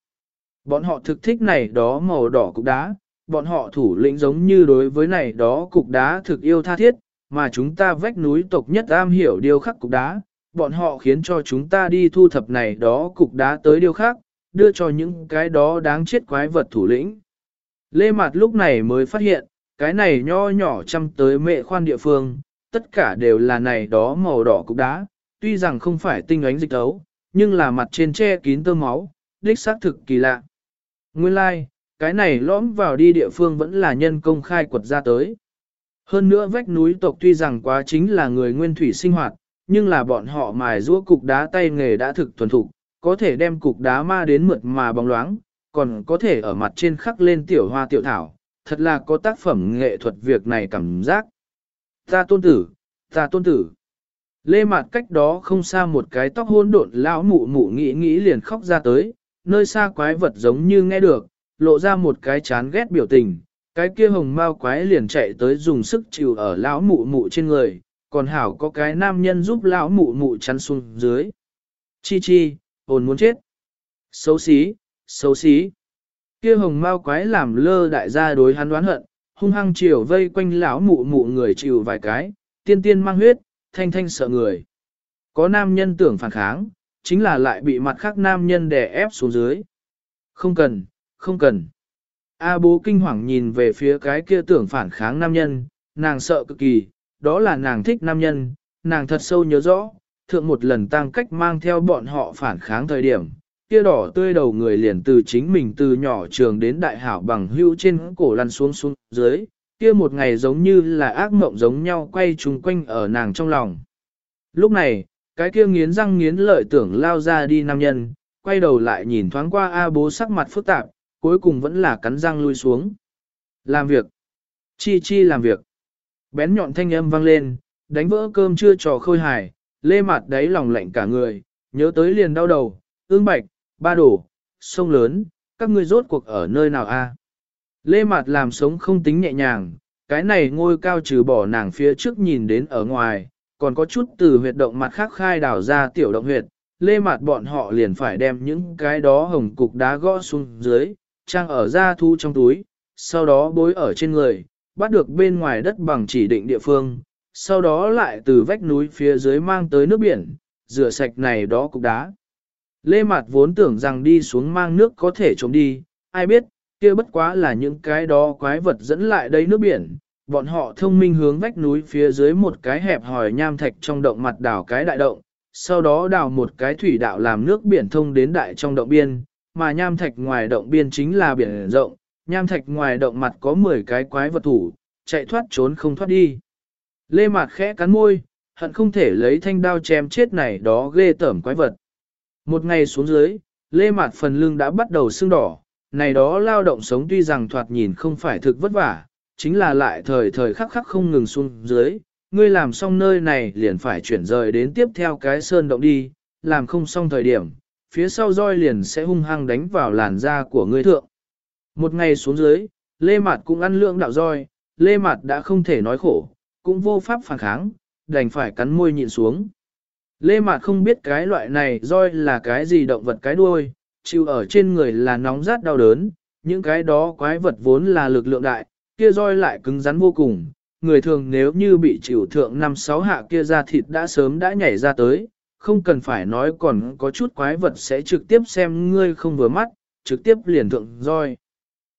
[SPEAKER 1] Bọn họ thực thích này đó màu đỏ cục đá, bọn họ thủ lĩnh giống như đối với này đó cục đá thực yêu tha thiết, mà chúng ta vách núi tộc nhất am hiểu điều khắc cục đá, bọn họ khiến cho chúng ta đi thu thập này đó cục đá tới điều khắc, đưa cho những cái đó đáng chết quái vật thủ lĩnh. Lê Mạt lúc này mới phát hiện, cái này nho nhỏ chăm tới mệ khoan địa phương, tất cả đều là này đó màu đỏ cục đá, tuy rằng không phải tinh ánh dịch tấu, nhưng là mặt trên che kín tơ máu, đích xác thực kỳ lạ. Nguyên lai, like, cái này lõm vào đi địa phương vẫn là nhân công khai quật ra tới. Hơn nữa vách núi tộc tuy rằng quá chính là người nguyên thủy sinh hoạt, nhưng là bọn họ mài rũa cục đá tay nghề đã thực thuần thục, có thể đem cục đá ma đến mượt mà bóng loáng, còn có thể ở mặt trên khắc lên tiểu hoa tiểu thảo, thật là có tác phẩm nghệ thuật việc này cảm giác. Ta tôn tử, ta tôn tử. Lê Mạt cách đó không xa một cái tóc hôn độn lão mụ mụ nghĩ nghĩ liền khóc ra tới, nơi xa quái vật giống như nghe được, lộ ra một cái chán ghét biểu tình, cái kia hồng mao quái liền chạy tới dùng sức chịu ở lão mụ mụ trên người, còn hảo có cái nam nhân giúp lão mụ mụ chắn xuống dưới. Chi chi, ồn muốn chết. Xấu xí, xấu xí. Kia hồng mao quái làm lơ đại gia đối hắn đoán hận, hung hăng chiều vây quanh lão mụ mụ người chịu vài cái, tiên tiên mang huyết, thanh thanh sợ người. Có nam nhân tưởng phản kháng, chính là lại bị mặt khác nam nhân đè ép xuống dưới. Không cần, không cần. A bố kinh hoàng nhìn về phía cái kia tưởng phản kháng nam nhân, nàng sợ cực kỳ, đó là nàng thích nam nhân, nàng thật sâu nhớ rõ, thượng một lần tăng cách mang theo bọn họ phản kháng thời điểm, kia đỏ tươi đầu người liền từ chính mình từ nhỏ trường đến đại hảo bằng hưu trên cổ lăn xuống xuống dưới, kia một ngày giống như là ác mộng giống nhau quay trùng quanh ở nàng trong lòng. Lúc này, cái kia nghiến răng nghiến lợi tưởng lao ra đi nam nhân, quay đầu lại nhìn thoáng qua A bố sắc mặt phức tạp, cuối cùng vẫn là cắn răng lui xuống. Làm việc. Chi chi làm việc. Bén nhọn thanh âm vang lên, đánh vỡ cơm chưa trò khôi hài, lê mặt đáy lòng lạnh cả người, nhớ tới liền đau đầu, ương bạch, ba đổ, sông lớn, các ngươi rốt cuộc ở nơi nào a? Lê mặt làm sống không tính nhẹ nhàng, cái này ngôi cao trừ bỏ nàng phía trước nhìn đến ở ngoài, còn có chút từ huyệt động mặt khác khai đảo ra tiểu động huyệt, lê mặt bọn họ liền phải đem những cái đó hồng cục đá gõ xuống dưới, trang ở da thu trong túi, sau đó bối ở trên người, bắt được bên ngoài đất bằng chỉ định địa phương, sau đó lại từ vách núi phía dưới mang tới nước biển, rửa sạch này đó cục đá. Lê Mạt vốn tưởng rằng đi xuống mang nước có thể trốn đi, ai biết, kia bất quá là những cái đó quái vật dẫn lại đây nước biển. Bọn họ thông minh hướng vách núi phía dưới một cái hẹp hòi nham thạch trong động mặt đảo cái đại động, sau đó đào một cái thủy đạo làm nước biển thông đến đại trong động biên, mà nham thạch ngoài động biên chính là biển rộng, nham thạch ngoài động mặt có 10 cái quái vật thủ, chạy thoát trốn không thoát đi. Lê Mạt khẽ cắn môi, hận không thể lấy thanh đao chém chết này đó ghê tởm quái vật. Một ngày xuống dưới, Lê Mạt phần lưng đã bắt đầu sưng đỏ, này đó lao động sống tuy rằng thoạt nhìn không phải thực vất vả, chính là lại thời thời khắc khắc không ngừng xuống dưới, ngươi làm xong nơi này liền phải chuyển rời đến tiếp theo cái sơn động đi, làm không xong thời điểm, phía sau roi liền sẽ hung hăng đánh vào làn da của ngươi thượng. Một ngày xuống dưới, Lê Mạt cũng ăn lượng đạo roi, Lê Mạt đã không thể nói khổ, cũng vô pháp phản kháng, đành phải cắn môi nhịn xuống. Lê Mạt không biết cái loại này roi là cái gì động vật cái đuôi, chịu ở trên người là nóng rát đau đớn, những cái đó quái vật vốn là lực lượng đại, kia roi lại cứng rắn vô cùng. Người thường nếu như bị chịu thượng năm sáu hạ kia ra thịt đã sớm đã nhảy ra tới, không cần phải nói còn có chút quái vật sẽ trực tiếp xem ngươi không vừa mắt, trực tiếp liền thượng roi.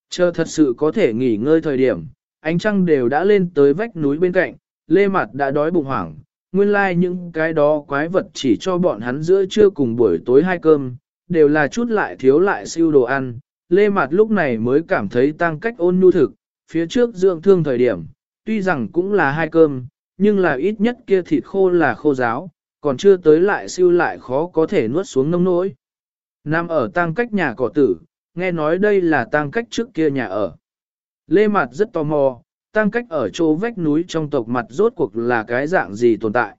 [SPEAKER 1] Chờ thật sự có thể nghỉ ngơi thời điểm, ánh trăng đều đã lên tới vách núi bên cạnh, lê mặt đã đói bụng hoảng, nguyên lai like những cái đó quái vật chỉ cho bọn hắn giữa trưa cùng buổi tối hai cơm, đều là chút lại thiếu lại siêu đồ ăn. Lê Mạt lúc này mới cảm thấy tăng cách ôn nhu thực, phía trước dưỡng thương thời điểm, tuy rằng cũng là hai cơm, nhưng là ít nhất kia thịt khô là khô giáo, còn chưa tới lại siêu lại khó có thể nuốt xuống nông nỗi. Nam ở tang cách nhà cỏ tử, nghe nói đây là tang cách trước kia nhà ở. Lê Mạt rất tò mò, tang cách ở chỗ vách núi trong tộc mặt rốt cuộc là cái dạng gì tồn tại.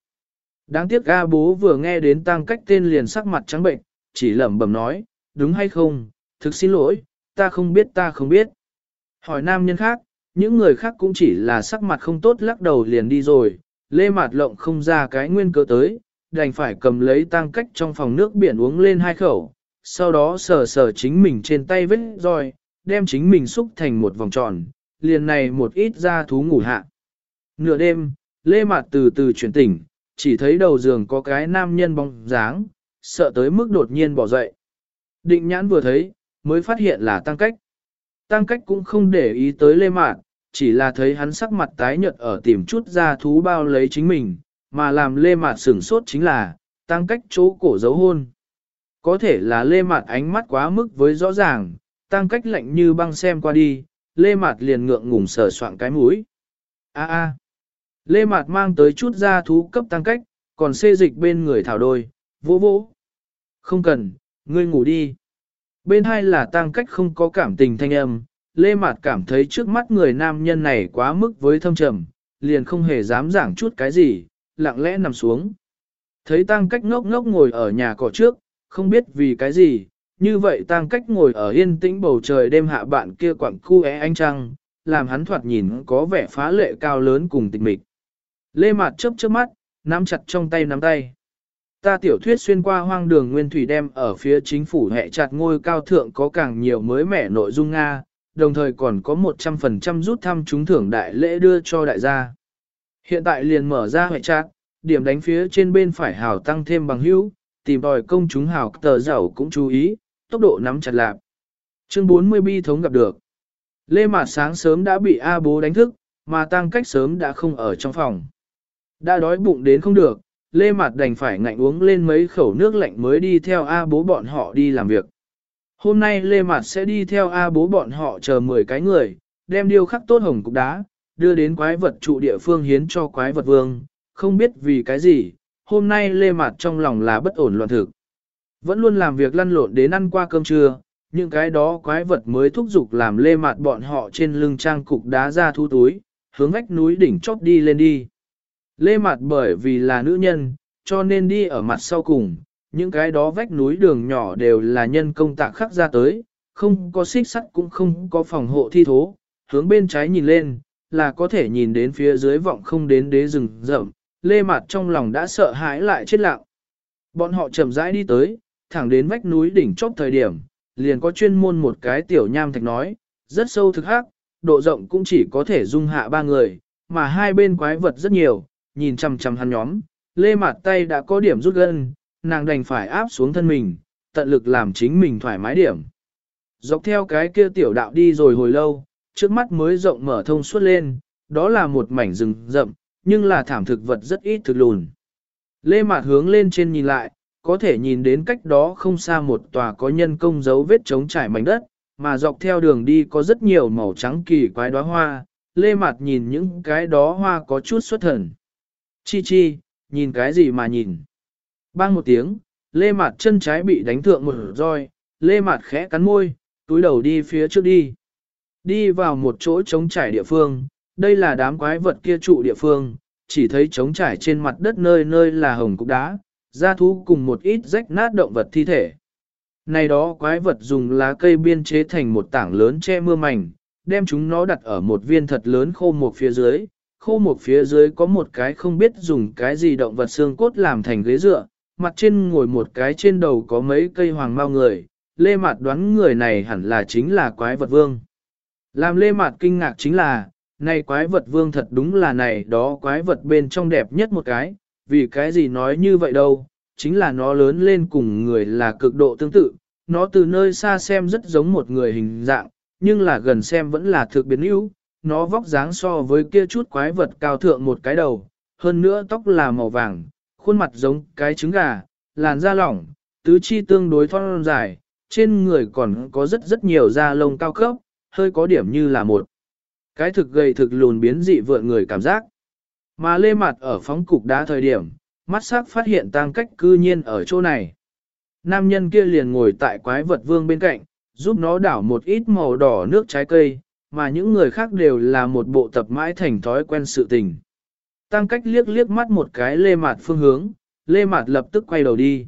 [SPEAKER 1] Đáng tiếc ga bố vừa nghe đến tang cách tên liền sắc mặt trắng bệnh, chỉ lẩm bẩm nói, đúng hay không, thực xin lỗi, ta không biết ta không biết. Hỏi nam nhân khác, những người khác cũng chỉ là sắc mặt không tốt lắc đầu liền đi rồi, lê mạt lộng không ra cái nguyên cớ tới, đành phải cầm lấy tang cách trong phòng nước biển uống lên hai khẩu, sau đó sờ sờ chính mình trên tay vết roi, đem chính mình xúc thành một vòng tròn, liền này một ít ra thú ngủ hạ. Nửa đêm, lê mạt từ từ chuyển tỉnh, chỉ thấy đầu giường có cái nam nhân bóng dáng, sợ tới mức đột nhiên bỏ dậy. Định nhãn vừa thấy, mới phát hiện là tăng cách. Tăng cách cũng không để ý tới lê mạn, chỉ là thấy hắn sắc mặt tái nhợt ở tìm chút ra thú bao lấy chính mình, mà làm lê mạn sửng sốt chính là, tăng cách chỗ cổ dấu hôn. Có thể là lê mạn ánh mắt quá mức với rõ ràng, tăng cách lạnh như băng xem qua đi, lê mạt liền ngượng ngùng sờ soạn cái mũi. A a. Lê mạt mang tới chút ra thú cấp tăng cách, còn xê dịch bên người thảo đôi, vỗ vỗ. Không cần, ngươi ngủ đi. Bên hai là tăng cách không có cảm tình thanh âm, Lê Mạt cảm thấy trước mắt người nam nhân này quá mức với thâm trầm, liền không hề dám giảng chút cái gì, lặng lẽ nằm xuống. Thấy Tang cách ngốc ngốc ngồi ở nhà cỏ trước, không biết vì cái gì, như vậy Tang cách ngồi ở yên tĩnh bầu trời đêm hạ bạn kia quặng khu é anh trăng, làm hắn thoạt nhìn có vẻ phá lệ cao lớn cùng tịch mịch. Lê Mạt chớp chớp mắt, nắm chặt trong tay nắm tay. Ta tiểu thuyết xuyên qua hoang đường nguyên thủy đem ở phía chính phủ hệ chặt ngôi cao thượng có càng nhiều mới mẻ nội dung Nga, đồng thời còn có 100% rút thăm trúng thưởng đại lễ đưa cho đại gia. Hiện tại liền mở ra hệ trạng, điểm đánh phía trên bên phải hào tăng thêm bằng hữu, tìm tòi công chúng hào tờ giàu cũng chú ý, tốc độ nắm chặt lạp. Chương 40 bi thống gặp được. Lê Mạt sáng sớm đã bị A bố đánh thức, mà tăng cách sớm đã không ở trong phòng. Đã đói bụng đến không được, Lê Mạt đành phải ngạnh uống lên mấy khẩu nước lạnh mới đi theo A bố bọn họ đi làm việc. Hôm nay Lê Mạt sẽ đi theo A bố bọn họ chờ 10 cái người, đem điêu khắc tốt hồng cục đá, đưa đến quái vật trụ địa phương hiến cho quái vật vương, không biết vì cái gì, hôm nay Lê Mạt trong lòng là bất ổn loạn thực. Vẫn luôn làm việc lăn lộn đến ăn qua cơm trưa, những cái đó quái vật mới thúc giục làm Lê Mạt bọn họ trên lưng trang cục đá ra thu túi, hướng vách núi đỉnh chót đi lên đi. Lê Mạt bởi vì là nữ nhân, cho nên đi ở mặt sau cùng, những cái đó vách núi đường nhỏ đều là nhân công tạc khắc ra tới, không có xích sắt cũng không có phòng hộ thi thố, hướng bên trái nhìn lên, là có thể nhìn đến phía dưới vọng không đến đế rừng rậm, Lê mặt trong lòng đã sợ hãi lại chết lặng. Bọn họ chậm rãi đi tới, thẳng đến vách núi đỉnh chóp thời điểm, liền có chuyên môn một cái tiểu nham thạch nói, rất sâu thực hắc, độ rộng cũng chỉ có thể dung hạ ba người, mà hai bên quái vật rất nhiều, nhìn chằm chằm hắn nhóm, lê mặt tay đã có điểm rút gân, nàng đành phải áp xuống thân mình, tận lực làm chính mình thoải mái điểm. Dọc theo cái kia tiểu đạo đi rồi hồi lâu, trước mắt mới rộng mở thông suốt lên, đó là một mảnh rừng rậm, nhưng là thảm thực vật rất ít thực lùn. Lê Mạt hướng lên trên nhìn lại, có thể nhìn đến cách đó không xa một tòa có nhân công dấu vết chống trải mảnh đất, mà dọc theo đường đi có rất nhiều màu trắng kỳ quái đóa hoa, Lê Mạt nhìn những cái đó hoa có chút xuất thần. Chi chi, nhìn cái gì mà nhìn? Bang một tiếng, Lê Mạt chân trái bị đánh thượng một roi, Lê Mạt khẽ cắn môi, túi đầu đi phía trước đi. Đi vào một chỗ trống trải địa phương, đây là đám quái vật kia trụ địa phương, chỉ thấy trống trải trên mặt đất nơi nơi là hồng cục đá, da thú cùng một ít rách nát động vật thi thể. Này đó quái vật dùng lá cây biên chế thành một tảng lớn che mưa mảnh, đem chúng nó đặt ở một viên thật lớn khô một phía dưới. Khô một phía dưới có một cái không biết dùng cái gì động vật xương cốt làm thành ghế dựa, mặt trên ngồi một cái trên đầu có mấy cây hoàng mao người, lê mạt đoán người này hẳn là chính là quái vật vương. Làm lê mạt kinh ngạc chính là, này quái vật vương thật đúng là này đó quái vật bên trong đẹp nhất một cái, vì cái gì nói như vậy đâu, chính là nó lớn lên cùng người là cực độ tương tự, nó từ nơi xa xem rất giống một người hình dạng, nhưng là gần xem vẫn là thực biến yếu, nó vóc dáng so với kia chút quái vật cao thượng một cái đầu, hơn nữa tóc là màu vàng, khuôn mặt giống cái trứng gà, làn da lỏng, tứ chi tương đối thon dài, trên người còn có rất rất nhiều da lông cao cấp, hơi có điểm như là một cái thực gầy thực lùn biến dị vượn người cảm giác. Mà lê mặt ở phóng cục đá thời điểm, mắt sắc phát hiện tăng cách cư nhiên ở chỗ này. Nam nhân kia liền ngồi tại quái vật vương bên cạnh, giúp nó đảo một ít màu đỏ nước trái cây, mà những người khác đều là một bộ tập mãi thành thói quen sự tình. Tăng cách liếc liếc mắt một cái lê mạt phương hướng, lê mạt lập tức quay đầu đi.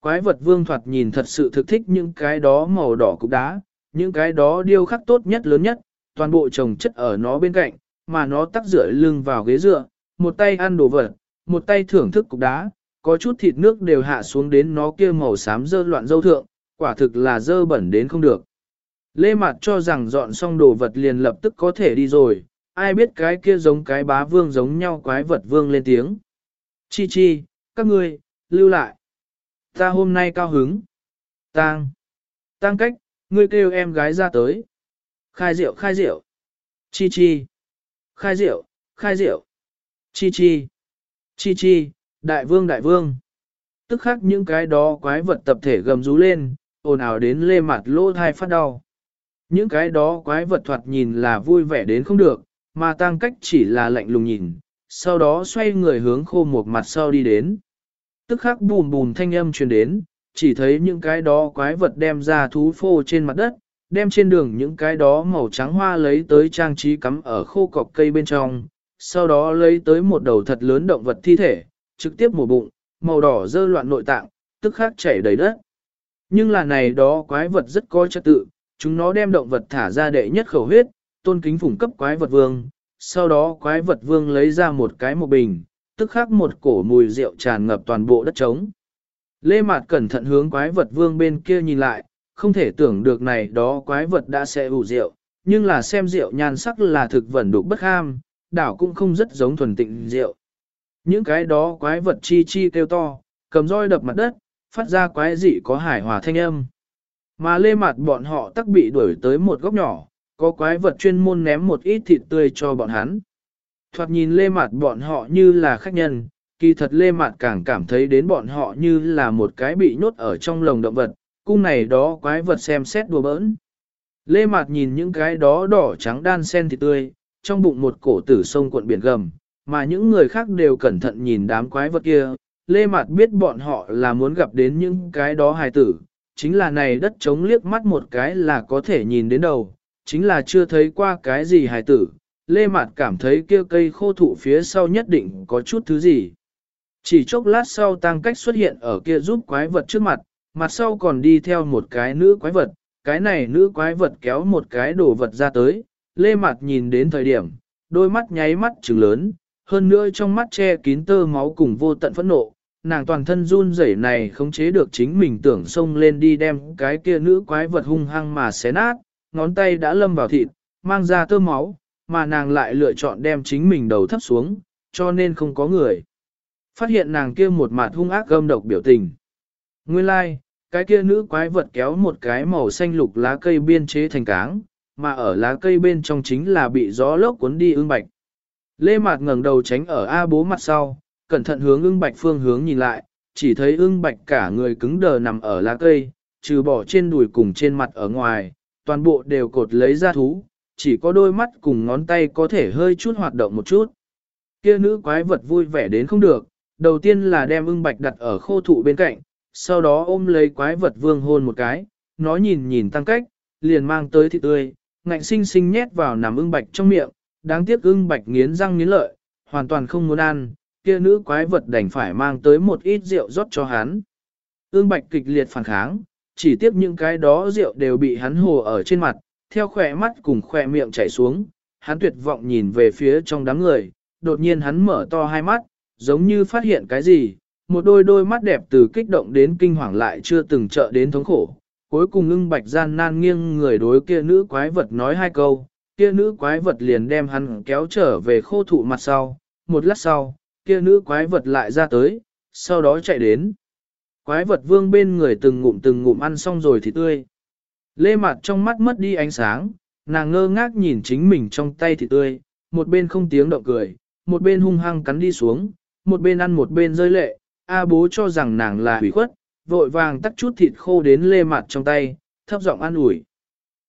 [SPEAKER 1] Quái vật vương thoạt nhìn thật sự thực thích những cái đó màu đỏ cục đá, những cái đó điêu khắc tốt nhất lớn nhất, toàn bộ trồng chất ở nó bên cạnh, mà nó tắc rửa lưng vào ghế dựa, một tay ăn đồ vật, một tay thưởng thức cục đá, có chút thịt nước đều hạ xuống đến nó kia màu xám dơ loạn dâu thượng, quả thực là dơ bẩn đến không được. Lê Mạt cho rằng dọn xong đồ vật liền lập tức có thể đi rồi, ai biết cái kia giống cái bá vương giống nhau quái vật vương lên tiếng. Chi chi, các ngươi, lưu lại. Ta hôm nay cao hứng. Tang. Tang cách, ngươi kêu em gái ra tới. Khai rượu, khai rượu. Chi chi. Khai rượu, khai rượu. Chi chi. Chi chi, đại vương đại vương. Tức khắc những cái đó quái vật tập thể gầm rú lên, ồn ào đến lê mặt lỗ thai phát đau. Những cái đó quái vật thoạt nhìn là vui vẻ đến không được, mà tăng cách chỉ là lạnh lùng nhìn, sau đó xoay người hướng khô một mặt sau đi đến. Tức khắc bùm bùm thanh âm truyền đến, chỉ thấy những cái đó quái vật đem ra thú phô trên mặt đất, đem trên đường những cái đó màu trắng hoa lấy tới trang trí cắm ở khô cọc cây bên trong, sau đó lấy tới một đầu thật lớn động vật thi thể, trực tiếp mổ bụng, màu đỏ dơ loạn nội tạng, tức khắc chảy đầy đất. Nhưng là này đó quái vật rất coi trật tự, chúng nó đem động vật thả ra đệ nhất khẩu huyết, tôn kính phủng cấp quái vật vương, sau đó quái vật vương lấy ra một cái một bình, tức khắc một cổ mùi rượu tràn ngập toàn bộ đất trống. Lê Mạt cẩn thận hướng quái vật vương bên kia nhìn lại, không thể tưởng được này đó quái vật đã sẽ ủ rượu, nhưng là xem rượu nhan sắc là thực vẩn đục bất ham, đảo cũng không rất giống thuần tịnh rượu. Những cái đó quái vật chi chi kêu to, cầm roi đập mặt đất, phát ra quái dị có hải hòa thanh âm. Mà lê mặt bọn họ tắc bị đuổi tới một góc nhỏ, có quái vật chuyên môn ném một ít thịt tươi cho bọn hắn. Thoạt nhìn lê mặt bọn họ như là khách nhân, kỳ thật lê Mạn càng cảm thấy đến bọn họ như là một cái bị nhốt ở trong lồng động vật, cung này đó quái vật xem xét đùa bỡn. Lê mạt nhìn những cái đó đỏ trắng đan sen thịt tươi, trong bụng một cổ tử sông cuộn biển gầm, mà những người khác đều cẩn thận nhìn đám quái vật kia. Lê mạt biết bọn họ là muốn gặp đến những cái đó hài tử, chính là này đất trống liếc mắt một cái là có thể nhìn đến đầu, chính là chưa thấy qua cái gì hài tử. Lê Mạt cảm thấy kia cây khô thụ phía sau nhất định có chút thứ gì. Chỉ chốc lát sau tăng cách xuất hiện ở kia giúp quái vật trước mặt, mặt sau còn đi theo một cái nữ quái vật, cái này nữ quái vật kéo một cái đồ vật ra tới, Lê mặt nhìn đến thời điểm, đôi mắt nháy mắt trừng lớn, hơn nữa trong mắt che kín tơ máu cùng vô tận phẫn nộ, nàng toàn thân run rẩy này không chế được chính mình tưởng xông lên đi đem cái kia nữ quái vật hung hăng mà xé nát, ngón tay đã lâm vào thịt, mang ra tơ máu, mà nàng lại lựa chọn đem chính mình đầu thấp xuống, cho nên không có người. Phát hiện nàng kia một mặt hung ác gâm độc biểu tình. Nguyên lai, like, cái kia nữ quái vật kéo một cái màu xanh lục lá cây biên chế thành cáng, mà ở lá cây bên trong chính là bị gió lốc cuốn đi ưng bạch. Lê Mạt ngẩng đầu tránh ở A bố mặt sau, cẩn thận hướng ưng bạch phương hướng nhìn lại, chỉ thấy ưng bạch cả người cứng đờ nằm ở lá cây, trừ bỏ trên đùi cùng trên mặt ở ngoài, toàn bộ đều cột lấy ra thú, chỉ có đôi mắt cùng ngón tay có thể hơi chút hoạt động một chút. Kia nữ quái vật vui vẻ đến không được, đầu tiên là đem ưng bạch đặt ở khô thụ bên cạnh, sau đó ôm lấy quái vật vương hôn một cái, nó nhìn nhìn tăng cách, liền mang tới thịt tươi, ngạnh sinh sinh nhét vào nằm ưng bạch trong miệng, đáng tiếc ưng bạch nghiến răng nghiến lợi, hoàn toàn không muốn ăn, kia nữ quái vật đành phải mang tới một ít rượu rót cho hắn. Ưng bạch kịch liệt phản kháng, chỉ tiếp những cái đó rượu đều bị hắn hồ ở trên mặt, theo khỏe mắt cùng khỏe miệng chảy xuống, hắn tuyệt vọng nhìn về phía trong đám người, đột nhiên hắn mở to hai mắt, giống như phát hiện cái gì, một đôi đôi mắt đẹp từ kích động đến kinh hoàng lại chưa từng trợ đến thống khổ. Cuối cùng ngưng bạch gian nan nghiêng người đối kia nữ quái vật nói hai câu, kia nữ quái vật liền đem hắn kéo trở về khô thụ mặt sau, một lát sau, kia nữ quái vật lại ra tới, sau đó chạy đến. Quái vật vương bên người từng ngụm từng ngụm ăn xong rồi thì tươi. Lê mặt trong mắt mất đi ánh sáng, nàng ngơ ngác nhìn chính mình trong tay thì tươi, một bên không tiếng động cười, một bên hung hăng cắn đi xuống, một bên ăn một bên rơi lệ, A bố cho rằng nàng là hủy khuất, vội vàng tắt chút thịt khô đến lê mặt trong tay, thấp giọng an ủi.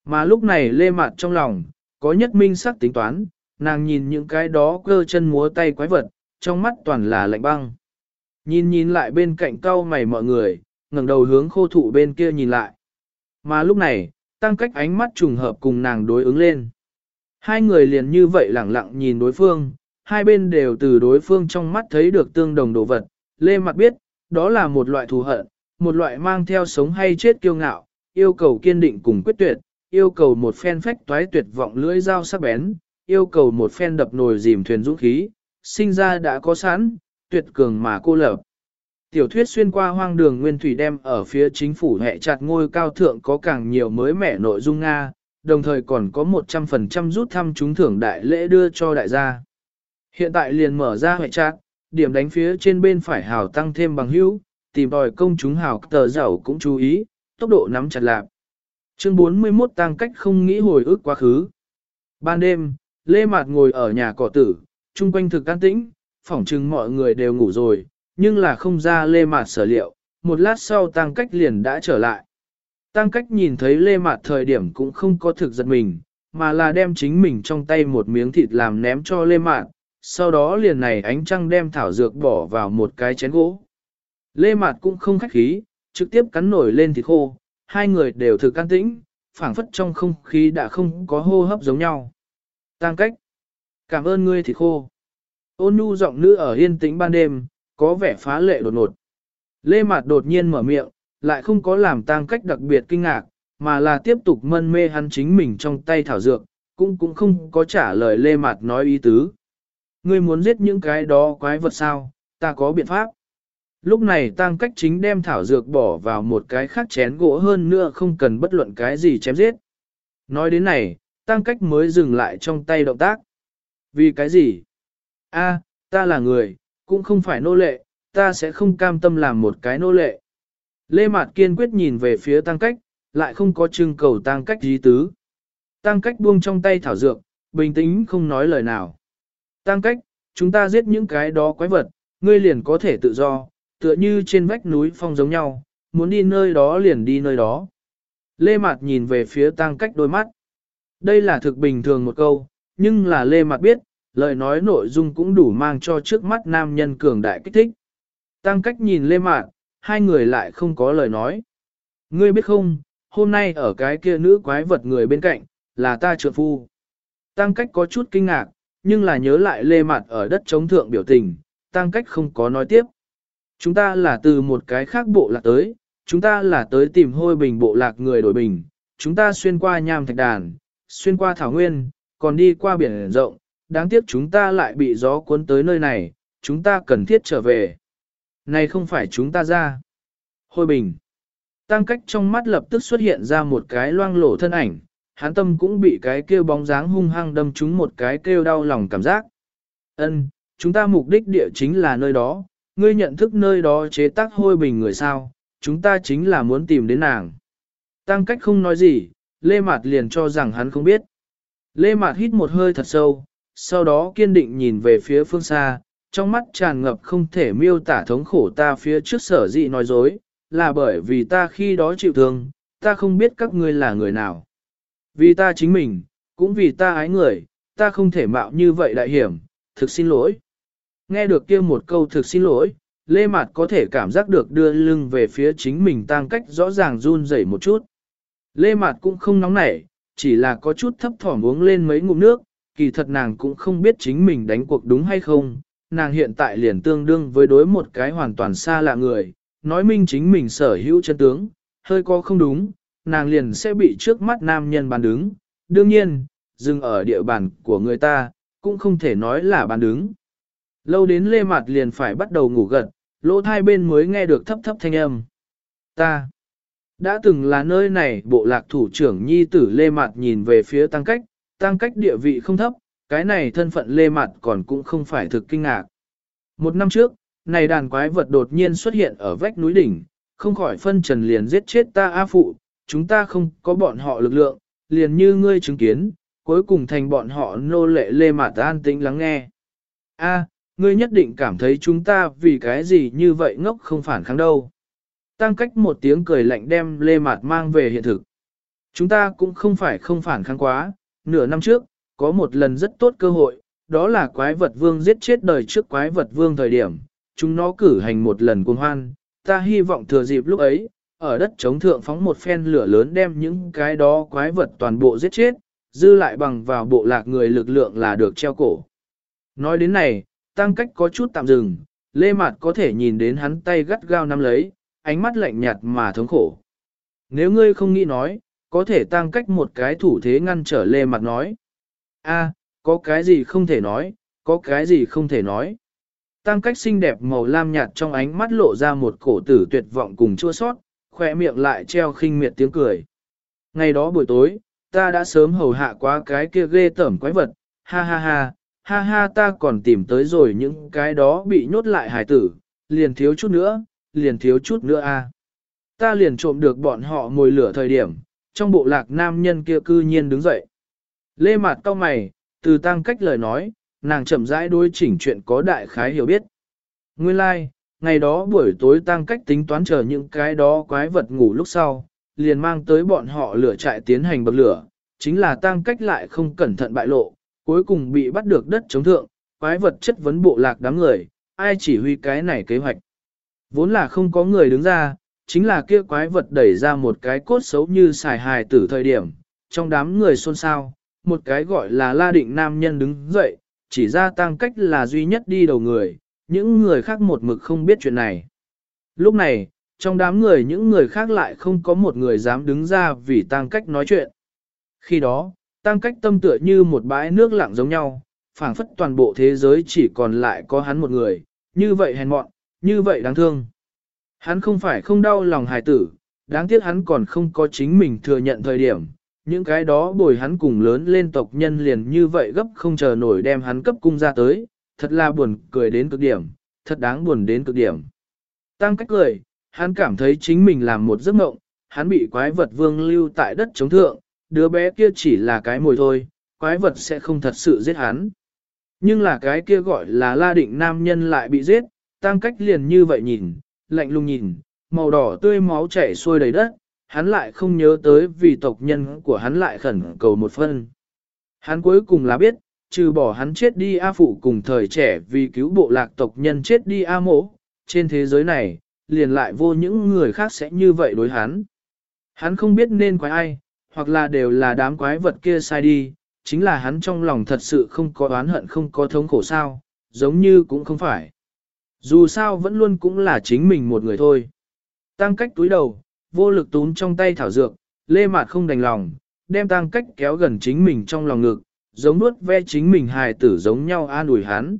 [SPEAKER 1] Mà lúc này lê mặt trong lòng, có nhất minh sắc tính toán, nàng nhìn những cái đó cơ chân múa tay quái vật, trong mắt toàn là lạnh băng. Nhìn nhìn lại bên cạnh cau mày mọi người, ngẩng đầu hướng khô thụ bên kia nhìn lại. Mà lúc này, tăng cách ánh mắt trùng hợp cùng nàng đối ứng lên. Hai người liền như vậy lẳng lặng nhìn đối phương, hai bên đều từ đối phương trong mắt thấy được tương đồng đồ vật. Lê Mặt biết, đó là một loại thù hận, một loại mang theo sống hay chết kiêu ngạo, yêu cầu kiên định cùng quyết tuyệt, yêu cầu một phen phách toái tuyệt vọng lưỡi dao sắc bén, yêu cầu một phen đập nồi dìm thuyền dũng khí, sinh ra đã có sẵn, tuyệt cường mà cô lập. Tiểu thuyết xuyên qua hoang đường nguyên thủy đem ở phía chính phủ hệ chặt ngôi cao thượng có càng nhiều mới mẻ nội dung Nga, đồng thời còn có 100% rút thăm trúng thưởng đại lễ đưa cho đại gia. Hiện tại liền mở ra hệ trạng, điểm đánh phía trên bên phải hào tăng thêm bằng hữu, tìm đòi công chúng hào tờ giàu cũng chú ý, tốc độ nắm chặt lạc. Chương 41 tăng cách không nghĩ hồi ức quá khứ. Ban đêm, Lê Mạt ngồi ở nhà cỏ tử, chung quanh thực an tĩnh, phỏng chừng mọi người đều ngủ rồi, nhưng là không ra Lê Mạt sở liệu, một lát sau tăng cách liền đã trở lại. Tăng cách nhìn thấy Lê Mạt thời điểm cũng không có thực giật mình, mà là đem chính mình trong tay một miếng thịt làm ném cho Lê Mạt, sau đó liền này ánh trăng đem thảo dược bỏ vào một cái chén gỗ. Lê Mạt cũng không khách khí, trực tiếp cắn nổi lên thịt khô, hai người đều thực can tĩnh, phảng phất trong không khí đã không có hô hấp giống nhau. Tăng cách. Cảm ơn ngươi thịt khô. Ôn nhu giọng nữ ở yên tĩnh ban đêm, có vẻ phá lệ đột ngột. Lê Mạt đột nhiên mở miệng, lại không có làm tăng cách đặc biệt kinh ngạc, mà là tiếp tục mân mê hắn chính mình trong tay thảo dược, cũng cũng không có trả lời Lê Mạt nói ý tứ. Ngươi muốn giết những cái đó quái vật sao, ta có biện pháp. Lúc này tăng cách chính đem thảo dược bỏ vào một cái khác chén gỗ hơn nữa không cần bất luận cái gì chém giết. Nói đến này, tăng cách mới dừng lại trong tay động tác. Vì cái gì? A, ta là người, cũng không phải nô lệ, ta sẽ không cam tâm làm một cái nô lệ. Lê Mạt kiên quyết nhìn về phía tăng cách, lại không có trưng cầu tăng cách dí tứ. Tăng cách buông trong tay thảo dược, bình tĩnh không nói lời nào. Tăng cách, chúng ta giết những cái đó quái vật, ngươi liền có thể tự do, tựa như trên vách núi phong giống nhau, muốn đi nơi đó liền đi nơi đó. Lê Mạt nhìn về phía tăng cách đôi mắt. Đây là thực bình thường một câu, nhưng là Lê Mạt biết, lời nói nội dung cũng đủ mang cho trước mắt nam nhân cường đại kích thích. Tăng cách nhìn Lê Mạt, hai người lại không có lời nói. Ngươi biết không, hôm nay ở cái kia nữ quái vật người bên cạnh, là ta trượt phu. Tăng cách có chút kinh ngạc, nhưng là nhớ lại Lê mặt ở đất chống thượng biểu tình, tăng cách không có nói tiếp. Chúng ta là từ một cái khác bộ lạc tới, chúng ta là tới tìm hôi bình bộ lạc người đổi bình, chúng ta xuyên qua nham thạch đàn, xuyên qua thảo nguyên, còn đi qua biển rộng, đáng tiếc chúng ta lại bị gió cuốn tới nơi này, chúng ta cần thiết trở về. Này không phải chúng ta ra. Hôi bình. Tăng cách trong mắt lập tức xuất hiện ra một cái loang lổ thân ảnh, hắn tâm cũng bị cái kêu bóng dáng hung hăng đâm trúng một cái kêu đau lòng cảm giác. Ân, chúng ta mục đích địa chính là nơi đó, ngươi nhận thức nơi đó chế tác hôi bình người sao, chúng ta chính là muốn tìm đến nàng. Tăng cách không nói gì, Lê Mạt liền cho rằng hắn không biết. Lê Mạt hít một hơi thật sâu, sau đó kiên định nhìn về phía phương xa, trong mắt tràn ngập không thể miêu tả thống khổ ta phía trước sở dị nói dối, là bởi vì ta khi đó chịu thương, ta không biết các ngươi là người nào. Vì ta chính mình, cũng vì ta ái người, ta không thể mạo như vậy đại hiểm, thực xin lỗi. Nghe được kia một câu thực xin lỗi, Lê Mạt có thể cảm giác được đưa lưng về phía chính mình tăng cách rõ ràng run rẩy một chút. Lê Mạt cũng không nóng nảy, chỉ là có chút thấp thỏm uống lên mấy ngụm nước, kỳ thật nàng cũng không biết chính mình đánh cuộc đúng hay không, nàng hiện tại liền tương đương với đối một cái hoàn toàn xa lạ người, nói minh chính mình sở hữu chân tướng, hơi có không đúng, nàng liền sẽ bị trước mắt nam nhân bàn đứng, đương nhiên, dừng ở địa bàn của người ta, cũng không thể nói là bàn đứng. Lâu đến lê mặt liền phải bắt đầu ngủ gật, lỗ thai bên mới nghe được thấp thấp thanh âm. Ta, đã từng là nơi này bộ lạc thủ trưởng nhi tử lê mặt nhìn về phía tăng cách, tăng cách địa vị không thấp, cái này thân phận lê mặt còn cũng không phải thực kinh ngạc. Một năm trước, này đàn quái vật đột nhiên xuất hiện ở vách núi đỉnh, không khỏi phân trần liền giết chết ta A Phụ, chúng ta không có bọn họ lực lượng, liền như ngươi chứng kiến, cuối cùng thành bọn họ nô lệ lê mạt an tĩnh lắng nghe. A, ngươi nhất định cảm thấy chúng ta vì cái gì như vậy ngốc không phản kháng đâu. Tăng cách một tiếng cười lạnh đem lê mạt mang về hiện thực. Chúng ta cũng không phải không phản kháng quá, nửa năm trước, có một lần rất tốt cơ hội, đó là quái vật vương giết chết đời trước quái vật vương thời điểm, chúng nó cử hành một lần cuồng hoan, ta hy vọng thừa dịp lúc ấy, ở đất chống thượng phóng một phen lửa lớn đem những cái đó quái vật toàn bộ giết chết, dư lại bằng vào bộ lạc người lực lượng là được treo cổ. Nói đến này, tăng cách có chút tạm dừng, lê mặt có thể nhìn đến hắn tay gắt gao nắm lấy, ánh mắt lạnh nhạt mà thống khổ. Nếu ngươi không nghĩ nói, có thể tăng cách một cái thủ thế ngăn trở lê mặt nói. a có cái gì không thể nói, có cái gì không thể nói. Tăng cách xinh đẹp màu lam nhạt trong ánh mắt lộ ra một cổ tử tuyệt vọng cùng chua sót, khỏe miệng lại treo khinh miệt tiếng cười. Ngày đó buổi tối, ta đã sớm hầu hạ quá cái kia ghê tởm quái vật, ha ha ha, ha ha ta còn tìm tới rồi những cái đó bị nhốt lại hải tử, liền thiếu chút nữa, liền thiếu chút nữa a. Ta liền trộm được bọn họ mồi lửa thời điểm, trong bộ lạc nam nhân kia cư nhiên đứng dậy. Lê mặt cau mày, từ tăng cách lời nói, nàng chậm rãi đối chỉnh chuyện có đại khái hiểu biết. Nguyên lai, like, ngày đó buổi tối tăng cách tính toán chờ những cái đó quái vật ngủ lúc sau, liền mang tới bọn họ lửa trại tiến hành bậc lửa, chính là tăng cách lại không cẩn thận bại lộ, cuối cùng bị bắt được đất chống thượng, quái vật chất vấn bộ lạc đám người, ai chỉ huy cái này kế hoạch. Vốn là không có người đứng ra, chính là kia quái vật đẩy ra một cái cốt xấu như xài hài tử thời điểm, trong đám người xôn xao, một cái gọi là la định nam nhân đứng dậy, chỉ ra tăng cách là duy nhất đi đầu người, những người khác một mực không biết chuyện này. Lúc này, trong đám người những người khác lại không có một người dám đứng ra vì tăng cách nói chuyện. Khi đó, tăng cách tâm tựa như một bãi nước lặng giống nhau, phảng phất toàn bộ thế giới chỉ còn lại có hắn một người, như vậy hèn mọn, như vậy đáng thương. Hắn không phải không đau lòng hài tử, đáng tiếc hắn còn không có chính mình thừa nhận thời điểm, những cái đó bồi hắn cùng lớn lên tộc nhân liền như vậy gấp không chờ nổi đem hắn cấp cung ra tới, thật là buồn cười đến cực điểm, thật đáng buồn đến cực điểm. Tăng cách cười, hắn cảm thấy chính mình làm một giấc mộng, hắn bị quái vật vương lưu tại đất chống thượng, đứa bé kia chỉ là cái mồi thôi, quái vật sẽ không thật sự giết hắn. Nhưng là cái kia gọi là la định nam nhân lại bị giết, tăng cách liền như vậy nhìn, lạnh lùng nhìn, màu đỏ tươi máu chảy xuôi đầy đất, hắn lại không nhớ tới vì tộc nhân của hắn lại khẩn cầu một phân. Hắn cuối cùng là biết, trừ bỏ hắn chết đi A Phụ cùng thời trẻ vì cứu bộ lạc tộc nhân chết đi A Mỗ, trên thế giới này, liền lại vô những người khác sẽ như vậy đối hắn. Hắn không biết nên quái ai, hoặc là đều là đám quái vật kia sai đi, chính là hắn trong lòng thật sự không có oán hận không có thống khổ sao, giống như cũng không phải. Dù sao vẫn luôn cũng là chính mình một người thôi. Tăng cách túi đầu, vô lực tún trong tay thảo dược, lê mạt không đành lòng, đem tăng cách kéo gần chính mình trong lòng ngực, giống nuốt ve chính mình hài tử giống nhau an ủi hắn.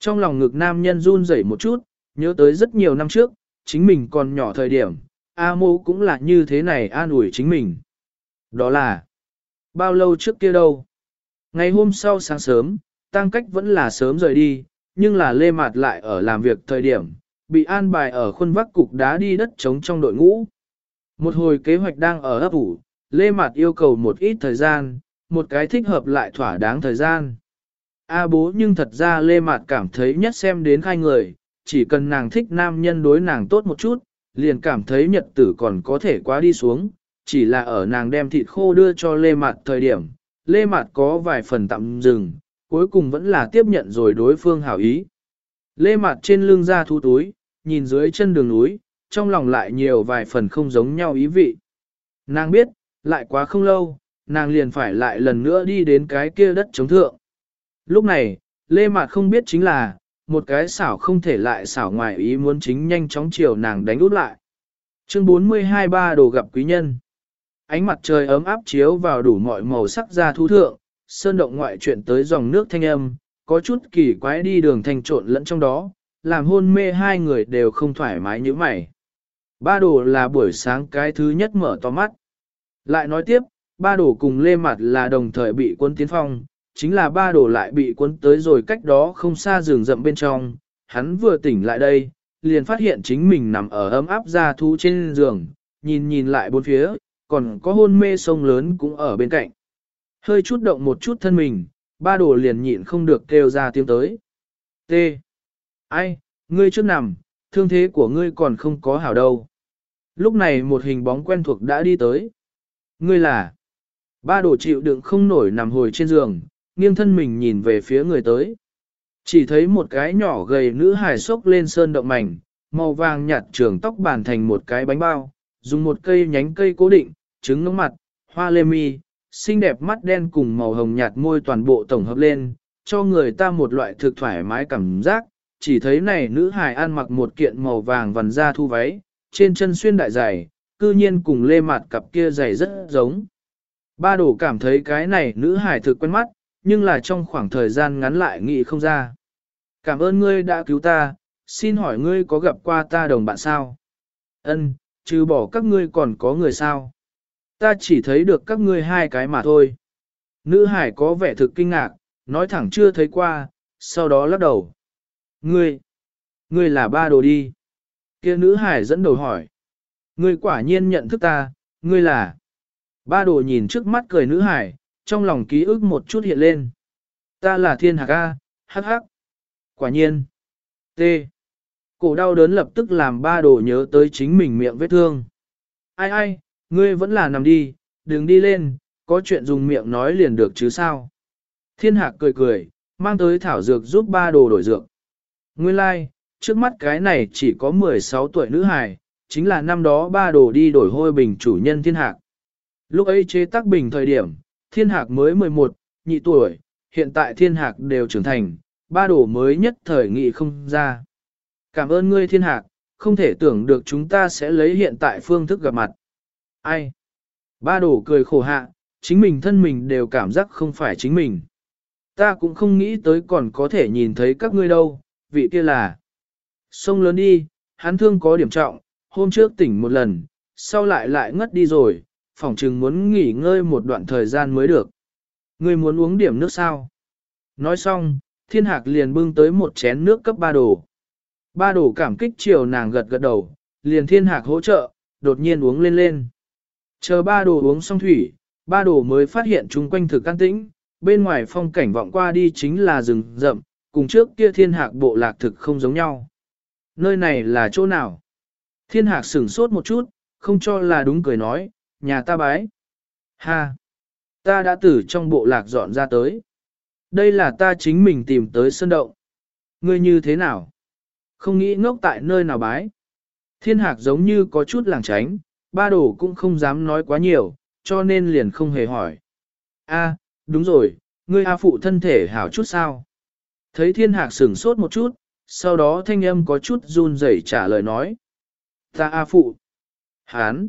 [SPEAKER 1] Trong lòng ngực nam nhân run rẩy một chút, nhớ tới rất nhiều năm trước, chính mình còn nhỏ thời điểm, A mô cũng là như thế này an ủi chính mình. Đó là, Bao lâu trước kia đâu? Ngày hôm sau sáng sớm, tăng cách vẫn là sớm rời đi, nhưng là lê mạt lại ở làm việc thời điểm, bị an bài ở khuôn vác cục đá đi đất trống trong đội ngũ. Một hồi kế hoạch đang ở ấp ủ, lê mạt yêu cầu một ít thời gian, một cái thích hợp lại thỏa đáng thời gian. A bố nhưng thật ra lê mạt cảm thấy nhất xem đến khai người, chỉ cần nàng thích nam nhân đối nàng tốt một chút, liền cảm thấy nhật tử còn có thể quá đi xuống, chỉ là ở nàng đem thịt khô đưa cho lê mạt thời điểm, lê mạt có vài phần tạm dừng, cuối cùng vẫn là tiếp nhận rồi đối phương hảo ý. Lê mạt trên lưng ra thu túi, nhìn dưới chân đường núi, trong lòng lại nhiều vài phần không giống nhau ý vị. Nàng biết, lại quá không lâu, nàng liền phải lại lần nữa đi đến cái kia đất chống thượng. Lúc này, Lê Mạt không biết chính là, một cái xảo không thể lại xảo ngoài ý muốn chính nhanh chóng chiều nàng đánh út lại. Chương 42 ba đồ gặp quý nhân. Ánh mặt trời ấm áp chiếu vào đủ mọi màu sắc ra thú thượng, sơn động ngoại chuyện tới dòng nước thanh âm, có chút kỳ quái đi đường thành trộn lẫn trong đó, làm hôn mê hai người đều không thoải mái như mày. Ba đồ là buổi sáng cái thứ nhất mở to mắt. Lại nói tiếp, ba Đổ cùng lê mặt là đồng thời bị quân tiến phong, chính là ba Đổ lại bị quân tới rồi cách đó không xa rừng rậm bên trong. Hắn vừa tỉnh lại đây, liền phát hiện chính mình nằm ở ấm áp ra thú trên giường, nhìn nhìn lại bốn phía, còn có hôn mê sông lớn cũng ở bên cạnh. Hơi chút động một chút thân mình, ba đồ liền nhịn không được kêu ra tiếng tới. T. Ai, ngươi trước nằm, thương thế của ngươi còn không có hảo đâu. Lúc này một hình bóng quen thuộc đã đi tới. Ngươi là, ba đồ chịu đựng không nổi nằm hồi trên giường, nghiêng thân mình nhìn về phía người tới. Chỉ thấy một cái nhỏ gầy nữ hài sốc lên sơn động mảnh, màu vàng nhạt trường tóc bàn thành một cái bánh bao, dùng một cây nhánh cây cố định, trứng ngưỡng mặt, hoa lê mi, xinh đẹp mắt đen cùng màu hồng nhạt môi toàn bộ tổng hợp lên, cho người ta một loại thực thoải mái cảm giác, chỉ thấy này nữ hài ăn mặc một kiện màu vàng vằn da thu váy, trên chân xuyên đại giày, cư nhiên cùng lê mặt cặp kia giày rất giống. Ba đổ cảm thấy cái này nữ hải thực quen mắt, nhưng là trong khoảng thời gian ngắn lại nghĩ không ra. Cảm ơn ngươi đã cứu ta, xin hỏi ngươi có gặp qua ta đồng bạn sao? Ân, trừ bỏ các ngươi còn có người sao? Ta chỉ thấy được các ngươi hai cái mà thôi. Nữ hải có vẻ thực kinh ngạc, nói thẳng chưa thấy qua, sau đó lắc đầu. Ngươi, ngươi là ba đồ đi. Kia nữ hải dẫn đầu hỏi. Ngươi quả nhiên nhận thức ta, ngươi là. Ba đồ nhìn trước mắt cười nữ hải, trong lòng ký ức một chút hiện lên. Ta là thiên hạc A, hắc hắc. Quả nhiên. T. Cổ đau đớn lập tức làm ba đồ nhớ tới chính mình miệng vết thương. Ai ai, ngươi vẫn là nằm đi, đừng đi lên, có chuyện dùng miệng nói liền được chứ sao. Thiên hạc cười cười, mang tới thảo dược giúp ba đồ đổi dược. Nguyên lai, like, trước mắt cái này chỉ có 16 tuổi nữ hài, chính là năm đó ba đồ đi đổi hôi bình chủ nhân thiên hạc. Lúc ấy chế tác bình thời điểm, thiên hạc mới 11, nhị tuổi, hiện tại thiên hạc đều trưởng thành, ba đồ mới nhất thời nghị không ra. Cảm ơn ngươi thiên hạc, không thể tưởng được chúng ta sẽ lấy hiện tại phương thức gặp mặt. Ai? Ba đồ cười khổ hạ, chính mình thân mình đều cảm giác không phải chính mình. Ta cũng không nghĩ tới còn có thể nhìn thấy các ngươi đâu, vị kia là. Sông lớn đi, hắn thương có điểm trọng, hôm trước tỉnh một lần, sau lại lại ngất đi rồi, phỏng chừng muốn nghỉ ngơi một đoạn thời gian mới được. Ngươi muốn uống điểm nước sao? Nói xong, thiên hạc liền bưng tới một chén nước cấp ba đồ. Ba đồ cảm kích chiều nàng gật gật đầu, liền thiên hạc hỗ trợ, đột nhiên uống lên lên. Chờ ba đồ uống xong thủy, ba đồ mới phát hiện chung quanh thực can tĩnh, bên ngoài phong cảnh vọng qua đi chính là rừng rậm, cùng trước kia thiên hạc bộ lạc thực không giống nhau. Nơi này là chỗ nào? Thiên hạc sửng sốt một chút, không cho là đúng cười nói, nhà ta bái. Ha! Ta đã từ trong bộ lạc dọn ra tới. Đây là ta chính mình tìm tới sơn động. Ngươi như thế nào? Không nghĩ ngốc tại nơi nào bái. Thiên hạc giống như có chút làng tránh, ba đồ cũng không dám nói quá nhiều, cho nên liền không hề hỏi. A, đúng rồi, ngươi A phụ thân thể hảo chút sao? Thấy thiên hạc sửng sốt một chút, sau đó thanh âm có chút run rẩy trả lời nói. Ta A phụ. Hán.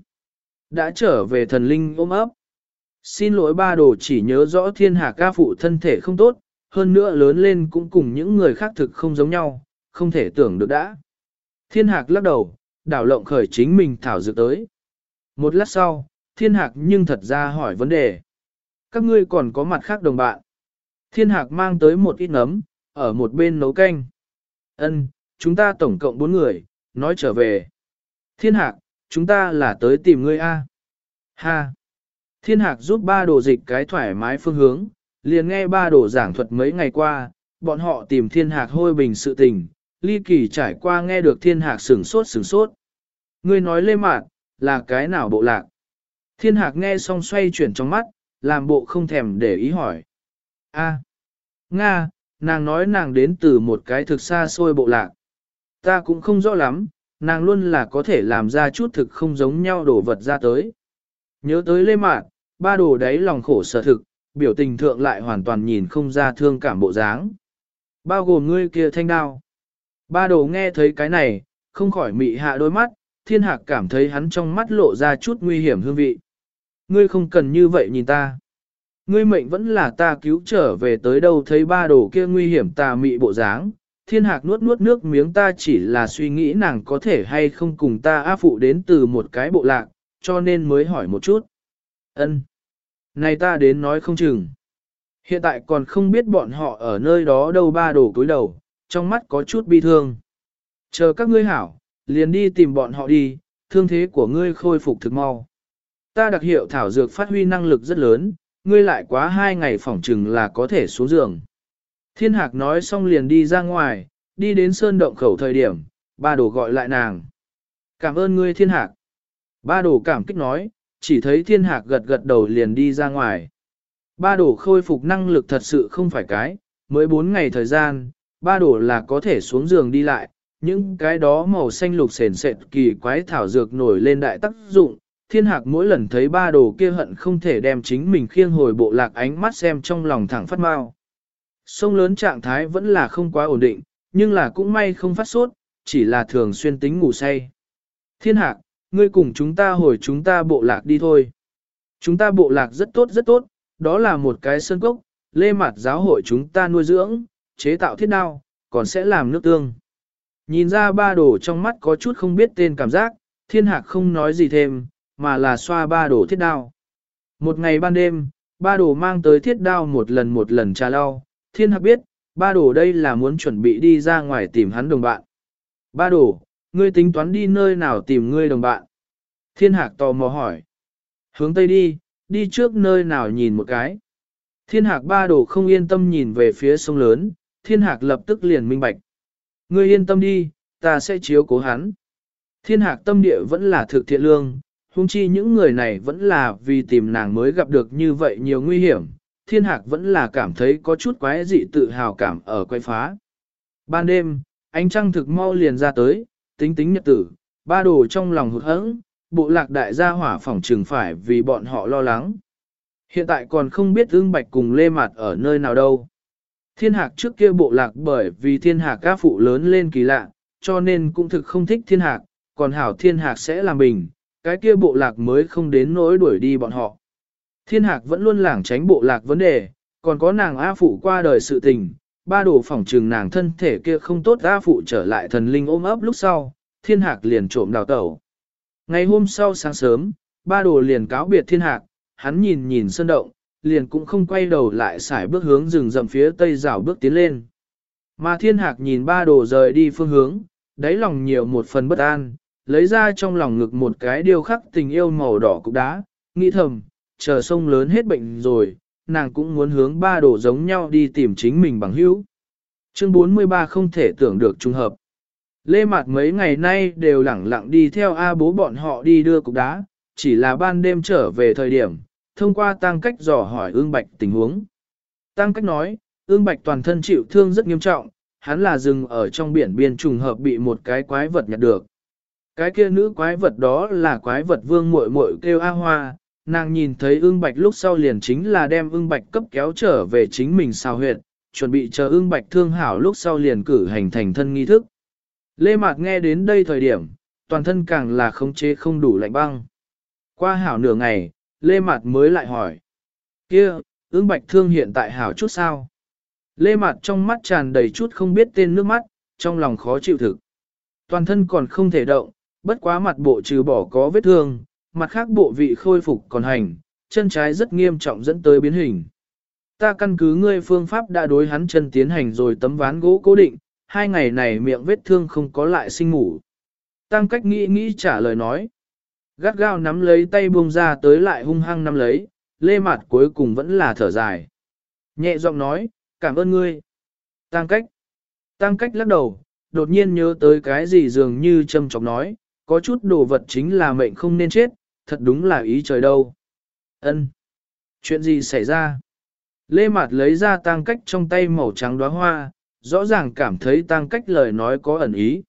[SPEAKER 1] Đã trở về thần linh ôm ấp. Xin lỗi ba đồ chỉ nhớ rõ thiên hạc ca phụ thân thể không tốt, hơn nữa lớn lên cũng cùng những người khác thực không giống nhau, không thể tưởng được đã. Thiên hạc lắc đầu, đảo lộng khởi chính mình thảo dược tới. Một lát sau, thiên hạc nhưng thật ra hỏi vấn đề. các ngươi còn có mặt khác đồng bạn. Thiên hạc mang tới một ít nấm, ở một bên nấu canh. Ân, chúng ta tổng cộng bốn người, nói trở về. Thiên hạc, chúng ta là tới tìm ngươi A. Ha. Thiên hạc giúp ba đồ dịch cái thoải mái phương hướng, liền nghe ba đồ giảng thuật mấy ngày qua, bọn họ tìm thiên hạc hôi bình sự tình, ly kỳ trải qua nghe được thiên hạc sửng sốt sửng sốt. Ngươi nói lê mạc, là cái nào bộ lạc? Thiên hạc nghe xong xoay chuyển trong mắt, làm bộ không thèm để ý hỏi. A, Nga, nàng nói nàng đến từ một cái thực xa xôi bộ lạc. Ta cũng không rõ lắm, nàng luôn là có thể làm ra chút thực không giống nhau đổ vật ra tới. Nhớ tới lê mạn, ba đồ đấy lòng khổ sở thực, biểu tình thượng lại hoàn toàn nhìn không ra thương cảm bộ dáng. Bao gồm ngươi kia thanh đao. Ba đồ nghe thấy cái này, không khỏi mị hạ đôi mắt, thiên hạc cảm thấy hắn trong mắt lộ ra chút nguy hiểm hương vị. Ngươi không cần như vậy nhìn ta. Ngươi mệnh vẫn là ta cứu trở về tới đâu thấy ba đồ kia nguy hiểm tà mị bộ dáng. Thiên hạc nuốt nuốt nước miếng ta chỉ là suy nghĩ nàng có thể hay không cùng ta áp phụ đến từ một cái bộ lạc, cho nên mới hỏi một chút. Ân, Này ta đến nói không chừng. Hiện tại còn không biết bọn họ ở nơi đó đâu ba đồ cúi đầu, trong mắt có chút bi thương. Chờ các ngươi hảo, liền đi tìm bọn họ đi, thương thế của ngươi khôi phục thực mau. Ta đặc hiệu thảo dược phát huy năng lực rất lớn, ngươi lại quá hai ngày phỏng chừng là có thể xuống giường. Thiên hạc nói xong liền đi ra ngoài, đi đến sơn động khẩu thời điểm, ba đồ gọi lại nàng. Cảm ơn ngươi thiên hạc. Ba đồ cảm kích nói, chỉ thấy thiên hạc gật gật đầu liền đi ra ngoài. Ba đồ khôi phục năng lực thật sự không phải cái, mới bốn ngày thời gian, ba đồ là có thể xuống giường đi lại, những cái đó màu xanh lục sền sệt kỳ quái thảo dược nổi lên đại tác dụng. Thiên hạc mỗi lần thấy ba đồ kia hận không thể đem chính mình khiêng hồi bộ lạc ánh mắt xem trong lòng thẳng phát mau. Sông lớn trạng thái vẫn là không quá ổn định, nhưng là cũng may không phát sốt, chỉ là thường xuyên tính ngủ say. Thiên hạc, ngươi cùng chúng ta hồi chúng ta bộ lạc đi thôi. Chúng ta bộ lạc rất tốt rất tốt, đó là một cái sân cốc, lê mặt giáo hội chúng ta nuôi dưỡng, chế tạo thiết đao, còn sẽ làm nước tương. Nhìn ra ba đồ trong mắt có chút không biết tên cảm giác, thiên hạc không nói gì thêm, mà là xoa ba đồ thiết đao. Một ngày ban đêm, ba đồ mang tới thiết đao một lần một lần trà lau, thiên hạc biết, ba đồ đây là muốn chuẩn bị đi ra ngoài tìm hắn đồng bạn. Ba đồ, ngươi tính toán đi nơi nào tìm ngươi đồng bạn? Thiên hạc tò mò hỏi. Hướng tây đi, đi trước nơi nào nhìn một cái. Thiên hạc ba đồ không yên tâm nhìn về phía sông lớn, thiên hạc lập tức liền minh bạch. Ngươi yên tâm đi, ta sẽ chiếu cố hắn. Thiên hạc tâm địa vẫn là thực thiện lương, huống chi những người này vẫn là vì tìm nàng mới gặp được như vậy nhiều nguy hiểm. Thiên hạc vẫn là cảm thấy có chút quái dị tự hào cảm ở quay phá. Ban đêm, ánh trăng thực mau liền ra tới, tính tính nhật tử, ba đồ trong lòng hụt hẫng, bộ lạc đại gia hỏa phỏng trừng phải vì bọn họ lo lắng. Hiện tại còn không biết ương bạch cùng lê mặt ở nơi nào đâu. Thiên hạc trước kia bộ lạc bởi vì thiên hạc các phụ lớn lên kỳ lạ, cho nên cũng thực không thích thiên hạc, còn hảo thiên hạc sẽ làm mình, cái kia bộ lạc mới không đến nỗi đuổi đi bọn họ. Thiên hạc vẫn luôn lảng tránh bộ lạc vấn đề, còn có nàng A phụ qua đời sự tình, ba đồ phỏng trừng nàng thân thể kia không tốt A phụ trở lại thần linh ôm ấp lúc sau, thiên hạc liền trộm đào tẩu. Ngày hôm sau sáng sớm, ba đồ liền cáo biệt thiên hạc, hắn nhìn nhìn sơn động, liền cũng không quay đầu lại xài bước hướng rừng rậm phía tây rào bước tiến lên. Mà thiên hạc nhìn ba đồ rời đi phương hướng, đáy lòng nhiều một phần bất an, lấy ra trong lòng ngực một cái điều khắc tình yêu màu đỏ cục đá, nghĩ thầm, chờ sông lớn hết bệnh rồi, nàng cũng muốn hướng ba đồ giống nhau đi tìm chính mình bằng hữu. Chương 43 không thể tưởng được trùng hợp. Lê Mạt mấy ngày nay đều lẳng lặng đi theo A bố bọn họ đi đưa cục đá, chỉ là ban đêm trở về thời điểm, thông qua tăng cách dò hỏi ương bạch tình huống. Tăng cách nói, ương bạch toàn thân chịu thương rất nghiêm trọng, hắn là dừng ở trong biển biên trùng hợp bị một cái quái vật nhặt được. Cái kia nữ quái vật đó là quái vật vương muội muội kêu A Hoa, nàng nhìn thấy ương bạch lúc sau liền chính là đem ương bạch cấp kéo trở về chính mình sao huyệt, chuẩn bị chờ ương bạch thương hảo lúc sau liền cử hành thành thân nghi thức. Lê Mạc nghe đến đây thời điểm, toàn thân càng là khống chế không đủ lạnh băng. Qua hảo nửa ngày, Lê Mạt mới lại hỏi. kia, ương bạch thương hiện tại hảo chút sao? Lê Mạt trong mắt tràn đầy chút không biết tên nước mắt, trong lòng khó chịu thực. Toàn thân còn không thể động, bất quá mặt bộ trừ bỏ có vết thương, mặt khác bộ vị khôi phục còn hành, chân trái rất nghiêm trọng dẫn tới biến hình. Ta căn cứ ngươi phương pháp đã đối hắn chân tiến hành rồi tấm ván gỗ cố định, hai ngày này miệng vết thương không có lại sinh ngủ. Tăng cách nghĩ nghĩ trả lời nói. Gắt gao nắm lấy tay buông ra tới lại hung hăng nắm lấy, lê mặt cuối cùng vẫn là thở dài. Nhẹ giọng nói, cảm ơn ngươi. Tăng cách. Tăng cách lắc đầu, đột nhiên nhớ tới cái gì dường như châm chọc nói, có chút đồ vật chính là mệnh không nên chết, thật đúng là ý trời đâu. Ân, Chuyện gì xảy ra? Lê Mạt lấy ra tang cách trong tay màu trắng đóa hoa, rõ ràng cảm thấy tang cách lời nói có ẩn ý.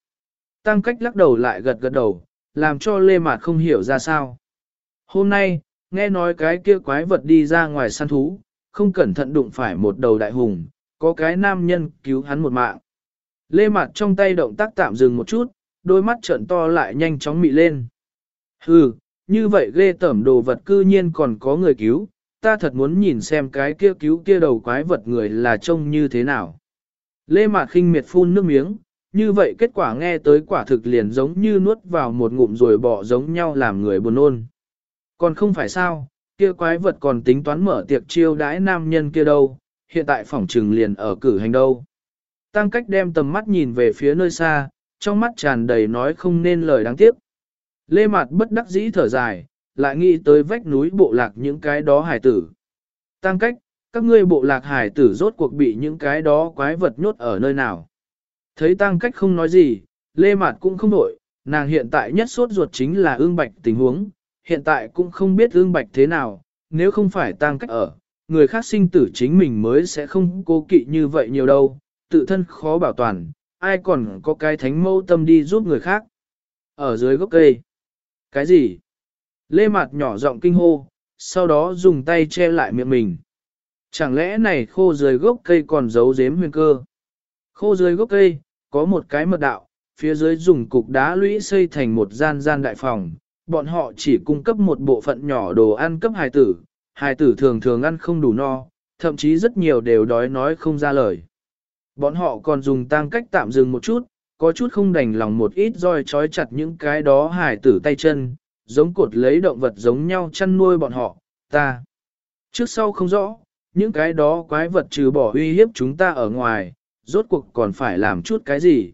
[SPEAKER 1] Tang cách lắc đầu lại gật gật đầu, làm cho Lê Mạt không hiểu ra sao. Hôm nay, nghe nói cái kia quái vật đi ra ngoài săn thú, không cẩn thận đụng phải một đầu đại hùng, có cái nam nhân cứu hắn một mạng. Lê Mạt trong tay động tác tạm dừng một chút, đôi mắt trợn to lại nhanh chóng mị lên. Hừ, như vậy ghê tẩm đồ vật cư nhiên còn có người cứu, ta thật muốn nhìn xem cái kia cứu kia đầu quái vật người là trông như thế nào. Lê Mạt khinh miệt phun nước miếng, như vậy kết quả nghe tới quả thực liền giống như nuốt vào một ngụm rồi bỏ giống nhau làm người buồn ôn. Còn không phải sao, kia quái vật còn tính toán mở tiệc chiêu đãi nam nhân kia đâu, hiện tại phỏng trừng liền ở cử hành đâu. Tăng cách đem tầm mắt nhìn về phía nơi xa, trong mắt tràn đầy nói không nên lời đáng tiếc. Lê Mạt bất đắc dĩ thở dài, lại nghĩ tới vách núi bộ lạc những cái đó hải tử. Tăng cách, các ngươi bộ lạc hải tử rốt cuộc bị những cái đó quái vật nhốt ở nơi nào. Thấy tăng cách không nói gì, Lê Mạt cũng không đổi, nàng hiện tại nhất sốt ruột chính là ương bạch tình huống, hiện tại cũng không biết ương bạch thế nào, nếu không phải tăng cách ở, người khác sinh tử chính mình mới sẽ không cố kỵ như vậy nhiều đâu, tự thân khó bảo toàn, ai còn có cái thánh mâu tâm đi giúp người khác. Ở dưới gốc cây. Cái gì? Lê Mạt nhỏ giọng kinh hô, sau đó dùng tay che lại miệng mình. Chẳng lẽ này khô dưới gốc cây còn giấu giếm huyền cơ? Khô dưới gốc cây, có một cái mật đạo, phía dưới dùng cục đá lũy xây thành một gian gian đại phòng. Bọn họ chỉ cung cấp một bộ phận nhỏ đồ ăn cấp hài tử, hài tử thường thường ăn không đủ no, thậm chí rất nhiều đều đói nói không ra lời. Bọn họ còn dùng tang cách tạm dừng một chút, có chút không đành lòng một ít roi trói chặt những cái đó hải tử tay chân, giống cột lấy động vật giống nhau chăn nuôi bọn họ, ta. Trước sau không rõ, những cái đó quái vật trừ bỏ uy hiếp chúng ta ở ngoài, rốt cuộc còn phải làm chút cái gì.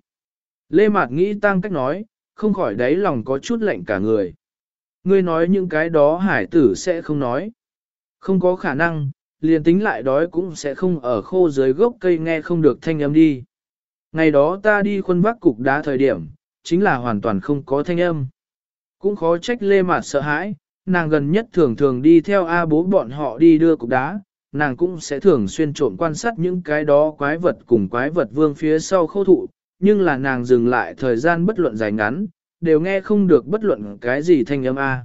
[SPEAKER 1] Lê Mạt nghĩ tăng cách nói, không khỏi đáy lòng có chút lạnh cả người. Ngươi nói những cái đó hải tử sẽ không nói. Không có khả năng, liền tính lại đói cũng sẽ không ở khô dưới gốc cây nghe không được thanh âm đi. Ngày đó ta đi khuân vác cục đá thời điểm, chính là hoàn toàn không có thanh âm. Cũng khó trách lê mạt sợ hãi, nàng gần nhất thường thường đi theo A bố bọn họ đi đưa cục đá, nàng cũng sẽ thường xuyên trộm quan sát những cái đó quái vật cùng quái vật vương phía sau khâu thụ, nhưng là nàng dừng lại thời gian bất luận dài ngắn, đều nghe không được bất luận cái gì thanh âm A.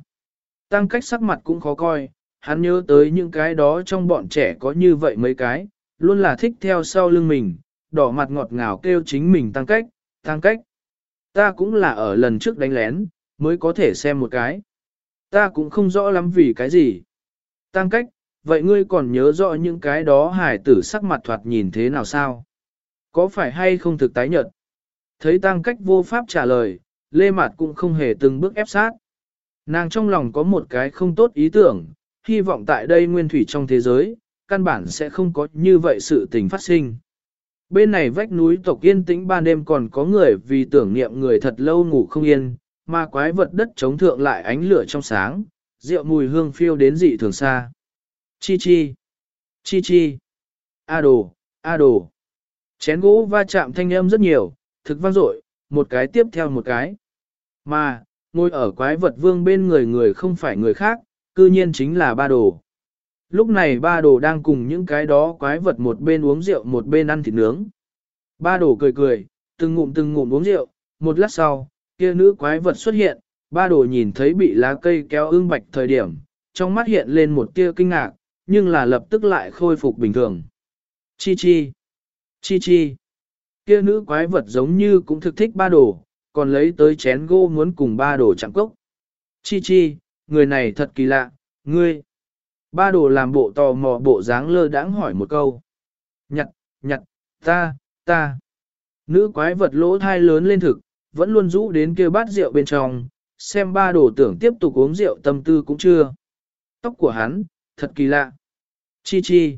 [SPEAKER 1] Tăng cách sắc mặt cũng khó coi, hắn nhớ tới những cái đó trong bọn trẻ có như vậy mấy cái, luôn là thích theo sau lưng mình, đỏ mặt ngọt ngào kêu chính mình tăng cách, tăng cách. Ta cũng là ở lần trước đánh lén, mới có thể xem một cái. Ta cũng không rõ lắm vì cái gì. Tăng cách, vậy ngươi còn nhớ rõ những cái đó hải tử sắc mặt thoạt nhìn thế nào sao? Có phải hay không thực tái nhợt? Thấy tăng cách vô pháp trả lời, Lê Mạt cũng không hề từng bước ép sát. Nàng trong lòng có một cái không tốt ý tưởng, hy vọng tại đây nguyên thủy trong thế giới, căn bản sẽ không có như vậy sự tình phát sinh. Bên này vách núi tộc yên tĩnh ban đêm còn có người vì tưởng niệm người thật lâu ngủ không yên, mà quái vật đất chống thượng lại ánh lửa trong sáng, rượu mùi hương phiêu đến dị thường xa. Chi chi, chi chi, a đồ, a đồ. Chén gỗ va chạm thanh âm rất nhiều, thực vang dội, một cái tiếp theo một cái. Mà, ngồi ở quái vật vương bên người người không phải người khác, cư nhiên chính là ba đồ. Lúc này ba đồ đang cùng những cái đó quái vật một bên uống rượu một bên ăn thịt nướng. Ba đồ cười cười, từng ngụm từng ngụm uống rượu, một lát sau, kia nữ quái vật xuất hiện, ba đồ nhìn thấy bị lá cây kéo ương bạch thời điểm, trong mắt hiện lên một tia kinh ngạc, nhưng là lập tức lại khôi phục bình thường. Chi chi, chi chi, kia nữ quái vật giống như cũng thực thích ba đồ, còn lấy tới chén gỗ muốn cùng ba đồ chạm cốc. Chi chi, người này thật kỳ lạ, ngươi. Ba đồ làm bộ tò mò bộ dáng lơ đãng hỏi một câu. Nhặt, nhặt, ta, ta. Nữ quái vật lỗ thai lớn lên thực, vẫn luôn rũ đến kia bát rượu bên trong, xem ba đồ tưởng tiếp tục uống rượu tâm tư cũng chưa. Tóc của hắn, thật kỳ lạ. Chi chi.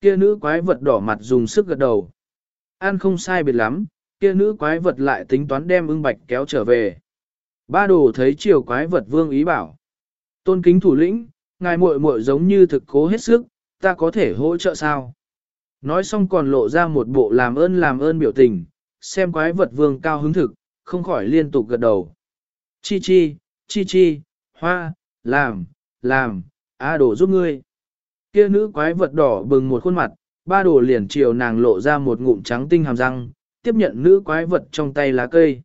[SPEAKER 1] Kia nữ quái vật đỏ mặt dùng sức gật đầu. Ăn không sai biệt lắm, kia nữ quái vật lại tính toán đem ưng bạch kéo trở về. Ba đồ thấy chiều quái vật vương ý bảo. Tôn kính thủ lĩnh, ngài muội muội giống như thực cố hết sức, ta có thể hỗ trợ sao? Nói xong còn lộ ra một bộ làm ơn làm ơn biểu tình, xem quái vật vương cao hứng thực, không khỏi liên tục gật đầu. Chi chi, chi chi, hoa, làm, làm, a đồ giúp ngươi. Kia nữ quái vật đỏ bừng một khuôn mặt, ba đồ liền chiều nàng lộ ra một ngụm trắng tinh hàm răng, tiếp nhận nữ quái vật trong tay lá cây.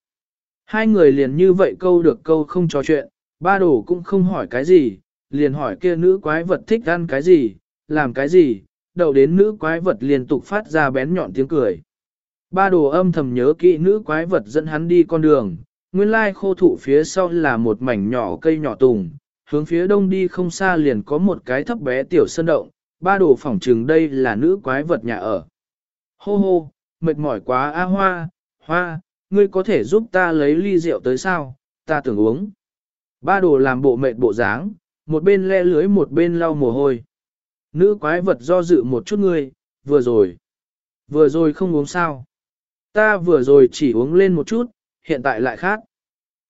[SPEAKER 1] Hai người liền như vậy câu được câu không trò chuyện, ba đồ cũng không hỏi cái gì, liền hỏi kia nữ quái vật thích ăn cái gì, làm cái gì, đầu đến nữ quái vật liên tục phát ra bén nhọn tiếng cười. Ba đồ âm thầm nhớ kỹ nữ quái vật dẫn hắn đi con đường, nguyên lai khô thụ phía sau là một mảnh nhỏ cây nhỏ tùng, hướng phía đông đi không xa liền có một cái thấp bé tiểu sơn động, ba đồ phỏng trừng đây là nữ quái vật nhà ở. Hô hô, mệt mỏi quá a hoa, hoa, ngươi có thể giúp ta lấy ly rượu tới sao, ta tưởng uống. Ba đồ làm bộ mệt bộ dáng, một bên le lưới một bên lau mồ hôi. Nữ quái vật do dự một chút ngươi, vừa rồi. Vừa rồi không uống sao. Ta vừa rồi chỉ uống lên một chút, hiện tại lại khác.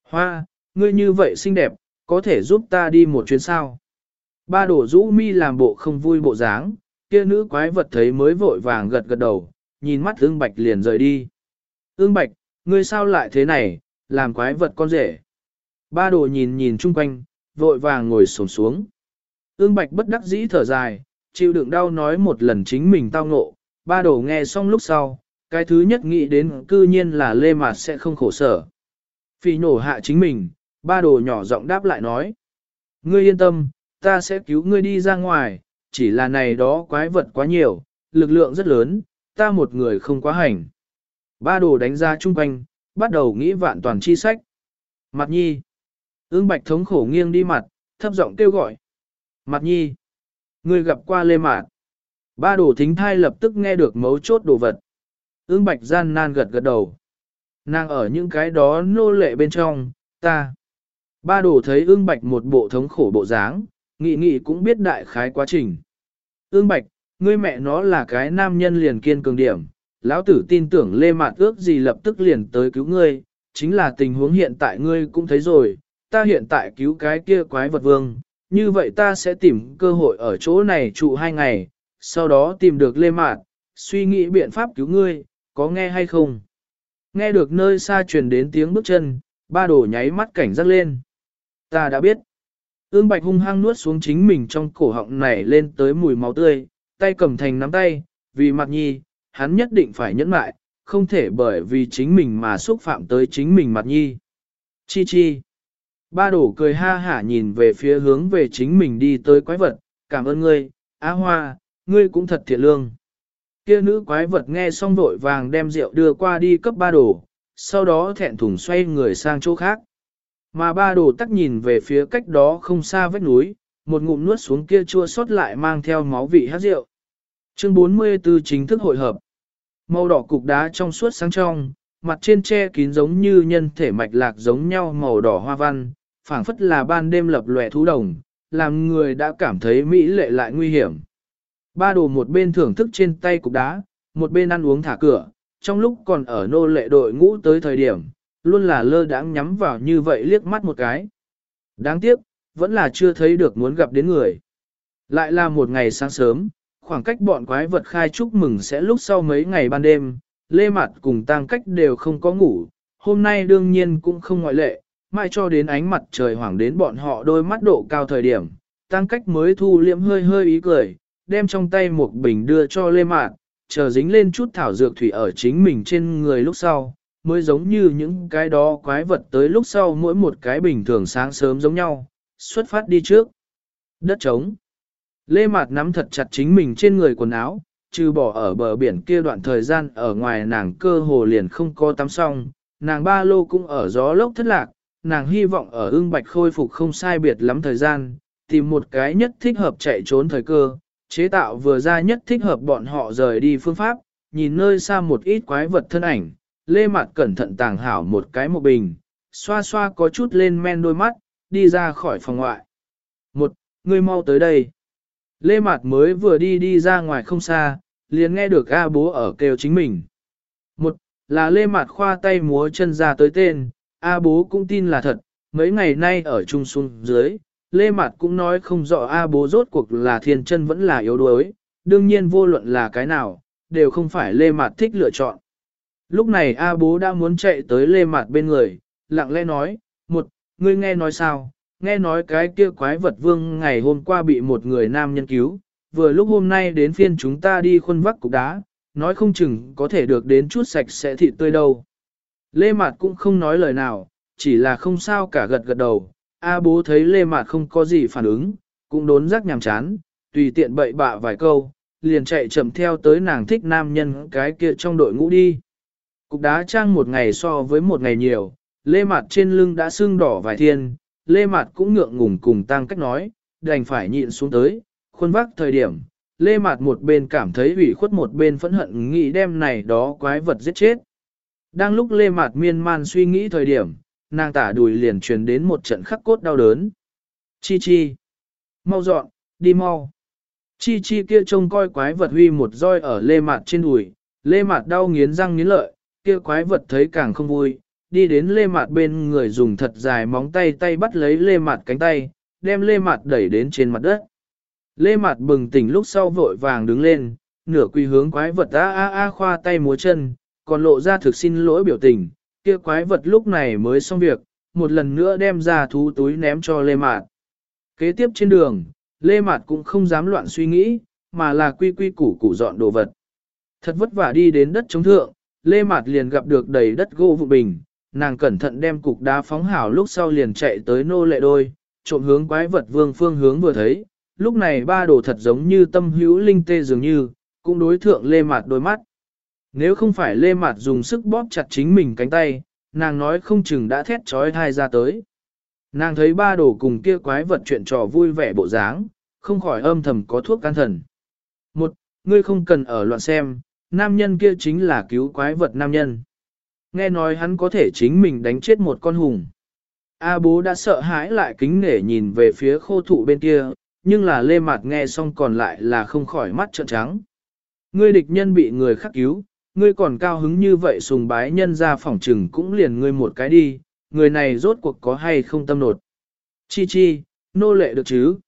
[SPEAKER 1] Hoa, ngươi như vậy xinh đẹp, có thể giúp ta đi một chuyến sao. Ba đổ rũ mi làm bộ không vui bộ dáng, kia nữ quái vật thấy mới vội vàng gật gật đầu, nhìn mắt ương bạch liền rời đi. Ương bạch, ngươi sao lại thế này, làm quái vật con rể. Ba đồ nhìn nhìn chung quanh, vội vàng ngồi xổm xuống. Ương bạch bất đắc dĩ thở dài, chịu đựng đau nói một lần chính mình tao ngộ, ba đồ nghe xong lúc sau, cái thứ nhất nghĩ đến cư nhiên là lê mạt sẽ không khổ sở. Phi nổ hạ chính mình, ba đồ nhỏ giọng đáp lại nói. Ngươi yên tâm, ta sẽ cứu ngươi đi ra ngoài, chỉ là này đó quái vật quá nhiều, lực lượng rất lớn, ta một người không quá hành. Ba đồ đánh ra chung quanh, bắt đầu nghĩ vạn toàn chi sách. Mặt nhi. Ương bạch thống khổ nghiêng đi mặt, thấp giọng kêu gọi. Mặt nhi. người gặp qua lê mạt. Ba đồ thính thai lập tức nghe được mấu chốt đồ vật. Ương bạch gian nan gật gật đầu. Nàng ở những cái đó nô lệ bên trong, ta. Ba đồ thấy ương bạch một bộ thống khổ bộ dáng, nghị nghị cũng biết đại khái quá trình. Ương bạch, ngươi mẹ nó là cái nam nhân liền kiên cường điểm, lão tử tin tưởng lê mạt ước gì lập tức liền tới cứu ngươi, chính là tình huống hiện tại ngươi cũng thấy rồi, ta hiện tại cứu cái kia quái vật vương, như vậy ta sẽ tìm cơ hội ở chỗ này trụ hai ngày, sau đó tìm được lê mạt, suy nghĩ biện pháp cứu ngươi, có nghe hay không? Nghe được nơi xa truyền đến tiếng bước chân, ba đồ nháy mắt cảnh giác lên. Ta đã biết. Ương bạch hung hăng nuốt xuống chính mình trong cổ họng này lên tới mùi máu tươi, tay cầm thành nắm tay, vì mặt nhi, hắn nhất định phải nhẫn mại, không thể bởi vì chính mình mà xúc phạm tới chính mình mặt nhi. Chi chi. Ba đổ cười ha hả nhìn về phía hướng về chính mình đi tới quái vật, cảm ơn ngươi, á hoa, ngươi cũng thật thiện lương. Kia nữ quái vật nghe xong vội vàng đem rượu đưa qua đi cấp ba đồ, sau đó thẹn thùng xoay người sang chỗ khác. Mà ba đồ tắc nhìn về phía cách đó không xa vách núi, một ngụm nuốt xuống kia chua sót lại mang theo máu vị hát rượu. Chương 44 chính thức hội hợp. Màu đỏ cục đá trong suốt sáng trong, mặt trên che kín giống như nhân thể mạch lạc giống nhau màu đỏ hoa văn, phảng phất là ban đêm lập lòe thú đồng, làm người đã cảm thấy mỹ lệ lại nguy hiểm. Ba đồ một bên thưởng thức trên tay cục đá, một bên ăn uống thả cửa, trong lúc còn ở nô lệ đội ngũ tới thời điểm, luôn là lơ đãng nhắm vào như vậy liếc mắt một cái. Đáng tiếc, vẫn là chưa thấy được muốn gặp đến người. Lại là một ngày sáng sớm, khoảng cách bọn quái vật khai chúc mừng sẽ lúc sau mấy ngày ban đêm, lê mặt cùng tăng cách đều không có ngủ, hôm nay đương nhiên cũng không ngoại lệ, mai cho đến ánh mặt trời hoảng đến bọn họ đôi mắt độ cao thời điểm, tăng cách mới thu liễm hơi hơi ý cười, đem trong tay một bình đưa cho lê mạt, chờ dính lên chút thảo dược thủy ở chính mình trên người lúc sau, mới giống như những cái đó quái vật tới lúc sau mỗi một cái bình thường sáng sớm giống nhau, xuất phát đi trước. Đất trống. Lê Mạt nắm thật chặt chính mình trên người quần áo, trừ bỏ ở bờ biển kia đoạn thời gian ở ngoài nàng cơ hồ liền không có tắm xong, nàng ba lô cũng ở gió lốc thất lạc, nàng hy vọng ở ương bạch khôi phục không sai biệt lắm thời gian, tìm một cái nhất thích hợp chạy trốn thời cơ, chế tạo vừa ra nhất thích hợp bọn họ rời đi phương pháp, nhìn nơi xa một ít quái vật thân ảnh, lê mặt cẩn thận tàng hảo một cái một bình, xoa xoa có chút lên men đôi mắt, đi ra khỏi phòng ngoại. Một, người mau tới đây. Lê Mạt mới vừa đi đi ra ngoài không xa, liền nghe được A bố ở kêu chính mình. Một, là Lê Mạt khoa tay múa chân ra tới tên, A bố cũng tin là thật, mấy ngày nay ở trung xuống dưới, Lê Mạt cũng nói không rõ A bố rốt cuộc là thiên chân vẫn là yếu đuối, đương nhiên vô luận là cái nào, đều không phải Lê Mạt thích lựa chọn. Lúc này A bố đã muốn chạy tới Lê Mạt bên người, lặng lẽ nói, một, ngươi nghe nói sao, nghe nói cái kia quái vật vương ngày hôm qua bị một người nam nhân cứu, vừa lúc hôm nay đến phiên chúng ta đi khuôn vắc cục đá, nói không chừng có thể được đến chút sạch sẽ thịt tươi đâu. Lê Mạt cũng không nói lời nào, chỉ là không sao cả gật gật đầu, A bố thấy Lê Mạt không có gì phản ứng, cũng đốn rắc nhàm chán, tùy tiện bậy bạ vài câu, liền chạy chậm theo tới nàng thích nam nhân cái kia trong đội ngũ đi. Cục đá trang một ngày so với một ngày nhiều, Lê Mạt trên lưng đã sưng đỏ vài thiên, Lê Mạt cũng ngượng ngùng cùng tăng cách nói, đành phải nhịn xuống tới, khuôn vác thời điểm, Lê Mạt một bên cảm thấy ủy khuất một bên phẫn hận nghĩ đem này đó quái vật giết chết. Đang lúc Lê Mạt miên man suy nghĩ thời điểm, nàng tả đùi liền truyền đến một trận khắc cốt đau đớn. Chi chi! Mau dọn, đi mau! Chi chi kia trông coi quái vật huy một roi ở Lê Mạt trên đùi, Lê Mạt đau nghiến răng nghiến lợi, kia quái vật thấy càng không vui, đi đến Lê Mạt bên người dùng thật dài móng tay tay bắt lấy Lê Mạt cánh tay, đem Lê Mạt đẩy đến trên mặt đất. Lê Mạt bừng tỉnh lúc sau vội vàng đứng lên, nửa quy hướng quái vật a a a khoa tay múa chân, còn lộ ra thực xin lỗi biểu tình, kia quái vật lúc này mới xong việc, một lần nữa đem ra thú túi ném cho Lê Mạt. Kế tiếp trên đường, Lê Mạt cũng không dám loạn suy nghĩ, mà là quy quy củ củ dọn đồ vật. Thật vất vả đi đến đất chống thượng, Lê Mạt liền gặp được đầy đất gỗ vụ bình, nàng cẩn thận đem cục đá phóng hảo lúc sau liền chạy tới nô lệ đôi, trộm hướng quái vật vương phương hướng vừa thấy, lúc này ba đồ thật giống như tâm hữu linh tê dường như, cũng đối thượng lê mạt đôi mắt. Nếu không phải lê mạt dùng sức bóp chặt chính mình cánh tay, nàng nói không chừng đã thét trói thai ra tới. Nàng thấy ba đồ cùng kia quái vật chuyện trò vui vẻ bộ dáng, không khỏi âm thầm có thuốc can thần. Một, ngươi không cần ở loạn xem, nam nhân kia chính là cứu quái vật nam nhân. Nghe nói hắn có thể chính mình đánh chết một con hùng. A bố đã sợ hãi lại kính nể nhìn về phía khô thụ bên kia, nhưng là lê mặt nghe xong còn lại là không khỏi mắt trợn trắng. Ngươi địch nhân bị người khác cứu, ngươi còn cao hứng như vậy sùng bái nhân ra phỏng trừng cũng liền ngươi một cái đi, người này rốt cuộc có hay không tâm nột. Chi chi, nô lệ được chứ?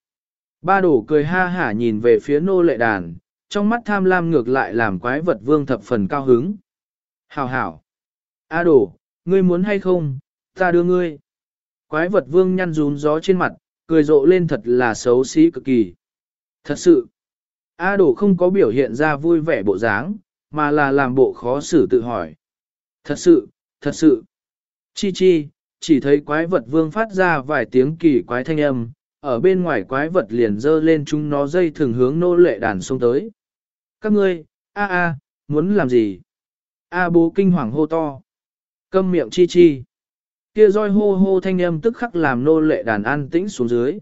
[SPEAKER 1] Ba đổ cười ha hả nhìn về phía nô lệ đàn, trong mắt tham lam ngược lại làm quái vật vương thập phần cao hứng. Hảo hảo. A đổ, ngươi muốn hay không, ta đưa ngươi. Quái vật vương nhăn rún gió trên mặt, cười rộ lên thật là xấu xí cực kỳ. Thật sự, A đổ không có biểu hiện ra vui vẻ bộ dáng, mà là làm bộ khó xử tự hỏi. Thật sự, thật sự. Chi chi, chỉ thấy quái vật vương phát ra vài tiếng kỳ quái thanh âm, ở bên ngoài quái vật liền dơ lên chúng nó dây thường hướng nô lệ đàn xuống tới. Các ngươi, a a, muốn làm gì? A bố kinh hoàng hô to. Câm miệng chi chi. Kia roi hô hô thanh âm tức khắc làm nô lệ đàn an tĩnh xuống dưới.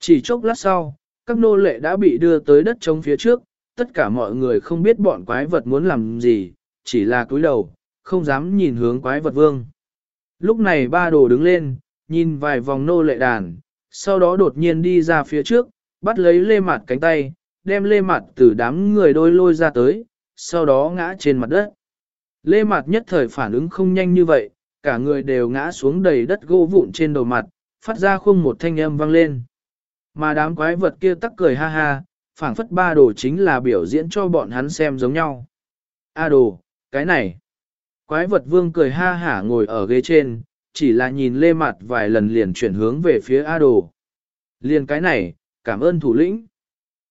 [SPEAKER 1] Chỉ chốc lát sau, các nô lệ đã bị đưa tới đất trống phía trước, tất cả mọi người không biết bọn quái vật muốn làm gì, chỉ là cúi đầu, không dám nhìn hướng quái vật vương. Lúc này ba đồ đứng lên, nhìn vài vòng nô lệ đàn, sau đó đột nhiên đi ra phía trước, bắt lấy lê mặt cánh tay, đem lê mặt từ đám người đôi lôi ra tới, sau đó ngã trên mặt đất. Lê mặt nhất thời phản ứng không nhanh như vậy, cả người đều ngã xuống đầy đất gỗ vụn trên đầu mặt, phát ra khung một thanh âm vang lên. Mà đám quái vật kia tắc cười ha ha, phảng phất ba đồ chính là biểu diễn cho bọn hắn xem giống nhau. A đồ, cái này. Quái vật vương cười ha hả ngồi ở ghế trên, chỉ là nhìn lê mặt vài lần liền chuyển hướng về phía A đồ. Liền cái này, cảm ơn thủ lĩnh.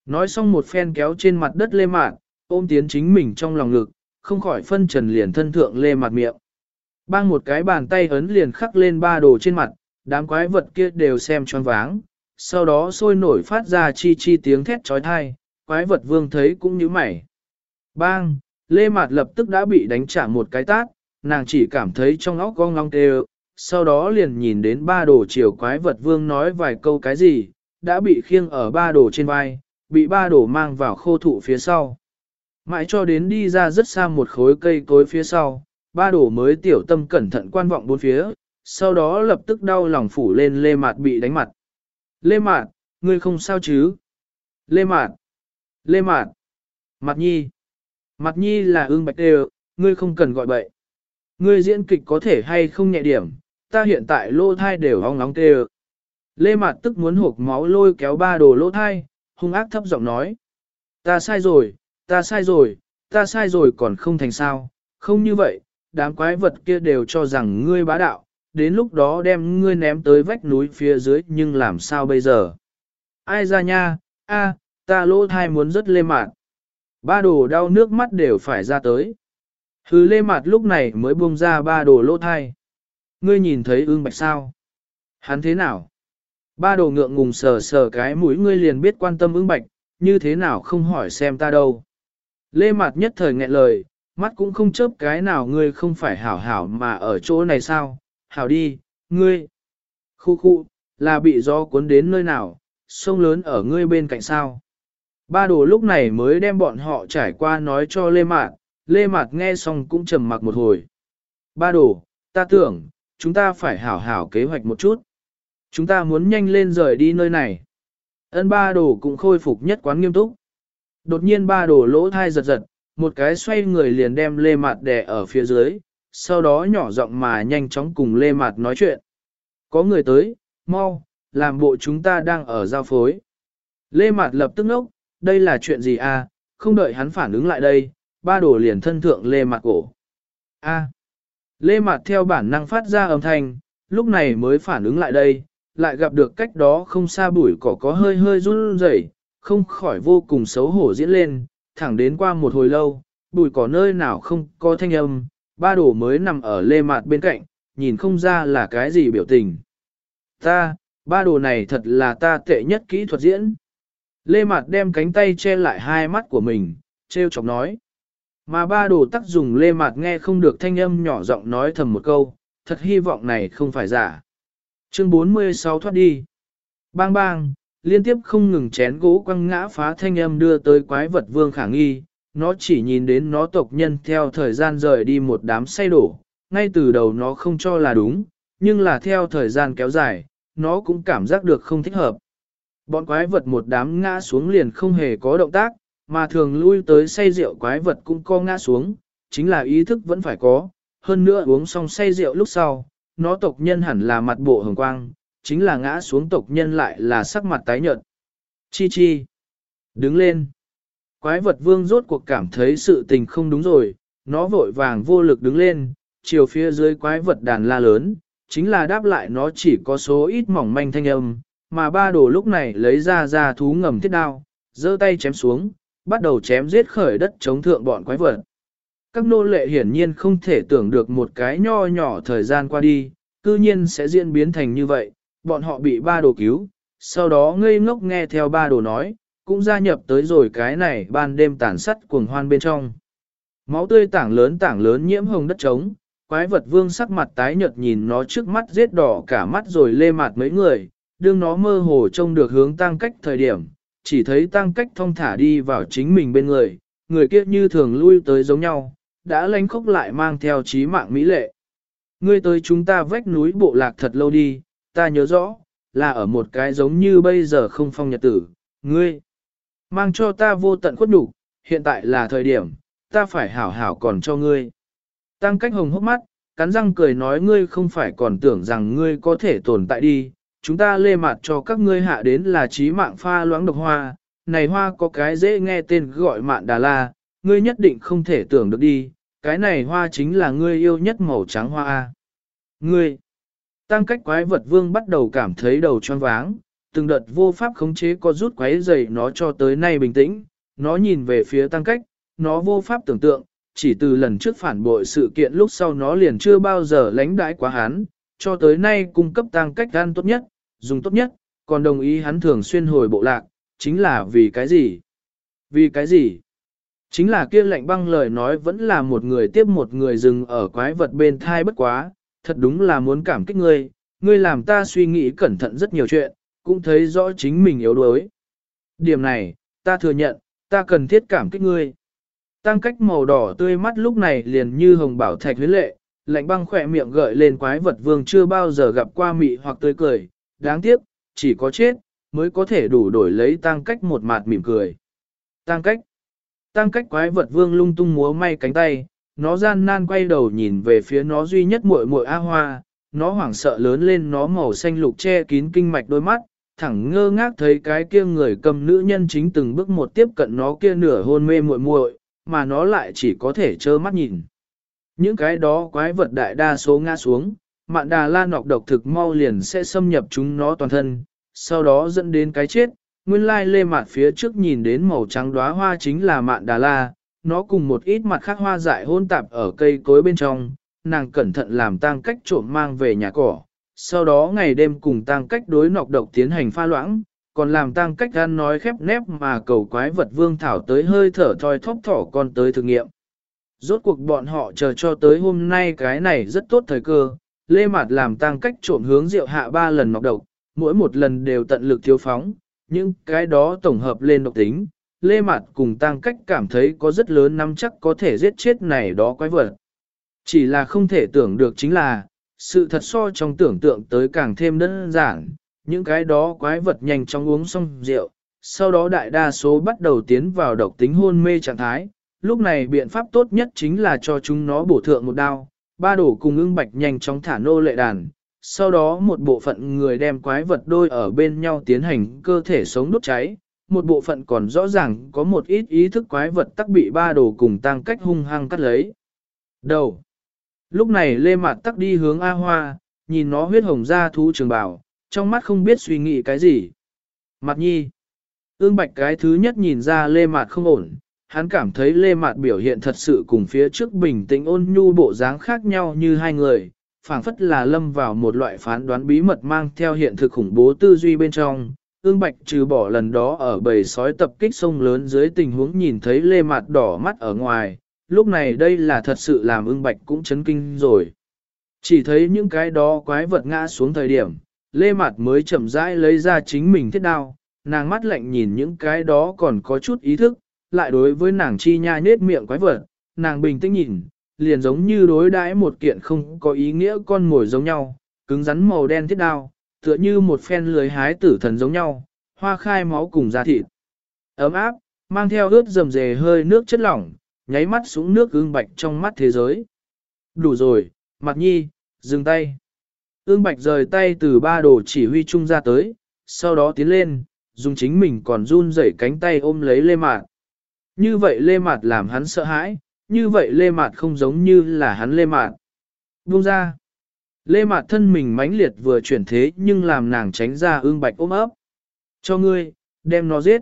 [SPEAKER 1] Nói xong một phen kéo trên mặt đất lê mạt, ôm tiến chính mình trong lòng ngực, không khỏi phân trần liền thân thượng lê mặt miệng. Bang một cái bàn tay ấn liền khắc lên ba đồ trên mặt, đám quái vật kia đều xem choáng váng, sau đó sôi nổi phát ra chi chi tiếng thét trói thai, quái vật vương thấy cũng như mày. Bang, lê mạt lập tức đã bị đánh trả một cái tát, nàng chỉ cảm thấy trong óc gong long tê sau đó liền nhìn đến ba đồ chiều quái vật vương nói vài câu cái gì, đã bị khiêng ở ba đồ trên vai, bị ba đồ mang vào khô thụ phía sau. Mãi cho đến đi ra rất xa một khối cây cối phía sau, ba đồ mới tiểu tâm cẩn thận quan vọng bốn phía, sau đó lập tức đau lòng phủ lên lê mạt bị đánh mặt. Lê mạt, ngươi không sao chứ? Lê Mạt. Lê Mạt. Mặt nhi. Mặt nhi là ương bạch đều, ngươi không cần gọi bậy. Ngươi diễn kịch có thể hay không nhẹ điểm, ta hiện tại lô thai đều hong nóng tê Lê Mạt tức muốn hộp máu lôi kéo ba đồ lô thai, hung ác thấp giọng nói. Ta sai rồi, ta sai rồi, ta sai rồi còn không thành sao, không như vậy, đám quái vật kia đều cho rằng ngươi bá đạo, đến lúc đó đem ngươi ném tới vách núi phía dưới nhưng làm sao bây giờ? Ai ra nha, a, ta lỗ thai muốn rất lê mạt. Ba đồ đau nước mắt đều phải ra tới. Hứ lê mạt lúc này mới buông ra ba đồ lỗ thai. Ngươi nhìn thấy ương bạch sao? Hắn thế nào? Ba đồ ngượng ngùng sờ sờ cái mũi ngươi liền biết quan tâm ương bạch, như thế nào không hỏi xem ta đâu. Lê mạt nhất thời nghẹn lời, mắt cũng không chớp cái nào ngươi không phải hảo hảo mà ở chỗ này sao? Hảo đi, ngươi. Khu khu, là bị gió cuốn đến nơi nào, sông lớn ở ngươi bên cạnh sao? Ba đồ lúc này mới đem bọn họ trải qua nói cho Lê Mạt, Lê Mạt nghe xong cũng trầm mặc một hồi. Ba đồ, ta tưởng, chúng ta phải hảo hảo kế hoạch một chút. Chúng ta muốn nhanh lên rời đi nơi này. Ân ba đồ cũng khôi phục nhất quán nghiêm túc. Đột nhiên ba đồ lỗ thai giật giật, một cái xoay người liền đem Lê Mạt đè ở phía dưới, sau đó nhỏ giọng mà nhanh chóng cùng Lê Mạt nói chuyện. Có người tới, mau, làm bộ chúng ta đang ở giao phối. Lê Mạt lập tức nốc, đây là chuyện gì à, không đợi hắn phản ứng lại đây, ba đồ liền thân thượng Lê Mạt cổ. A. À. Lê Mạt theo bản năng phát ra âm thanh, lúc này mới phản ứng lại đây, lại gặp được cách đó không xa bụi cỏ có hơi hơi run rẩy, không khỏi vô cùng xấu hổ diễn lên, thẳng đến qua một hồi lâu, bụi cỏ nơi nào không có thanh âm, ba đồ mới nằm ở lê mạt bên cạnh, nhìn không ra là cái gì biểu tình. Ta, ba đồ này thật là ta tệ nhất kỹ thuật diễn. Lê mạt đem cánh tay che lại hai mắt của mình, treo chọc nói. Mà ba đồ tắc dùng lê mạt nghe không được thanh âm nhỏ giọng nói thầm một câu, thật hy vọng này không phải giả. Chương 46 thoát đi. Bang bang, liên tiếp không ngừng chén gỗ quăng ngã phá thanh âm đưa tới quái vật vương khả nghi, nó chỉ nhìn đến nó tộc nhân theo thời gian rời đi một đám say đổ, ngay từ đầu nó không cho là đúng, nhưng là theo thời gian kéo dài, nó cũng cảm giác được không thích hợp. Bọn quái vật một đám ngã xuống liền không hề có động tác, mà thường lui tới say rượu quái vật cũng co ngã xuống, chính là ý thức vẫn phải có, hơn nữa uống xong say rượu lúc sau, nó tộc nhân hẳn là mặt bộ hồng quang, chính là ngã xuống tộc nhân lại là sắc mặt tái nhợt. Chi chi. Đứng lên. Quái vật vương rốt cuộc cảm thấy sự tình không đúng rồi, nó vội vàng vô lực đứng lên, chiều phía dưới quái vật đàn la lớn, chính là đáp lại nó chỉ có số ít mỏng manh thanh âm, mà ba đồ lúc này lấy ra ra thú ngầm thiết đao, giơ tay chém xuống, bắt đầu chém giết khởi đất chống thượng bọn quái vật. Các nô lệ hiển nhiên không thể tưởng được một cái nho nhỏ thời gian qua đi, cư nhiên sẽ diễn biến thành như vậy, bọn họ bị ba đồ cứu, sau đó ngây ngốc nghe theo ba đồ nói, cũng gia nhập tới rồi cái này ban đêm tàn sắt cuồng hoan bên trong. Máu tươi tảng lớn tảng lớn nhiễm hồng đất trống, quái vật vương sắc mặt tái nhợt nhìn nó trước mắt giết đỏ cả mắt rồi lê mặt mấy người, đương nó mơ hồ trông được hướng tăng cách thời điểm, chỉ thấy tăng cách thông thả đi vào chính mình bên người, người kia như thường lui tới giống nhau, đã lánh khốc lại mang theo trí mạng mỹ lệ. Ngươi tới chúng ta vách núi bộ lạc thật lâu đi, ta nhớ rõ, là ở một cái giống như bây giờ không phong nhật tử, ngươi. Mang cho ta vô tận khuất đủ, hiện tại là thời điểm, ta phải hảo hảo còn cho ngươi. Tăng cách hồng hốc mắt, cắn răng cười nói ngươi không phải còn tưởng rằng ngươi có thể tồn tại đi, chúng ta lê mặt cho các ngươi hạ đến là trí mạng pha loãng độc hoa, này hoa có cái dễ nghe tên gọi mạn đà la, ngươi nhất định không thể tưởng được đi, cái này hoa chính là ngươi yêu nhất màu trắng hoa. Ngươi, tăng cách quái vật vương bắt đầu cảm thấy đầu choáng váng, từng đợt vô pháp khống chế có rút quái dày nó cho tới nay bình tĩnh, nó nhìn về phía tăng cách, nó vô pháp tưởng tượng, chỉ từ lần trước phản bội sự kiện lúc sau nó liền chưa bao giờ lánh đãi quá hắn, cho tới nay cung cấp tăng cách gan tốt nhất, dùng tốt nhất, còn đồng ý hắn thường xuyên hồi bộ lạc, chính là vì cái gì? Vì cái gì? Chính là kia lệnh băng lời nói vẫn là một người tiếp một người dừng ở quái vật bên thai bất quá, thật đúng là muốn cảm kích ngươi, ngươi làm ta suy nghĩ cẩn thận rất nhiều chuyện, cũng thấy rõ chính mình yếu đuối. Điểm này, ta thừa nhận, ta cần thiết cảm kích ngươi. Tăng cách màu đỏ tươi mắt lúc này liền như hồng bảo thạch huyết lệ, lạnh băng khỏe miệng gợi lên quái vật vương chưa bao giờ gặp qua mị hoặc tươi cười, đáng tiếc, chỉ có chết, mới có thể đủ đổi lấy tăng cách một mặt mỉm cười. Tăng cách. Tăng cách quái vật vương lung tung múa may cánh tay, nó gian nan quay đầu nhìn về phía nó duy nhất muội muội A Hoa, nó hoảng sợ lớn lên nó màu xanh lục che kín kinh mạch đôi mắt, thẳng ngơ ngác thấy cái kia người cầm nữ nhân chính từng bước một tiếp cận nó kia nửa hôn mê muội muội, mà nó lại chỉ có thể trơ mắt nhìn. Những cái đó quái vật đại đa số ngã xuống, mạn đà la nọc độc thực mau liền sẽ xâm nhập chúng nó toàn thân, sau đó dẫn đến cái chết. Nguyên lai lê mặt phía trước nhìn đến màu trắng đóa hoa chính là mạn đà la, nó cùng một ít mặt khác hoa dại hôn tạp ở cây cối bên trong, nàng cẩn thận làm tang cách trộm mang về nhà cỏ, sau đó ngày đêm cùng tăng cách đối nọc độc tiến hành pha loãng, còn làm tăng cách gan nói khép nép mà cầu quái vật vương thảo tới hơi thở thoi thóp thỏ con tới thực nghiệm. Rốt cuộc bọn họ chờ cho tới hôm nay cái này rất tốt thời cơ, lê mạt làm tăng cách trộm hướng rượu hạ ba lần nọc độc, mỗi một lần đều tận lực thiếu phóng, nhưng cái đó tổng hợp lên độc tính, Lê Mạt cùng tăng cách cảm thấy có rất lớn nắm chắc có thể giết chết này đó quái vật. Chỉ là không thể tưởng được chính là, sự thật so trong tưởng tượng tới càng thêm đơn giản, những cái đó quái vật nhanh chóng uống xong rượu, sau đó đại đa số bắt đầu tiến vào độc tính hôn mê trạng thái, lúc này biện pháp tốt nhất chính là cho chúng nó bổ thượng một đao, ba đổ cùng ưng bạch nhanh chóng thả nô lệ đàn, sau đó một bộ phận người đem quái vật đôi ở bên nhau tiến hành cơ thể sống đốt cháy, một bộ phận còn rõ ràng có một ít ý thức quái vật tắc bị ba đồ cùng tăng cách hung hăng cắt lấy. Đầu. Lúc này Lê Mạt tắc đi hướng A Hoa, nhìn nó huyết hồng ra thú trường bảo, trong mắt không biết suy nghĩ cái gì. Mặt nhi. Ương bạch cái thứ nhất nhìn ra Lê Mạt không ổn, hắn cảm thấy Lê Mạt biểu hiện thật sự cùng phía trước bình tĩnh ôn nhu bộ dáng khác nhau như hai người, phảng phất là lâm vào một loại phán đoán bí mật mang theo hiện thực khủng bố tư duy bên trong, ương bạch trừ bỏ lần đó ở bầy sói tập kích sông lớn dưới tình huống nhìn thấy lê Mạt đỏ mắt ở ngoài, lúc này đây là thật sự làm ương bạch cũng chấn kinh rồi. Chỉ thấy những cái đó quái vật ngã xuống thời điểm, lê mặt mới chậm rãi lấy ra chính mình thiết đao, nàng mắt lạnh nhìn những cái đó còn có chút ý thức, lại đối với nàng chi nha nết miệng quái vật, nàng bình tĩnh nhìn, liền giống như đối đãi một kiện không có ý nghĩa con mồi giống nhau, cứng rắn màu đen thiết đao, tựa như một phen lưới hái tử thần giống nhau, hoa khai máu cùng da thịt. Ấm áp, mang theo ướt rầm rề hơi nước chất lỏng, nháy mắt xuống nước ương bạch trong mắt thế giới. Đủ rồi, mặt nhi, dừng tay. Ương bạch rời tay từ ba đồ chỉ huy chung ra tới, sau đó tiến lên, dùng chính mình còn run rẩy cánh tay ôm lấy lê mạt. Như vậy lê mạt làm hắn sợ hãi, như vậy lê mạt không giống như là hắn lê mạt. Buông ra. Lê Mạt thân mình mãnh liệt vừa chuyển thế nhưng làm nàng tránh ra ương bạch ôm ấp. Cho ngươi, đem nó giết.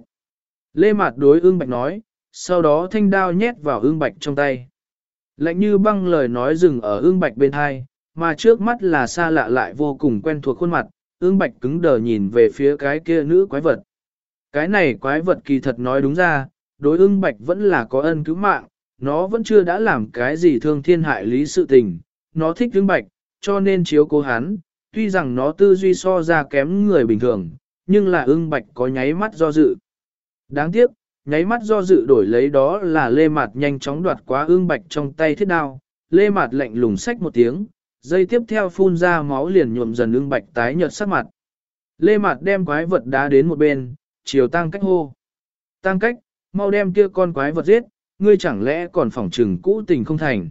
[SPEAKER 1] Lê Mạt đối ương bạch nói, sau đó thanh đao nhét vào ương bạch trong tay. Lạnh như băng lời nói dừng ở ương bạch bên hai, mà trước mắt là xa lạ lại vô cùng quen thuộc khuôn mặt, ương bạch cứng đờ nhìn về phía cái kia nữ quái vật. Cái này quái vật kỳ thật nói đúng ra, đối ương bạch vẫn là có ân cứu mạng, nó vẫn chưa đã làm cái gì thương thiên hại lý sự tình, nó thích ương bạch, cho nên chiếu cố hắn, tuy rằng nó tư duy so ra kém người bình thường, nhưng là ưng bạch có nháy mắt do dự. Đáng tiếc, nháy mắt do dự đổi lấy đó là lê mạt nhanh chóng đoạt quá ương bạch trong tay thiết đao, lê mạt lạnh lùng sách một tiếng, dây tiếp theo phun ra máu liền nhuộm dần ương bạch tái nhợt sắc mặt. Lê mạt đem quái vật đá đến một bên, chiều tăng cách hô. Tăng cách, mau đem kia con quái vật giết, ngươi chẳng lẽ còn phỏng trừng cũ tình không thành.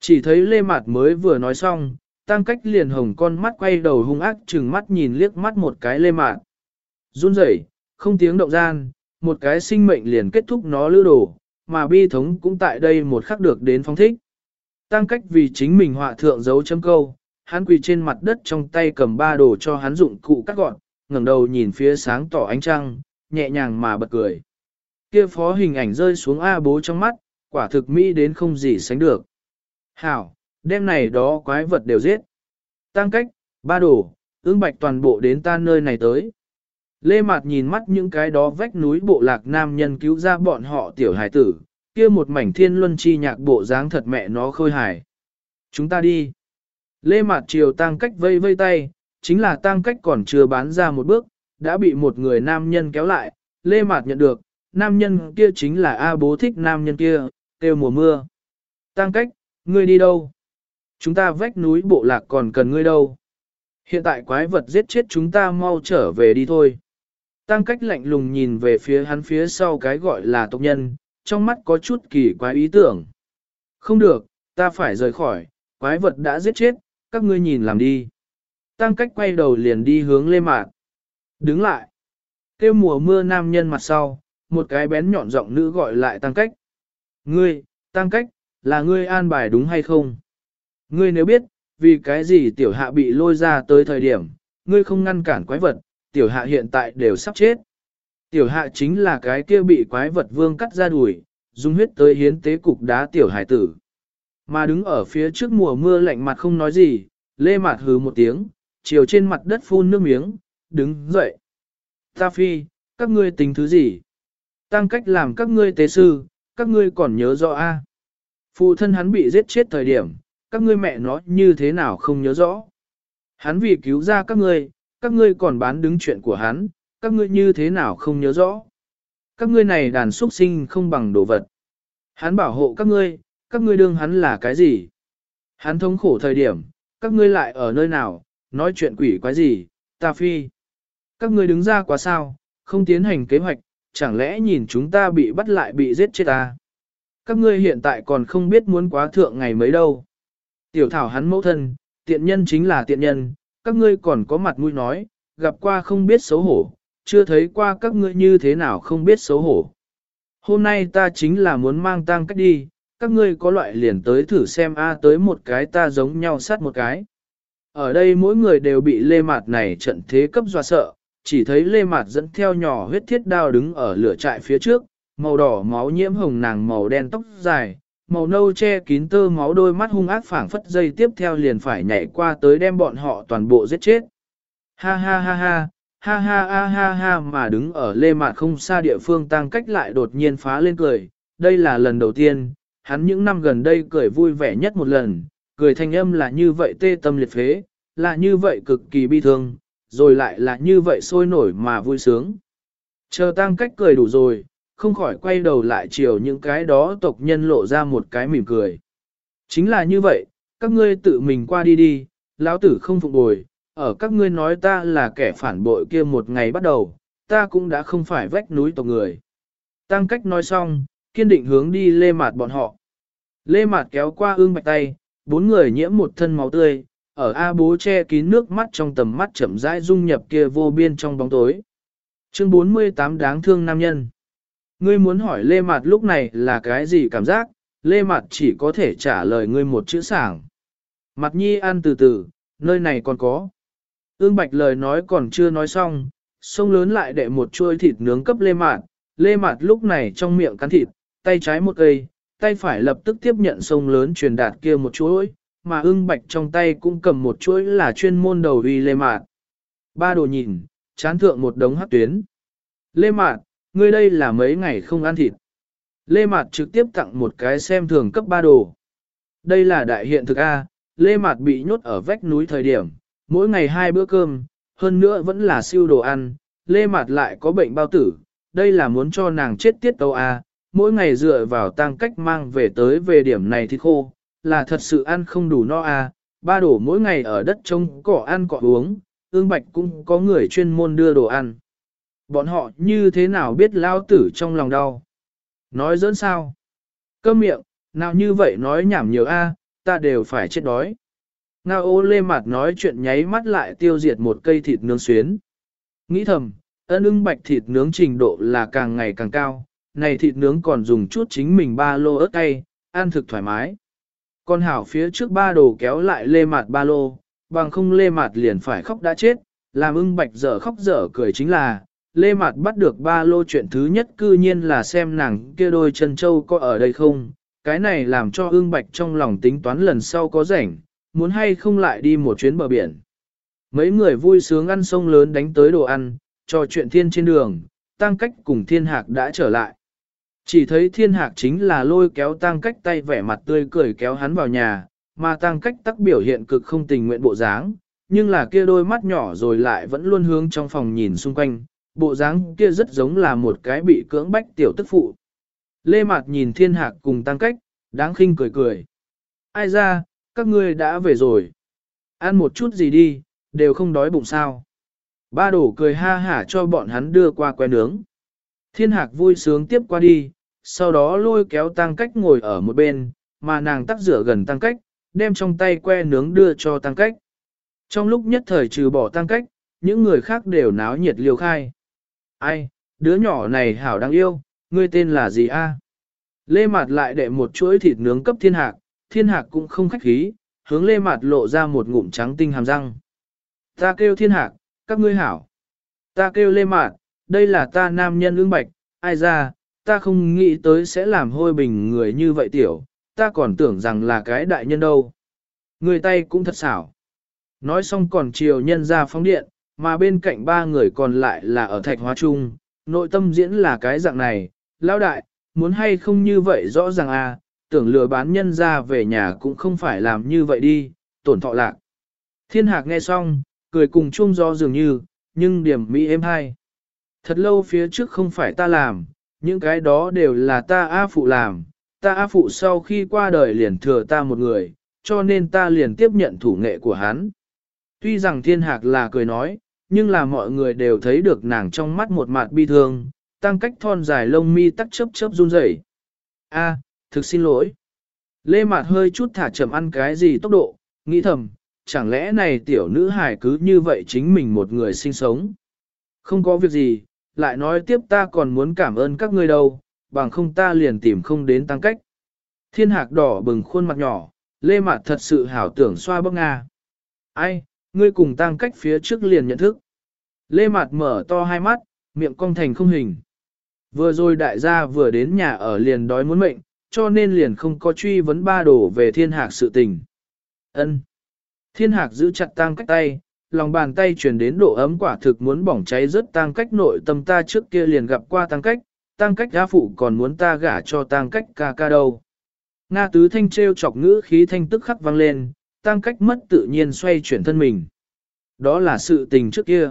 [SPEAKER 1] Chỉ thấy lê mạt mới vừa nói xong, tăng cách liền hồng con mắt quay đầu hung ác chừng mắt nhìn liếc mắt một cái lê Mạt, Run rẩy, không tiếng động gian, một cái sinh mệnh liền kết thúc nó lưu đồ, mà bi thống cũng tại đây một khắc được đến phong thích. Tăng cách vì chính mình họa thượng dấu chấm câu, hắn quỳ trên mặt đất trong tay cầm ba đồ cho hắn dụng cụ cắt gọn, ngẩng đầu nhìn phía sáng tỏ ánh trăng, nhẹ nhàng mà bật cười. Kia phó hình ảnh rơi xuống A bố trong mắt, quả thực mỹ đến không gì sánh được. Hảo, Đêm này đó quái vật đều giết. Tăng cách, ba đồ, ương bạch toàn bộ đến ta nơi này tới. Lê Mạt nhìn mắt những cái đó vách núi bộ lạc nam nhân cứu ra bọn họ tiểu hải tử, kia một mảnh thiên luân chi nhạc bộ dáng thật mẹ nó khôi hài. Chúng ta đi. Lê Mạt chiều tăng cách vây vây tay, chính là tăng cách còn chưa bán ra một bước, đã bị một người nam nhân kéo lại. Lê Mạt nhận được, nam nhân kia chính là A bố thích nam nhân kia, kêu mùa mưa. Tăng cách, ngươi đi đâu? Chúng ta vách núi bộ lạc còn cần ngươi đâu. Hiện tại quái vật giết chết chúng ta mau trở về đi thôi. Tăng cách lạnh lùng nhìn về phía hắn phía sau cái gọi là tộc nhân, trong mắt có chút kỳ quái ý tưởng. Không được, ta phải rời khỏi, quái vật đã giết chết, các ngươi nhìn làm đi. Tăng cách quay đầu liền đi hướng lê mạc. Đứng lại. Kêu mùa mưa nam nhân mặt sau, một cái bén nhọn giọng nữ gọi lại tăng cách. Ngươi, tăng cách, là ngươi an bài đúng hay không? Ngươi nếu biết, vì cái gì tiểu hạ bị lôi ra tới thời điểm, ngươi không ngăn cản quái vật, tiểu hạ hiện tại đều sắp chết. Tiểu hạ chính là cái kia bị quái vật vương cắt ra đuổi, dùng huyết tới hiến tế cục đá tiểu hải tử. Mà đứng ở phía trước mùa mưa lạnh mặt không nói gì, lê mạt hứ một tiếng, chiều trên mặt đất phun nước miếng, đứng dậy. Ta phi, các ngươi tính thứ gì? Tăng cách làm các ngươi tế sư, các ngươi còn nhớ rõ a? Phụ thân hắn bị giết chết thời điểm, các ngươi mẹ nó như thế nào không nhớ rõ? Hắn vì cứu ra các ngươi, các ngươi còn bán đứng chuyện của hắn, các ngươi như thế nào không nhớ rõ? Các ngươi này đàn xuất sinh không bằng đồ vật. Hắn bảo hộ các ngươi, các ngươi đương hắn là cái gì? Hắn thống khổ thời điểm, các ngươi lại ở nơi nào, nói chuyện quỷ quái gì, ta phi. Các ngươi đứng ra quá sao, không tiến hành kế hoạch, chẳng lẽ nhìn chúng ta bị bắt lại bị giết chết ta? Các ngươi hiện tại còn không biết muốn quá thượng ngày mấy đâu. Tiểu thảo hắn mẫu thân, tiện nhân chính là tiện nhân, các ngươi còn có mặt mũi nói, gặp qua không biết xấu hổ, chưa thấy qua các ngươi như thế nào không biết xấu hổ. Hôm nay ta chính là muốn mang tang cách đi, các ngươi có loại liền tới thử xem a tới một cái ta giống nhau sát một cái. Ở đây mỗi người đều bị lê mạt này trận thế cấp dọa sợ, chỉ thấy lê mạt dẫn theo nhỏ huyết thiết đao đứng ở lửa trại phía trước, màu đỏ máu nhiễm hồng nàng màu đen tóc dài, màu nâu che kín tơ máu đôi mắt hung ác phảng phất dây tiếp theo liền phải nhảy qua tới đem bọn họ toàn bộ giết chết. Ha ha ha ha, ha ha ha ha ha mà đứng ở lê mạt không xa địa phương tăng cách lại đột nhiên phá lên cười, đây là lần đầu tiên, hắn những năm gần đây cười vui vẻ nhất một lần, cười thanh âm là như vậy tê tâm liệt phế, là như vậy cực kỳ bi thương, rồi lại là như vậy sôi nổi mà vui sướng. Chờ tăng cách cười đủ rồi, không khỏi quay đầu lại chiều những cái đó tộc nhân lộ ra một cái mỉm cười. Chính là như vậy, các ngươi tự mình qua đi đi, lão tử không phục bồi, ở các ngươi nói ta là kẻ phản bội kia một ngày bắt đầu, ta cũng đã không phải vách núi tộc người. Tăng cách nói xong, kiên định hướng đi lê mạt bọn họ. Lê mạt kéo qua ương bạch tay, bốn người nhiễm một thân máu tươi, ở A bố che kín nước mắt trong tầm mắt chậm rãi dung nhập kia vô biên trong bóng tối. Chương 48 đáng thương nam nhân. Ngươi muốn hỏi Lê Mạt lúc này là cái gì cảm giác, Lê Mạt chỉ có thể trả lời ngươi một chữ sảng. Mặt nhi ăn từ từ, nơi này còn có. Ương Bạch lời nói còn chưa nói xong, sông lớn lại đệ một chuôi thịt nướng cấp Lê Mạt. Lê Mạt lúc này trong miệng cắn thịt, tay trái một cây, tay phải lập tức tiếp nhận sông lớn truyền đạt kia một chuỗi, mà ưng bạch trong tay cũng cầm một chuỗi là chuyên môn đầu uy Lê Mạt. Ba đồ nhìn, chán thượng một đống hát tuyến. Lê Mạt, ngươi đây là mấy ngày không ăn thịt. Lê Mạt trực tiếp tặng một cái xem thường cấp ba đồ. Đây là đại hiện thực A, Lê Mạt bị nhốt ở vách núi thời điểm, mỗi ngày hai bữa cơm, hơn nữa vẫn là siêu đồ ăn, Lê Mạt lại có bệnh bao tử, đây là muốn cho nàng chết tiết tâu A, mỗi ngày dựa vào tăng cách mang về tới về điểm này thì khô, là thật sự ăn không đủ no A, ba đồ mỗi ngày ở đất trông cỏ ăn cỏ uống, ương bạch cũng có người chuyên môn đưa đồ ăn. Bọn họ như thế nào biết lao tử trong lòng đau? Nói dẫn sao? Cơm miệng, nào như vậy nói nhảm nhiều a, ta đều phải chết đói. Ngao ô lê mặt nói chuyện nháy mắt lại tiêu diệt một cây thịt nướng xuyến. Nghĩ thầm, ân ưng bạch thịt nướng trình độ là càng ngày càng cao, này thịt nướng còn dùng chút chính mình ba lô ớt cay, ăn thực thoải mái. Con hảo phía trước ba đồ kéo lại lê mặt ba lô, bằng không lê mặt liền phải khóc đã chết, làm ưng bạch dở khóc dở cười chính là, Lê Mạt bắt được ba lô chuyện thứ nhất cư nhiên là xem nàng kia đôi chân châu có ở đây không, cái này làm cho ương bạch trong lòng tính toán lần sau có rảnh, muốn hay không lại đi một chuyến bờ biển. Mấy người vui sướng ăn sông lớn đánh tới đồ ăn, trò chuyện thiên trên đường, tăng cách cùng thiên hạc đã trở lại. Chỉ thấy thiên hạc chính là lôi kéo tăng cách tay vẻ mặt tươi cười kéo hắn vào nhà, mà tăng cách tắc biểu hiện cực không tình nguyện bộ dáng, nhưng là kia đôi mắt nhỏ rồi lại vẫn luôn hướng trong phòng nhìn xung quanh, bộ dáng kia rất giống là một cái bị cưỡng bách tiểu tức phụ. Lê Mạt nhìn thiên hạc cùng tăng cách, đáng khinh cười cười. Ai ra, các ngươi đã về rồi. Ăn một chút gì đi, đều không đói bụng sao. Ba đổ cười ha hả cho bọn hắn đưa qua que nướng. Thiên hạc vui sướng tiếp qua đi, sau đó lôi kéo tăng cách ngồi ở một bên, mà nàng tắt rửa gần tăng cách, đem trong tay que nướng đưa cho tăng cách. Trong lúc nhất thời trừ bỏ tăng cách, những người khác đều náo nhiệt liều khai. Ai, đứa nhỏ này hảo đáng yêu, ngươi tên là gì a? Lê Mạt lại đệ một chuỗi thịt nướng cấp thiên hạc, thiên hạc cũng không khách khí, hướng Lê Mạt lộ ra một ngụm trắng tinh hàm răng. Ta kêu thiên hạc, các ngươi hảo. Ta kêu Lê Mạt, đây là ta nam nhân ương bạch, ai ra, ta không nghĩ tới sẽ làm hôi bình người như vậy tiểu, ta còn tưởng rằng là cái đại nhân đâu. Người tay cũng thật xảo. Nói xong còn chiều nhân ra phóng điện, mà bên cạnh ba người còn lại là ở thạch hóa chung, nội tâm diễn là cái dạng này, lão đại, muốn hay không như vậy rõ ràng à, tưởng lừa bán nhân ra về nhà cũng không phải làm như vậy đi, tổn thọ lạc. Thiên hạc nghe xong, cười cùng chung do dường như, nhưng điểm mỹ êm hay. Thật lâu phía trước không phải ta làm, những cái đó đều là ta A phụ làm, ta A phụ sau khi qua đời liền thừa ta một người, cho nên ta liền tiếp nhận thủ nghệ của hắn. Tuy rằng thiên hạc là cười nói, nhưng là mọi người đều thấy được nàng trong mắt một mặt bi thương, tăng cách thon dài lông mi tắc chớp chớp run rẩy. A, thực xin lỗi. Lê Mạt hơi chút thả chậm ăn cái gì tốc độ, nghĩ thầm, chẳng lẽ này tiểu nữ hài cứ như vậy chính mình một người sinh sống. Không có việc gì, lại nói tiếp ta còn muốn cảm ơn các ngươi đâu, bằng không ta liền tìm không đến tăng cách. Thiên hạc đỏ bừng khuôn mặt nhỏ, Lê Mạt thật sự hảo tưởng xoa bốc Nga. Ai, ngươi cùng tăng cách phía trước liền nhận thức. Lê Mạt mở to hai mắt, miệng cong thành không hình. Vừa rồi đại gia vừa đến nhà ở liền đói muốn mệnh, cho nên liền không có truy vấn ba đổ về thiên hạc sự tình. Ân. Thiên hạc giữ chặt tăng cách tay, lòng bàn tay truyền đến độ ấm quả thực muốn bỏng cháy rất tăng cách nội tâm ta trước kia liền gặp qua tăng cách, tăng cách gia phụ còn muốn ta gả cho tăng cách ca ca đâu. Nga tứ thanh treo chọc ngữ khí thanh tức khắc vang lên, tăng cách mất tự nhiên xoay chuyển thân mình. Đó là sự tình trước kia.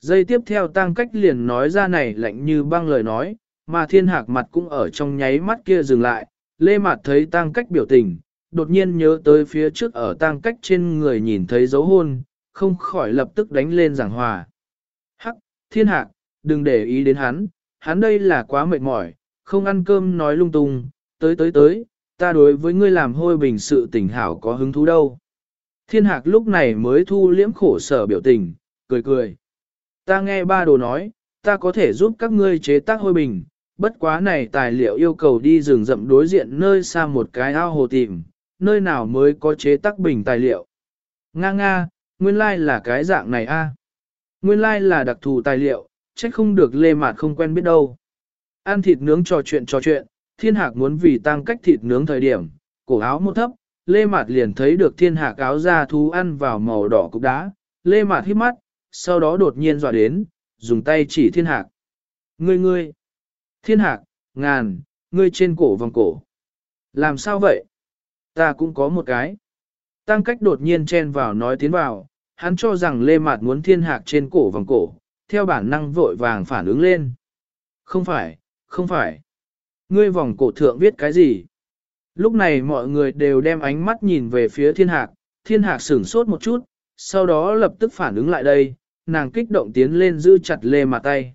[SPEAKER 1] Giây tiếp theo tăng cách liền nói ra này lạnh như băng lời nói, mà thiên hạc mặt cũng ở trong nháy mắt kia dừng lại, lê mặt thấy tăng cách biểu tình, đột nhiên nhớ tới phía trước ở tăng cách trên người nhìn thấy dấu hôn, không khỏi lập tức đánh lên giảng hòa. Hắc, thiên hạc, đừng để ý đến hắn, hắn đây là quá mệt mỏi, không ăn cơm nói lung tung, tới tới tới, ta đối với ngươi làm hôi bình sự tình hảo có hứng thú đâu. Thiên hạc lúc này mới thu liễm khổ sở biểu tình, cười cười. Ta nghe ba đồ nói, ta có thể giúp các ngươi chế tác hôi bình, bất quá này tài liệu yêu cầu đi rừng rậm đối diện nơi xa một cái ao hồ tìm, nơi nào mới có chế tác bình tài liệu. Nga nga, nguyên lai like là cái dạng này a. À? Nguyên lai like là đặc thù tài liệu, trách không được lê mạt không quen biết đâu. Ăn thịt nướng trò chuyện trò chuyện, thiên hạc muốn vì tăng cách thịt nướng thời điểm, cổ áo một thấp, lê mạt liền thấy được thiên hạc áo da thú ăn vào màu đỏ cục đá, lê mạt hít mắt, sau đó đột nhiên dọa đến, dùng tay chỉ thiên hạc. Ngươi ngươi, thiên hạc, ngàn, ngươi trên cổ vòng cổ. Làm sao vậy? Ta cũng có một cái. Tăng cách đột nhiên chen vào nói tiến vào, hắn cho rằng lê mạt muốn thiên hạc trên cổ vòng cổ, theo bản năng vội vàng phản ứng lên. Không phải, không phải. Ngươi vòng cổ thượng viết cái gì? Lúc này mọi người đều đem ánh mắt nhìn về phía thiên hạc, thiên hạc sửng sốt một chút, sau đó lập tức phản ứng lại đây, nàng kích động tiến lên giữ chặt lê mà tay.